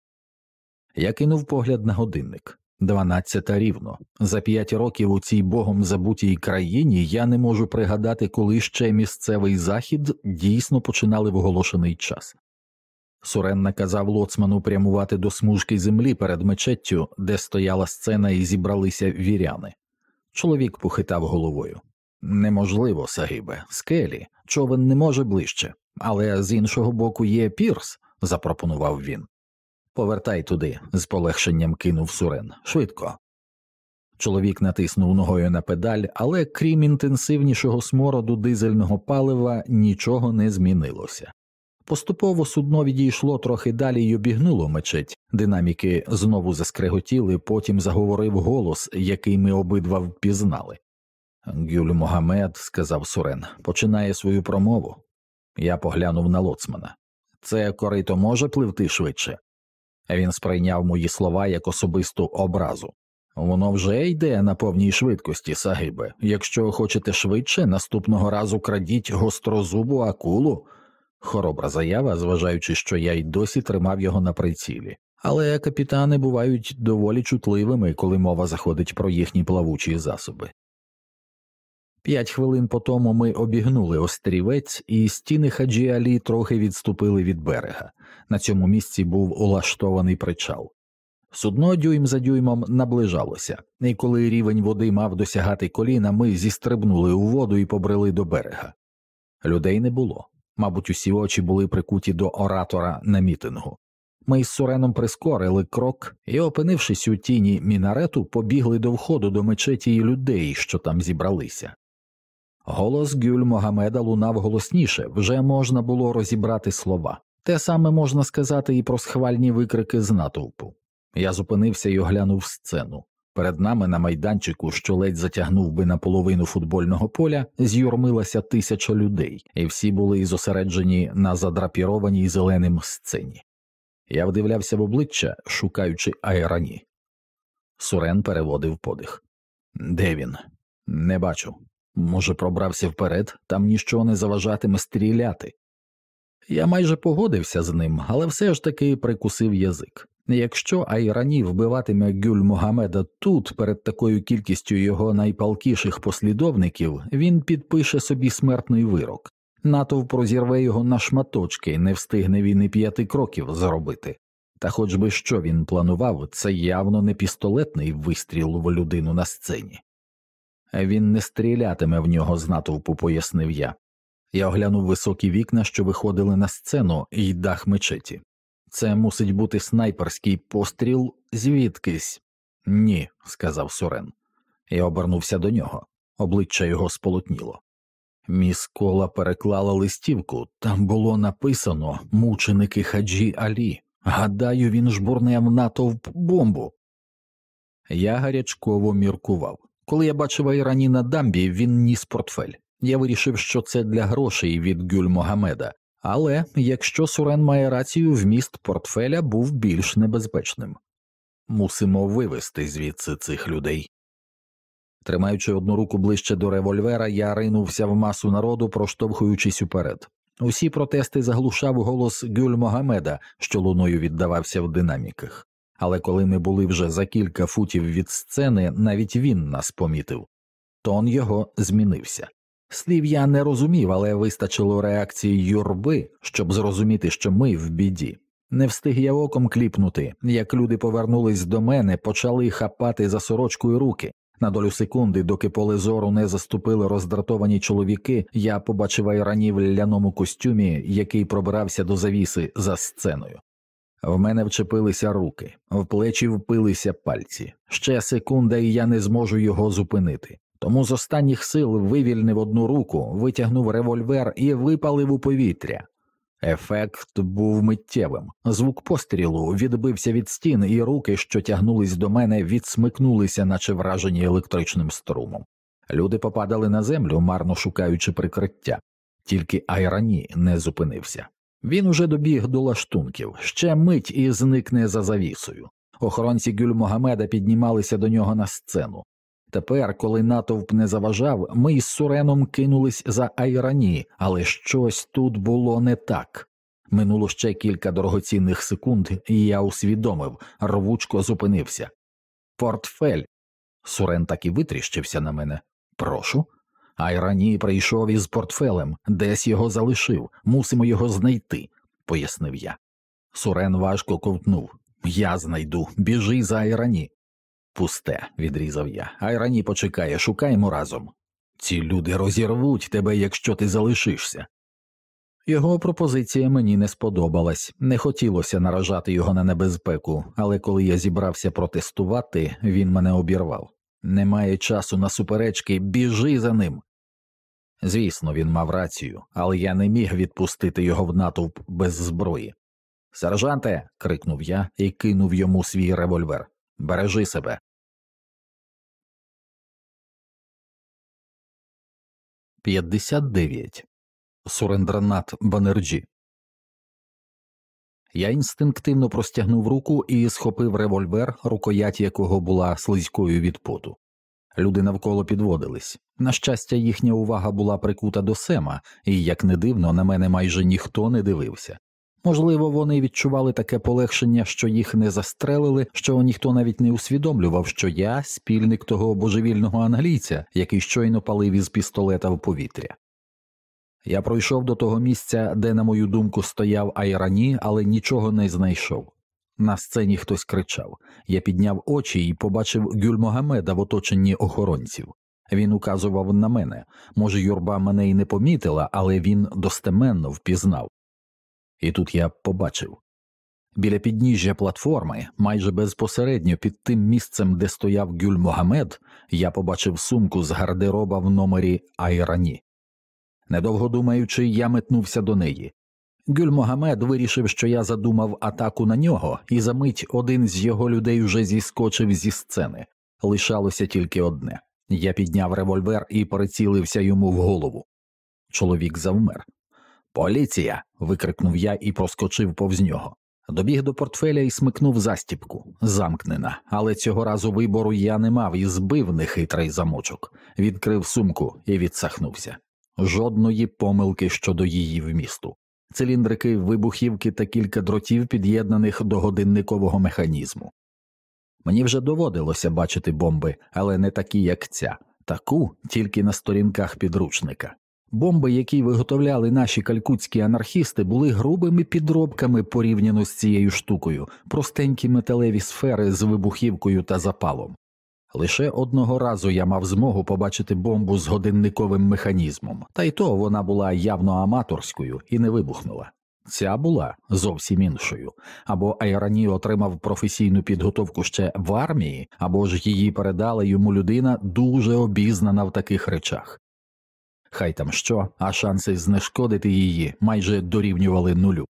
Я кинув погляд на годинник. Дванадцята рівно. За п'ять років у цій богом забутій країні я не можу пригадати, коли ще місцевий захід дійсно починали в оголошений час. Сурен наказав лоцману прямувати до смужки землі перед мечеттю, де стояла сцена і зібралися віряни. Чоловік похитав головою. Неможливо, Сагибе, скелі, човен не може ближче, але з іншого боку є пірс, запропонував він. Повертай туди, з полегшенням кинув Сурен. Швидко. Чоловік натиснув ногою на педаль, але крім інтенсивнішого смороду дизельного палива нічого не змінилося. Поступово судно відійшло трохи далі й обігнуло мечеть, динаміки знову заскреготіли, потім заговорив голос, який ми обидва впізнали. Гюль Могамед, сказав Сурен, починає свою промову. Я поглянув на лоцмана. Це корито може пливти швидше. Він сприйняв мої слова як особисту образу. Воно вже йде на повній швидкості, Сагибе. Якщо хочете швидше, наступного разу крадіть гострозубу акулу. Хоробра заява, зважаючи, що я й досі тримав його на прицілі. Але капітани бувають доволі чутливими, коли мова заходить про їхні плавучі засоби. П'ять хвилин по тому ми обігнули острівець, і стіни хаджі Алі трохи відступили від берега. На цьому місці був улаштований причал. Судно дюйм за дюймом наближалося, і коли рівень води мав досягати коліна, ми зістрибнули у воду і побрели до берега. Людей не було. Мабуть, усі очі були прикуті до оратора на мітингу. Ми з Суреном прискорили крок і, опинившись у тіні мінарету, побігли до входу до мечеті і людей, що там зібралися. Голос Гюль Могамеда лунав голосніше, вже можна було розібрати слова. Те саме можна сказати і про схвальні викрики з натовпу. Я зупинився і оглянув сцену. Перед нами на майданчику, що ледь затягнув би наполовину футбольного поля, з'юрмилася тисяча людей, і всі були зосереджені на задрапірованій зеленим сцені. Я вдивлявся в обличчя, шукаючи айрані. Сурен переводив подих. Де він? Не бачу. Може, пробрався вперед, там нічого не заважатиме стріляти. Я майже погодився з ним, але все ж таки прикусив язик. Якщо Айрані вбиватиме Гюль Могамеда тут, перед такою кількістю його найпалкіших послідовників, він підпише собі смертний вирок. Натовп розірве його на шматочки, не встигне він і п'яти кроків зробити. Та хоч би що він планував, це явно не пістолетний вистріл в людину на сцені. Він не стрілятиме в нього з натовпу, пояснив я. Я оглянув високі вікна, що виходили на сцену, і дах мечеті. Це мусить бути снайперський постріл звідкись. Ні, сказав Сурен. Я обернувся до нього, обличчя його сполотніло. Міс кола переклала листівку, там було написано мученики хаджі Алі. Гадаю, він жбурне в натовп бомбу. Я гарячково міркував. Коли я бачив Айрані на дамбі, він ніс портфель. Я вирішив, що це для грошей від Гюль Могамеда, але якщо Сурен має рацію, вміст портфеля був більш небезпечним. Мусимо вивести звідси цих людей. Тримаючи одну руку ближче до револьвера, я ринувся в масу народу, проштовхуючись уперед. Усі протести заглушав голос Гюль Могамеда, що луною віддавався в динаміках. Але коли ми були вже за кілька футів від сцени, навіть він нас помітив. Тон його змінився. Слів я не розумів, але вистачило реакції юрби, щоб зрозуміти, що ми в біді. Не встиг я оком кліпнути, як люди повернулись до мене, почали хапати за сорочкою руки. На долю секунди, доки поле зору не заступили роздратовані чоловіки, я побачив айрані в ляному костюмі, який пробирався до завіси за сценою. В мене вчепилися руки, в плечі впилися пальці. Ще секунда, і я не зможу його зупинити. Тому з останніх сил вивільнив одну руку, витягнув револьвер і випалив у повітря. Ефект був миттєвим. Звук пострілу відбився від стін, і руки, що тягнулись до мене, відсмикнулися, наче вражені електричним струмом. Люди попадали на землю, марно шукаючи прикриття, тільки Айрані не зупинився. Він уже добіг до лаштунків, ще мить і зникне за завісою. Охоронці Гюль Могамеда піднімалися до нього на сцену. Тепер, коли натовп не заважав, ми із Суреном кинулись за Айрані, але щось тут було не так. Минуло ще кілька дорогоцінних секунд, і я усвідомив, рвучко зупинився. Портфель. Сурен так і витріщився на мене. Прошу. Айрані прийшов із портфелем, десь його залишив, мусимо його знайти, пояснив я. Сурен важко ковтнув. Я знайду, біжи за Айрані. Пусте, відрізав я. Айрані почекає, шукаємо разом. Ці люди розірвуть тебе, якщо ти залишишся. Його пропозиція мені не сподобалась, не хотілося наражати його на небезпеку, але коли я зібрався протестувати, він мене обірвав. Немає часу на суперечки, біжи за ним. Звісно, він мав рацію, але я не міг відпустити його в натовп без зброї. Сержанте. крикнув я і кинув йому свій револьвер. Бережи себе. 59. Сурендранат Банерджі. Я інстинктивно простягнув руку і схопив револьвер, рукоять якого була слизькою від поту. Люди навколо підводились. На щастя, їхня увага була прикута до Сема, і, як не дивно, на мене майже ніхто не дивився. Можливо, вони відчували таке полегшення, що їх не застрелили, що ніхто навіть не усвідомлював, що я спільник того божевільного англійця, який щойно палив із пістолета в повітря. Я пройшов до того місця, де, на мою думку, стояв Айрані, але нічого не знайшов. На сцені хтось кричав. Я підняв очі і побачив Гюльмогамеда в оточенні охоронців. Він указував на мене. Може, юрба мене й не помітила, але він достеменно впізнав. І тут я побачив біля підніжжя платформи, майже безпосередньо під тим місцем, де стояв Гюль Могамед, я побачив сумку з гардероба в номері Айрані. Недовго думаючи, я метнувся до неї. Гюль Могамед вирішив, що я задумав атаку на нього, і за мить один з його людей вже зіскочив зі сцени. Лишалося тільки одне я підняв револьвер і прицілився йому в голову. Чоловік завмер. Поліція. викрикнув я і проскочив повз нього. Добіг до портфеля і смикнув застіпку, замкнена, але цього разу вибору я не мав і збив нехитрий замочок, відкрив сумку і відсахнувся. Жодної помилки щодо її вмісту. Циліндрики, вибухівки та кілька дротів, під'єднаних до годинникового механізму. Мені вже доводилося бачити бомби, але не такі, як ця, таку тільки на сторінках підручника. Бомби, які виготовляли наші калькутські анархісти, були грубими підробками порівняно з цією штукою, простенькі металеві сфери з вибухівкою та запалом. Лише одного разу я мав змогу побачити бомбу з годинниковим механізмом, та й то вона була явно аматорською і не вибухнула. Ця була зовсім іншою, або Айрані отримав професійну підготовку ще в армії, або ж її передала йому людина дуже обізнана в таких речах. Хай там що, а шанси знешкодити її майже дорівнювали нулю.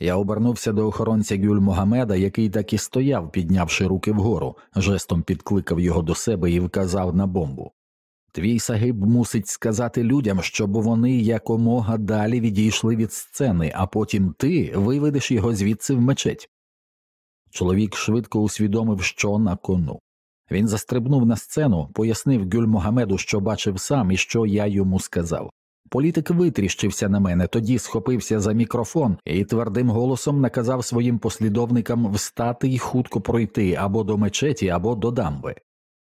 Я обернувся до охоронця Гюль Могамеда, який так і стояв, піднявши руки вгору, жестом підкликав його до себе і вказав на бомбу. Твій сагиб мусить сказати людям, щоб вони якомога далі відійшли від сцени, а потім ти виведеш його звідси в мечеть. Чоловік швидко усвідомив, що на кону. Він застрибнув на сцену, пояснив Гюль Могамеду, що бачив сам і що я йому сказав. Політик витріщився на мене, тоді схопився за мікрофон і твердим голосом наказав своїм послідовникам встати і хутко пройти або до мечеті, або до дамби.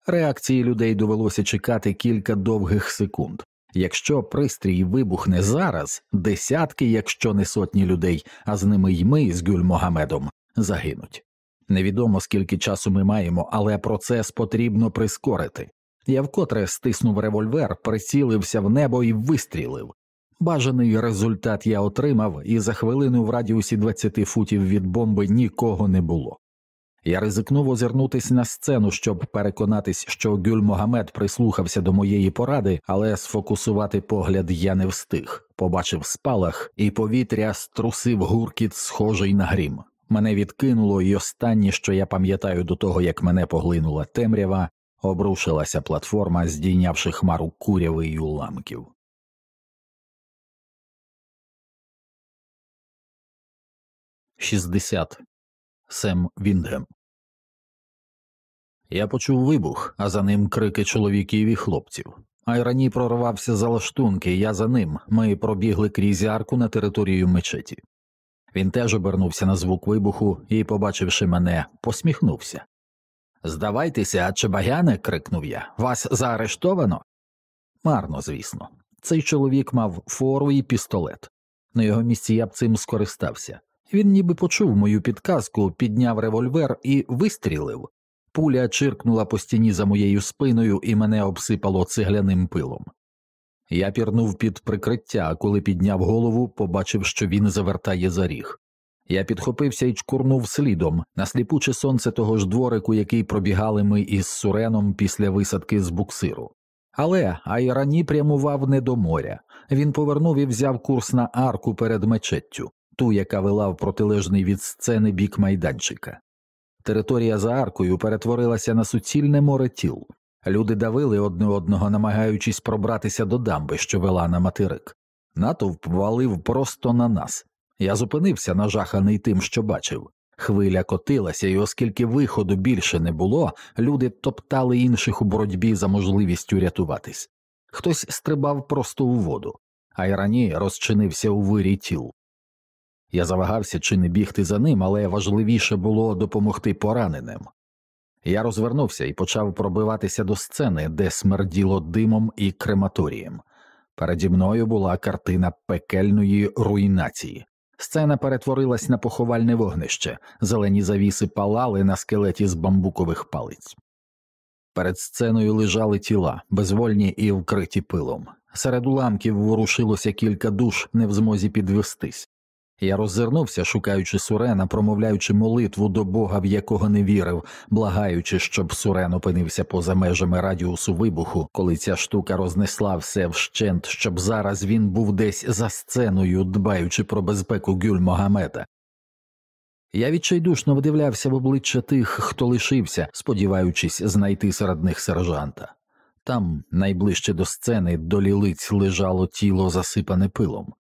Реакції людей довелося чекати кілька довгих секунд. Якщо пристрій вибухне зараз, десятки, якщо не сотні людей, а з ними й ми з Гюль Могамедом, загинуть. Невідомо скільки часу ми маємо, але процес потрібно прискорити. Я вкотре стиснув револьвер, прицілився в небо і вистрілив. Бажаний результат я отримав, і за хвилину в радіусі 20 футів від бомби нікого не було. Я ризикнув озирнутися на сцену, щоб переконатись, що Гюль Могамед прислухався до моєї поради, але сфокусувати погляд я не встиг. Побачив спалах, і повітря струсив гуркіт, схожий на грім. Мене відкинуло, і останнє, що я пам'ятаю до того, як мене поглинула темрява, обрушилася платформа, здійнявши хмару куряви й уламків. Шістдесят Сем Віндгем. Я почув вибух, а за ним крики чоловіків і хлопців. Айрані прорвався за лаштунки, я за ним. Ми пробігли крізь арку на територію мечеті. Він теж обернувся на звук вибуху і, побачивши мене, посміхнувся. Здавайтеся, Чебагяне, крикнув я, вас заарештовано? Марно, звісно. Цей чоловік мав фору і пістолет. На його місці я б цим скористався. Він ніби почув мою підказку, підняв револьвер і вистрілив. Пуля чиркнула по стіні за моєю спиною і мене обсипало цегляним пилом. Я пірнув під прикриття, а коли підняв голову, побачив, що він завертає за ріг. Я підхопився і чкурнув слідом на сліпуче сонце того ж дворику, який пробігали ми із суреном після висадки з буксиру. Але Айрані прямував не до моря. Він повернув і взяв курс на арку перед мечеттю, ту, яка вела в протилежний від сцени бік майданчика. Територія за аркою перетворилася на суцільне море тіл. Люди давили одне одного, намагаючись пробратися до дамби, що вела на материк. Натовп валив просто на нас. Я зупинився, нажаханий тим, що бачив. Хвиля котилася, і оскільки виходу більше не було, люди топтали інших у боротьбі за можливістю рятуватись. Хтось стрибав просто у воду, а Ірані розчинився у вирі тіл. Я завагався чи не бігти за ним, але важливіше було допомогти пораненим. Я розвернувся і почав пробиватися до сцени, де смерділо димом і крематорієм. Переді мною була картина пекельної руйнації. Сцена перетворилась на поховальне вогнище, зелені завіси палали на скелеті з бамбукових палиць. Перед сценою лежали тіла, безвольні і вкриті пилом. Серед уламків ворушилося кілька душ, не в змозі підвестись. Я роззирнувся, шукаючи Сурена, промовляючи молитву до Бога, в якого не вірив, благаючи, щоб Сурен опинився поза межами радіусу вибуху, коли ця штука рознесла все вщент, щоб зараз він був десь за сценою, дбаючи про безпеку Гюль Могамета. Я відчайдушно вдивлявся в обличчя тих, хто лишився, сподіваючись знайти серед них сержанта. Там, найближче до сцени, до лілиць лежало тіло, засипане пилом.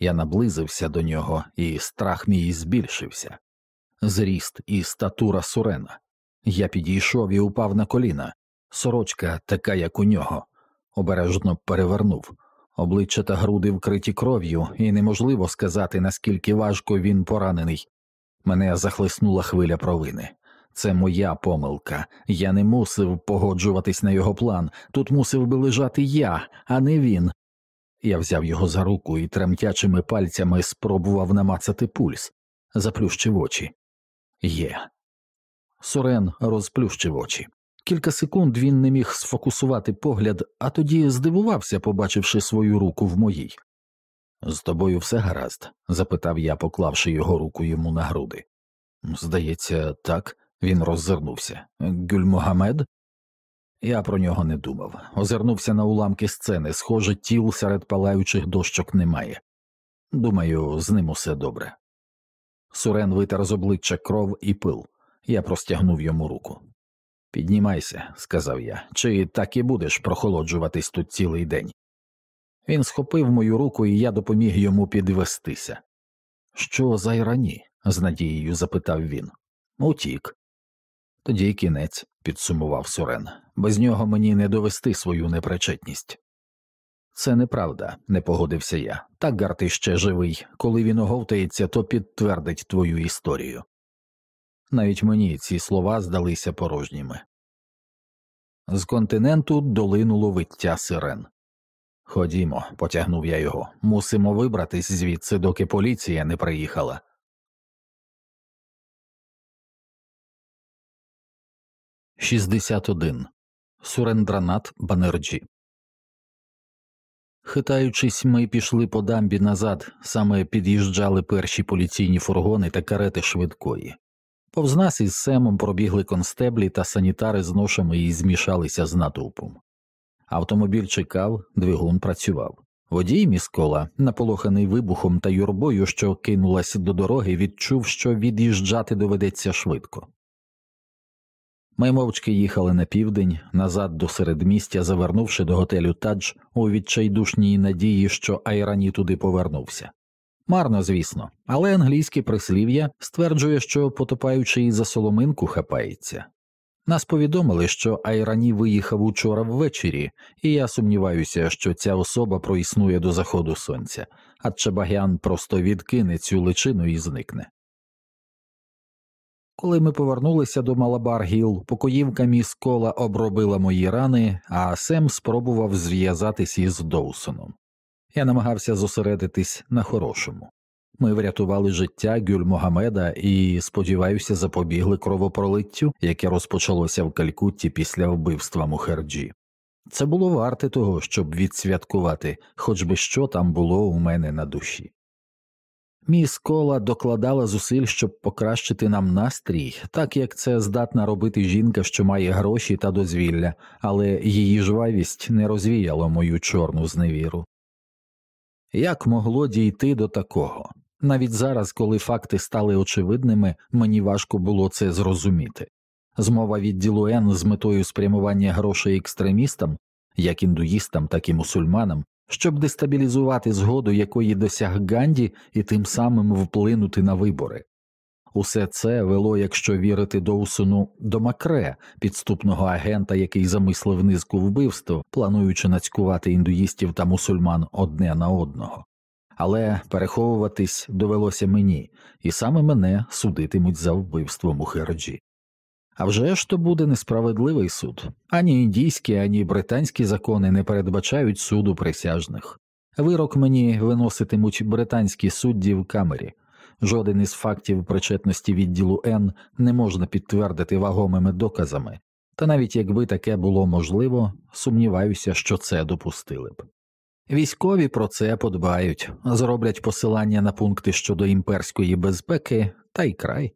Я наблизився до нього, і страх мій збільшився. Зріст і статура сурена. Я підійшов і упав на коліна. Сорочка, така, як у нього, обережно перевернув. Обличчя та груди вкриті кров'ю, і неможливо сказати, наскільки важко він поранений. Мене захлиснула хвиля провини. Це моя помилка. Я не мусив погоджуватись на його план. Тут мусив би лежати я, а не він. Я взяв його за руку і тремтячими пальцями спробував намацати пульс, заплющив очі. Є. Сурен розплющив очі. Кілька секунд він не міг сфокусувати погляд, а тоді здивувався, побачивши свою руку в моїй. З тобою все гаразд? запитав я, поклавши його руку йому на груди. Здається, так, він роззирнувся. Гюльмогамед? Я про нього не думав. Озирнувся на уламки сцени, схоже, тіл серед палаючих дощок немає. Думаю, з ним усе добре. Сурен витер з обличчя кров і пил. Я простягнув йому руку. Піднімайся, сказав я, чи так і будеш прохолоджуватись тут цілий день. Він схопив мою руку, і я допоміг йому підвестися. Що за ірані? з надією запитав він. Утік. Тоді кінець, підсумував Сурен. Без нього мені не довести свою непричетність. Це неправда, не погодився я. Так Гарти ще живий. Коли він оговтається, то підтвердить твою історію. Навіть мені ці слова здалися порожніми. З континенту долинуло виття сирен. Ходімо, потягнув я його, мусимо вибратись звідси, доки поліція не приїхала. Шістдесят один Сурендранат Банерджі. Хитаючись, ми пішли по дамбі назад, саме під'їжджали перші поліційні фургони та карети швидкої. Повз нас із семом пробігли констеблі та санітари з ношами і змішалися з натовпом. Автомобіль чекав, двигун працював. Водій міскола, наполоханий вибухом та юрбою, що кинулась до дороги, відчув, що від'їжджати доведеться швидко. Ми мовчки їхали на південь, назад до середмістя, завернувши до готелю Тадж у відчайдушній надії, що Айрані туди повернувся. Марно, звісно, але англійське прислів'я стверджує, що потопаючий за соломинку хапається. Нас повідомили, що Айрані виїхав учора ввечері, і я сумніваюся, що ця особа проіснує до заходу сонця, а Чабагян просто відкине цю личину і зникне. Коли ми повернулися до Малабар Гіл, покоївка міс кола обробила мої рани, а Сем спробував зв'язатись із Доусоном. Я намагався зосередитись на хорошому. Ми врятували життя Гюль Могамеда і, сподіваюся, запобігли кровопролиттю, яке розпочалося в Калькутті після вбивства Мухерджі. Це було варте того, щоб відсвяткувати, хоч би що там було у мене на душі. Міс Кола докладала зусиль, щоб покращити нам настрій, так як це здатна робити жінка, що має гроші та дозвілля, але її жвавість не розвіяла мою чорну зневіру. Як могло дійти до такого? Навіть зараз, коли факти стали очевидними, мені важко було це зрозуміти. Змова відділу Н з метою спрямування грошей екстремістам, як індуїстам, так і мусульманам, щоб дестабілізувати згоду, якої досяг Ганді, і тим самим вплинути на вибори. Усе це вело, якщо вірити Доусону, до Макре, підступного агента, який замислив низку вбивств, плануючи нацькувати індуїстів та мусульман одне на одного. Але переховуватись довелося мені, і саме мене судитимуть за вбивство Мухерджі. Авжеж то буде несправедливий суд. Ані індійські, ані британські закони не передбачають суду присяжних. Вирок мені виноситимуть британські судді в камері. Жоден із фактів причетності відділу Н не можна підтвердити вагомими доказами, та навіть якби таке було можливо, сумніваюся, що це допустили б. Військові про це подбають, зроблять посилання на пункти щодо імперської безпеки та й край.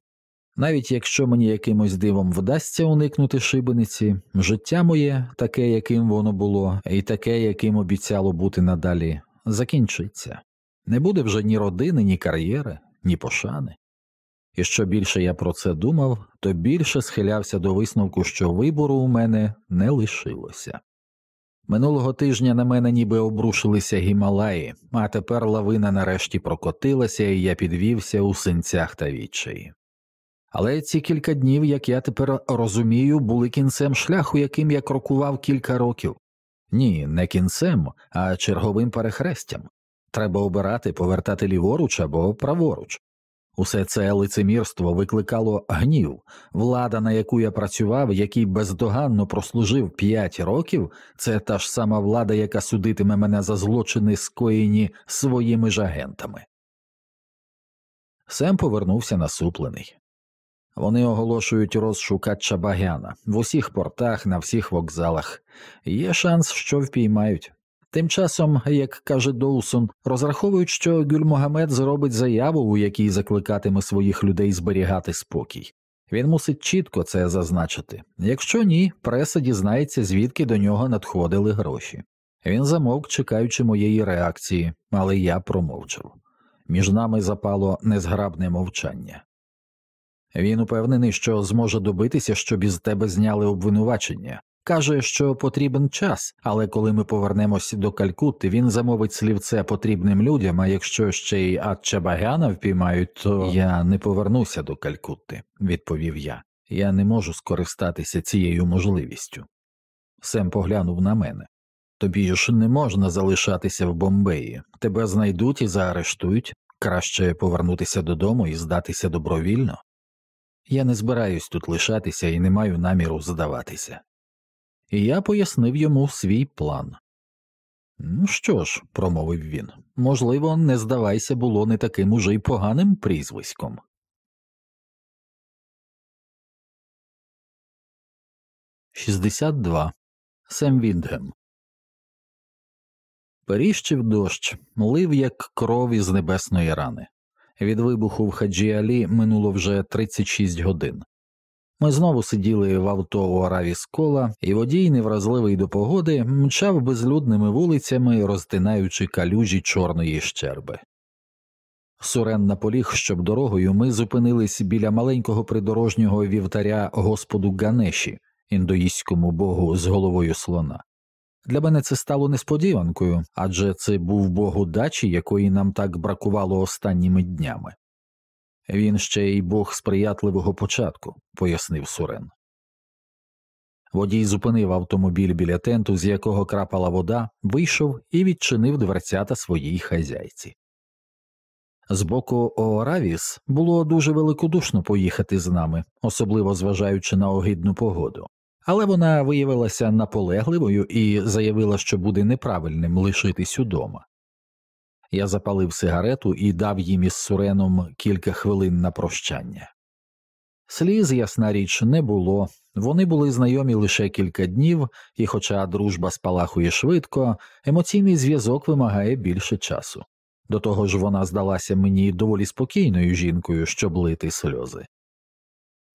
Навіть якщо мені якимось дивом вдасться уникнути шибениці, життя моє, таке, яким воно було, і таке, яким обіцяло бути надалі, закінчиться. Не буде вже ні родини, ні кар'єри, ні пошани. І що більше я про це думав, то більше схилявся до висновку, що вибору у мене не лишилося. Минулого тижня на мене ніби обрушилися гімалаї, а тепер лавина нарешті прокотилася, і я підвівся у синцях та відчаї. Але ці кілька днів, як я тепер розумію, були кінцем шляху, яким я крокував кілька років. Ні, не кінцем, а черговим перехрестям. Треба обирати, повертати ліворуч або праворуч. Усе це лицемірство викликало гнів, влада, на яку я працював, який бездоганно прослужив п'ять років, це та ж сама влада, яка судитиме мене за злочини, скоєні своїми ж агентами. Сем повернувся насуплений. Вони оголошують розшук Чабагяна в усіх портах, на всіх вокзалах. Є шанс, що впіймають. Тим часом, як каже Доусон, розраховують, що Гюльмогамед зробить заяву, у якій закликатиме своїх людей зберігати спокій. Він мусить чітко це зазначити. Якщо ні, преса дізнається, звідки до нього надходили гроші. Він замовк, чекаючи моєї реакції, але я промовчав. Між нами запало незграбне мовчання. Він упевнений, що зможе добитися, щоб із тебе зняли обвинувачення. Каже, що потрібен час, але коли ми повернемось до Калькутти, він замовить слівце потрібним людям, а якщо ще й Атчабагяна впіймають, то я не повернуся до Калькутти, відповів я. Я не можу скористатися цією можливістю. Сем поглянув на мене. Тобі ж не можна залишатися в Бомбеї, тебе знайдуть і заарештують, краще повернутися додому і здатися добровільно. Я не збираюсь тут лишатися і не маю наміру здаватися. І я пояснив йому свій план. Ну що ж, промовив він, можливо, не здавайся було не таким уже й поганим прізвиськом. Шістдесят два. Сем Віндгем. Періщив дощ, лив як кров із небесної рани. Від вибуху в Хаджі-Алі минуло вже 36 годин. Ми знову сиділи в авто у Араві Скола, і водій, невразливий до погоди, мчав безлюдними вулицями, розтинаючи калюжі чорної щерби. Сурен наполіг, щоб дорогою ми зупинились біля маленького придорожнього вівтаря Господу Ганеші, індоїстському богу з головою слона. Для мене це стало несподіванкою, адже це був бог удачі, якої нам так бракувало останніми днями. Він ще й бог сприятливого початку, пояснив Сурен. Водій зупинив автомобіль біля тенту, з якого крапала вода, вийшов і відчинив дверцята своїй хазяйці. З боку Ооравіс було дуже великодушно поїхати з нами, особливо зважаючи на огидну погоду але вона виявилася наполегливою і заявила, що буде неправильним лишитись удома. Я запалив сигарету і дав їм із Суреном кілька хвилин на прощання. Сліз, ясна річ, не було, вони були знайомі лише кілька днів, і, хоча дружба спалахує швидко, емоційний зв'язок вимагає більше часу. До того ж, вона здалася мені доволі спокійною жінкою, щоб лити сльози.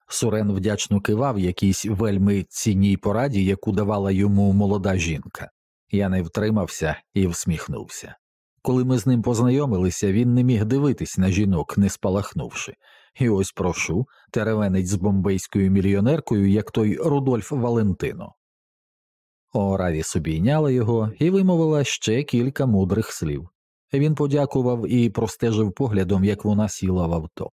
Сурен вдячно кивав якійсь вельми цінній пораді, яку давала йому молода жінка. Я не втримався і всміхнувся. Коли ми з ним познайомилися, він не міг дивитись на жінок, не спалахнувши, і ось прошу теревенець з бомбейською мільйонеркою, як той Рудольф Валентино. Ораві обійняла його і вимовила ще кілька мудрих слів. Він подякував і простежив поглядом, як вона сіла в авто.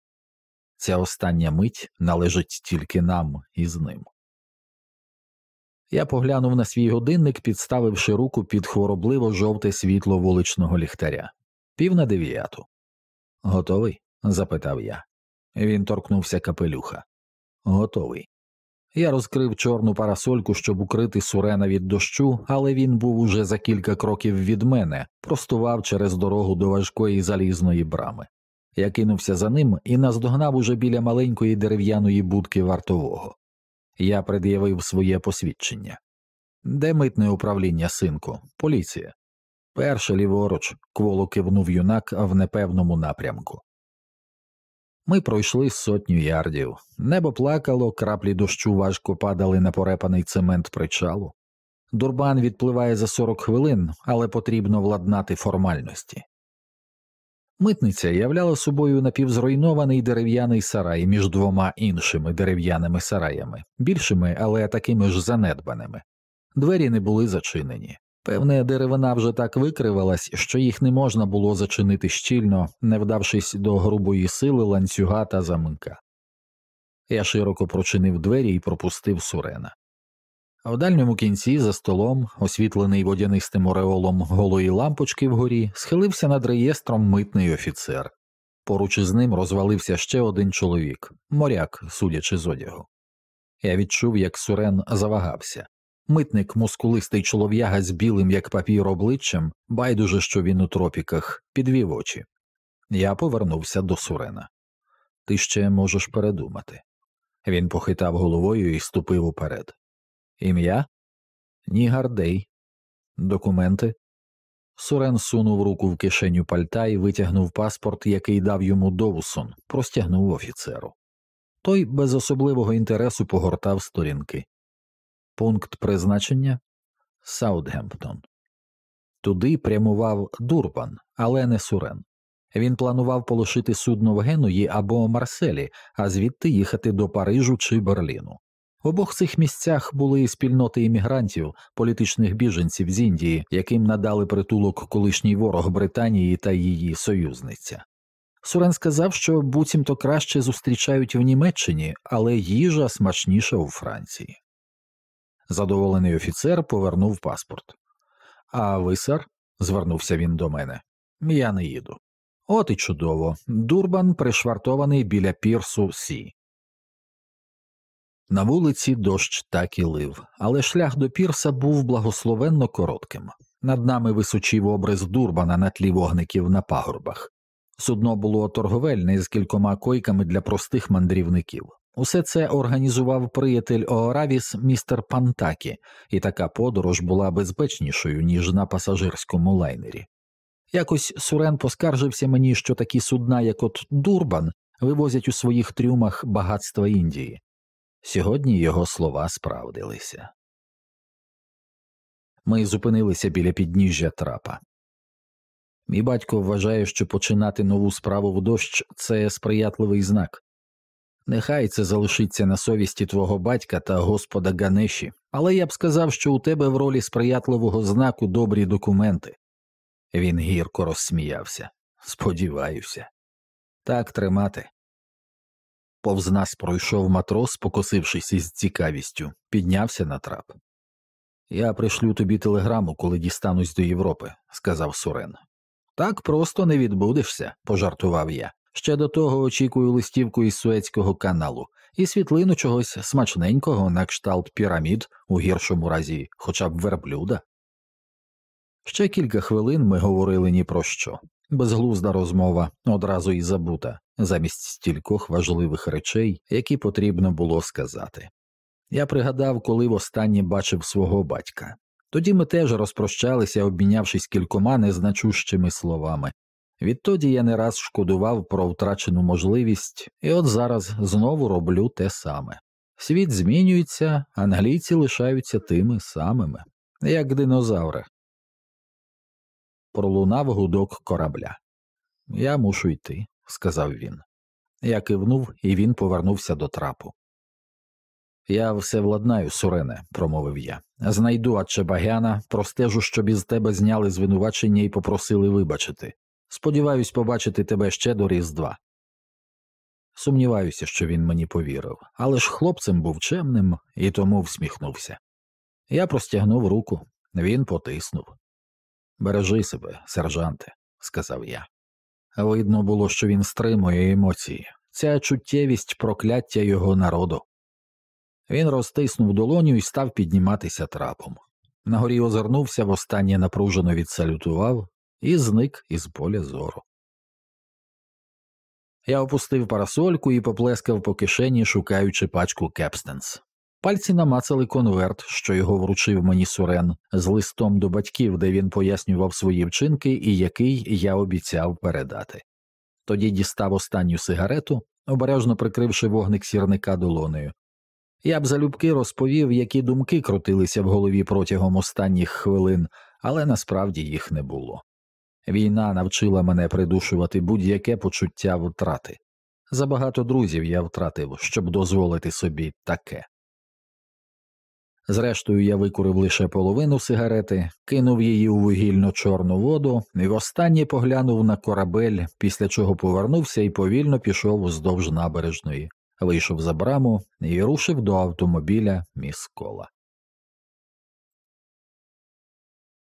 Ця остання мить належить тільки нам із ним. Я поглянув на свій годинник, підставивши руку під хворобливо жовте світло вуличного ліхтаря. Пів на дев'яту. Готовий? запитав я. Він торкнувся капелюха. Готовий. Я розкрив чорну парасольку, щоб укрити сурена від дощу, але він був уже за кілька кроків від мене, простував через дорогу до важкої залізної брами. Я кинувся за ним і наздогнав уже біля маленької дерев'яної будки вартового. Я пред'явив своє посвідчення. Де митне управління, синку? Поліція. Перше ліворуч, кволо кивнув юнак в непевному напрямку. Ми пройшли сотню ярдів. Небо плакало, краплі дощу важко падали на порепаний цемент причалу. Дурбан відпливає за 40 хвилин, але потрібно владнати формальності. Митниця являла собою напівзруйнований дерев'яний сарай між двома іншими дерев'яними сараями, більшими, але такими ж занедбаними. Двері не були зачинені. Певне, деревина вже так викривалась, що їх не можна було зачинити щільно, не вдавшись до грубої сили ланцюга та замка. Я широко прочинив двері і пропустив сурена. В дальньому кінці за столом, освітлений водянистим ореолом голої лампочки вгорі, схилився над реєстром митний офіцер. Поруч із ним розвалився ще один чоловік, моряк, судячи з одягу. Я відчув, як Сурен завагався. Митник, мускулистий чолов'яга з білим, як папір обличчям, байдуже, що він у тропіках, підвів очі. Я повернувся до Сурена. Ти ще можеш передумати. Він похитав головою і ступив уперед. Ім'я? Нігардей. Документи. Сурен сунув руку в кишеню пальта і витягнув паспорт, який дав йому Доусон, простягнув офіцеру. Той без особливого інтересу погортав сторінки. Пункт призначення Саутгемптон. Туди прямував Дурбан, але не Сурен. Він планував полишити судно в Генуї або Марселі, а звідти їхати до Парижу чи Берліну. В обох цих місцях були спільноти іммігрантів, політичних біженців з Індії, яким надали притулок колишній ворог Британії та її союзниця. Сурен сказав, що буцімто краще зустрічають в Німеччині, але їжа смачніша у Франції. Задоволений офіцер повернув паспорт. А ви, сер? звернувся він до мене. Я не їду. От і чудово. Дурбан пришвартований біля пірсу Сі. На вулиці дощ так і лив, але шлях до пірса був благословенно коротким. Над нами височив образ дурбана на тлі вогників на пагорбах. Судно було торговельне з кількома койками для простих мандрівників. Усе це організував приятель Ооравіс містер Пантакі, і така подорож була безпечнішою, ніж на пасажирському лайнері. Якось Сурен поскаржився мені, що такі судна, як от Дурбан, вивозять у своїх трюмах багатства Індії. Сьогодні його слова справдилися. Ми зупинилися біля підніжжя трапа. Мій батько вважає, що починати нову справу в дощ це сприятливий знак. Нехай це залишиться на совісті твого батька та господа Ганеші, але я б сказав, що у тебе в ролі сприятливого знаку добрі документи. Він гірко розсміявся. Сподіваюся. Так тримати. Повз нас пройшов матрос, покосившись із цікавістю, піднявся на трап. Я пришлю тобі телеграму, коли дістанусь до Європи, сказав Сурен. Так просто не відбудешся, пожартував я. Ще до того очікую листівку із Суецького каналу і світлину чогось смачненького на кшталт пірамід, у гіршому разі, хоча б верблюда. Ще кілька хвилин ми говорили ні про що. Безглузда розмова одразу і забута, замість стількох важливих речей, які потрібно було сказати. Я пригадав, коли востаннє бачив свого батька. Тоді ми теж розпрощалися, обмінявшись кількома незначущими словами. Відтоді я не раз шкодував про втрачену можливість, і от зараз знову роблю те саме. Світ змінюється, англійці лишаються тими самими, як динозаври. Пролунав гудок корабля. Я мушу йти, сказав він. Я кивнув, і він повернувся до трапу. Я все владнаю, Сурене, промовив я. Знайду Ачебагяна, простежу, щоб із тебе зняли звинувачення і попросили вибачити. Сподіваюсь побачити тебе ще до Різдва. Сумніваюся, що він мені повірив, але ж хлопцем був чемним і тому всміхнувся. Я простягнув руку, він потиснув. Бережи себе, сержанте, сказав я. Видно було, що він стримує емоції, ця чуттєвість прокляття його народу. Він розтиснув долоню і став підніматися трапом. Нагорі озирнувся, востаннє напружено відсалютував і зник із поля зору. Я опустив парасольку і поплескав по кишені, шукаючи пачку Кепстенс. Пальці намацали конверт, що його вручив мені Сурен, з листом до батьків, де він пояснював свої вчинки і який я обіцяв передати. Тоді дістав останню сигарету, обережно прикривши вогник сірника долонею. Я б залюбки розповів, які думки крутилися в голові протягом останніх хвилин, але насправді їх не було. Війна навчила мене придушувати будь-яке почуття втрати. Забагато друзів я втратив, щоб дозволити собі таке. Зрештою, я викурив лише половину сигарети, кинув її у вугільно чорну воду і востаннє поглянув на корабель, після чого повернувся і повільно пішов вздовж набережної, вийшов за браму і рушив до автомобіля міс кола.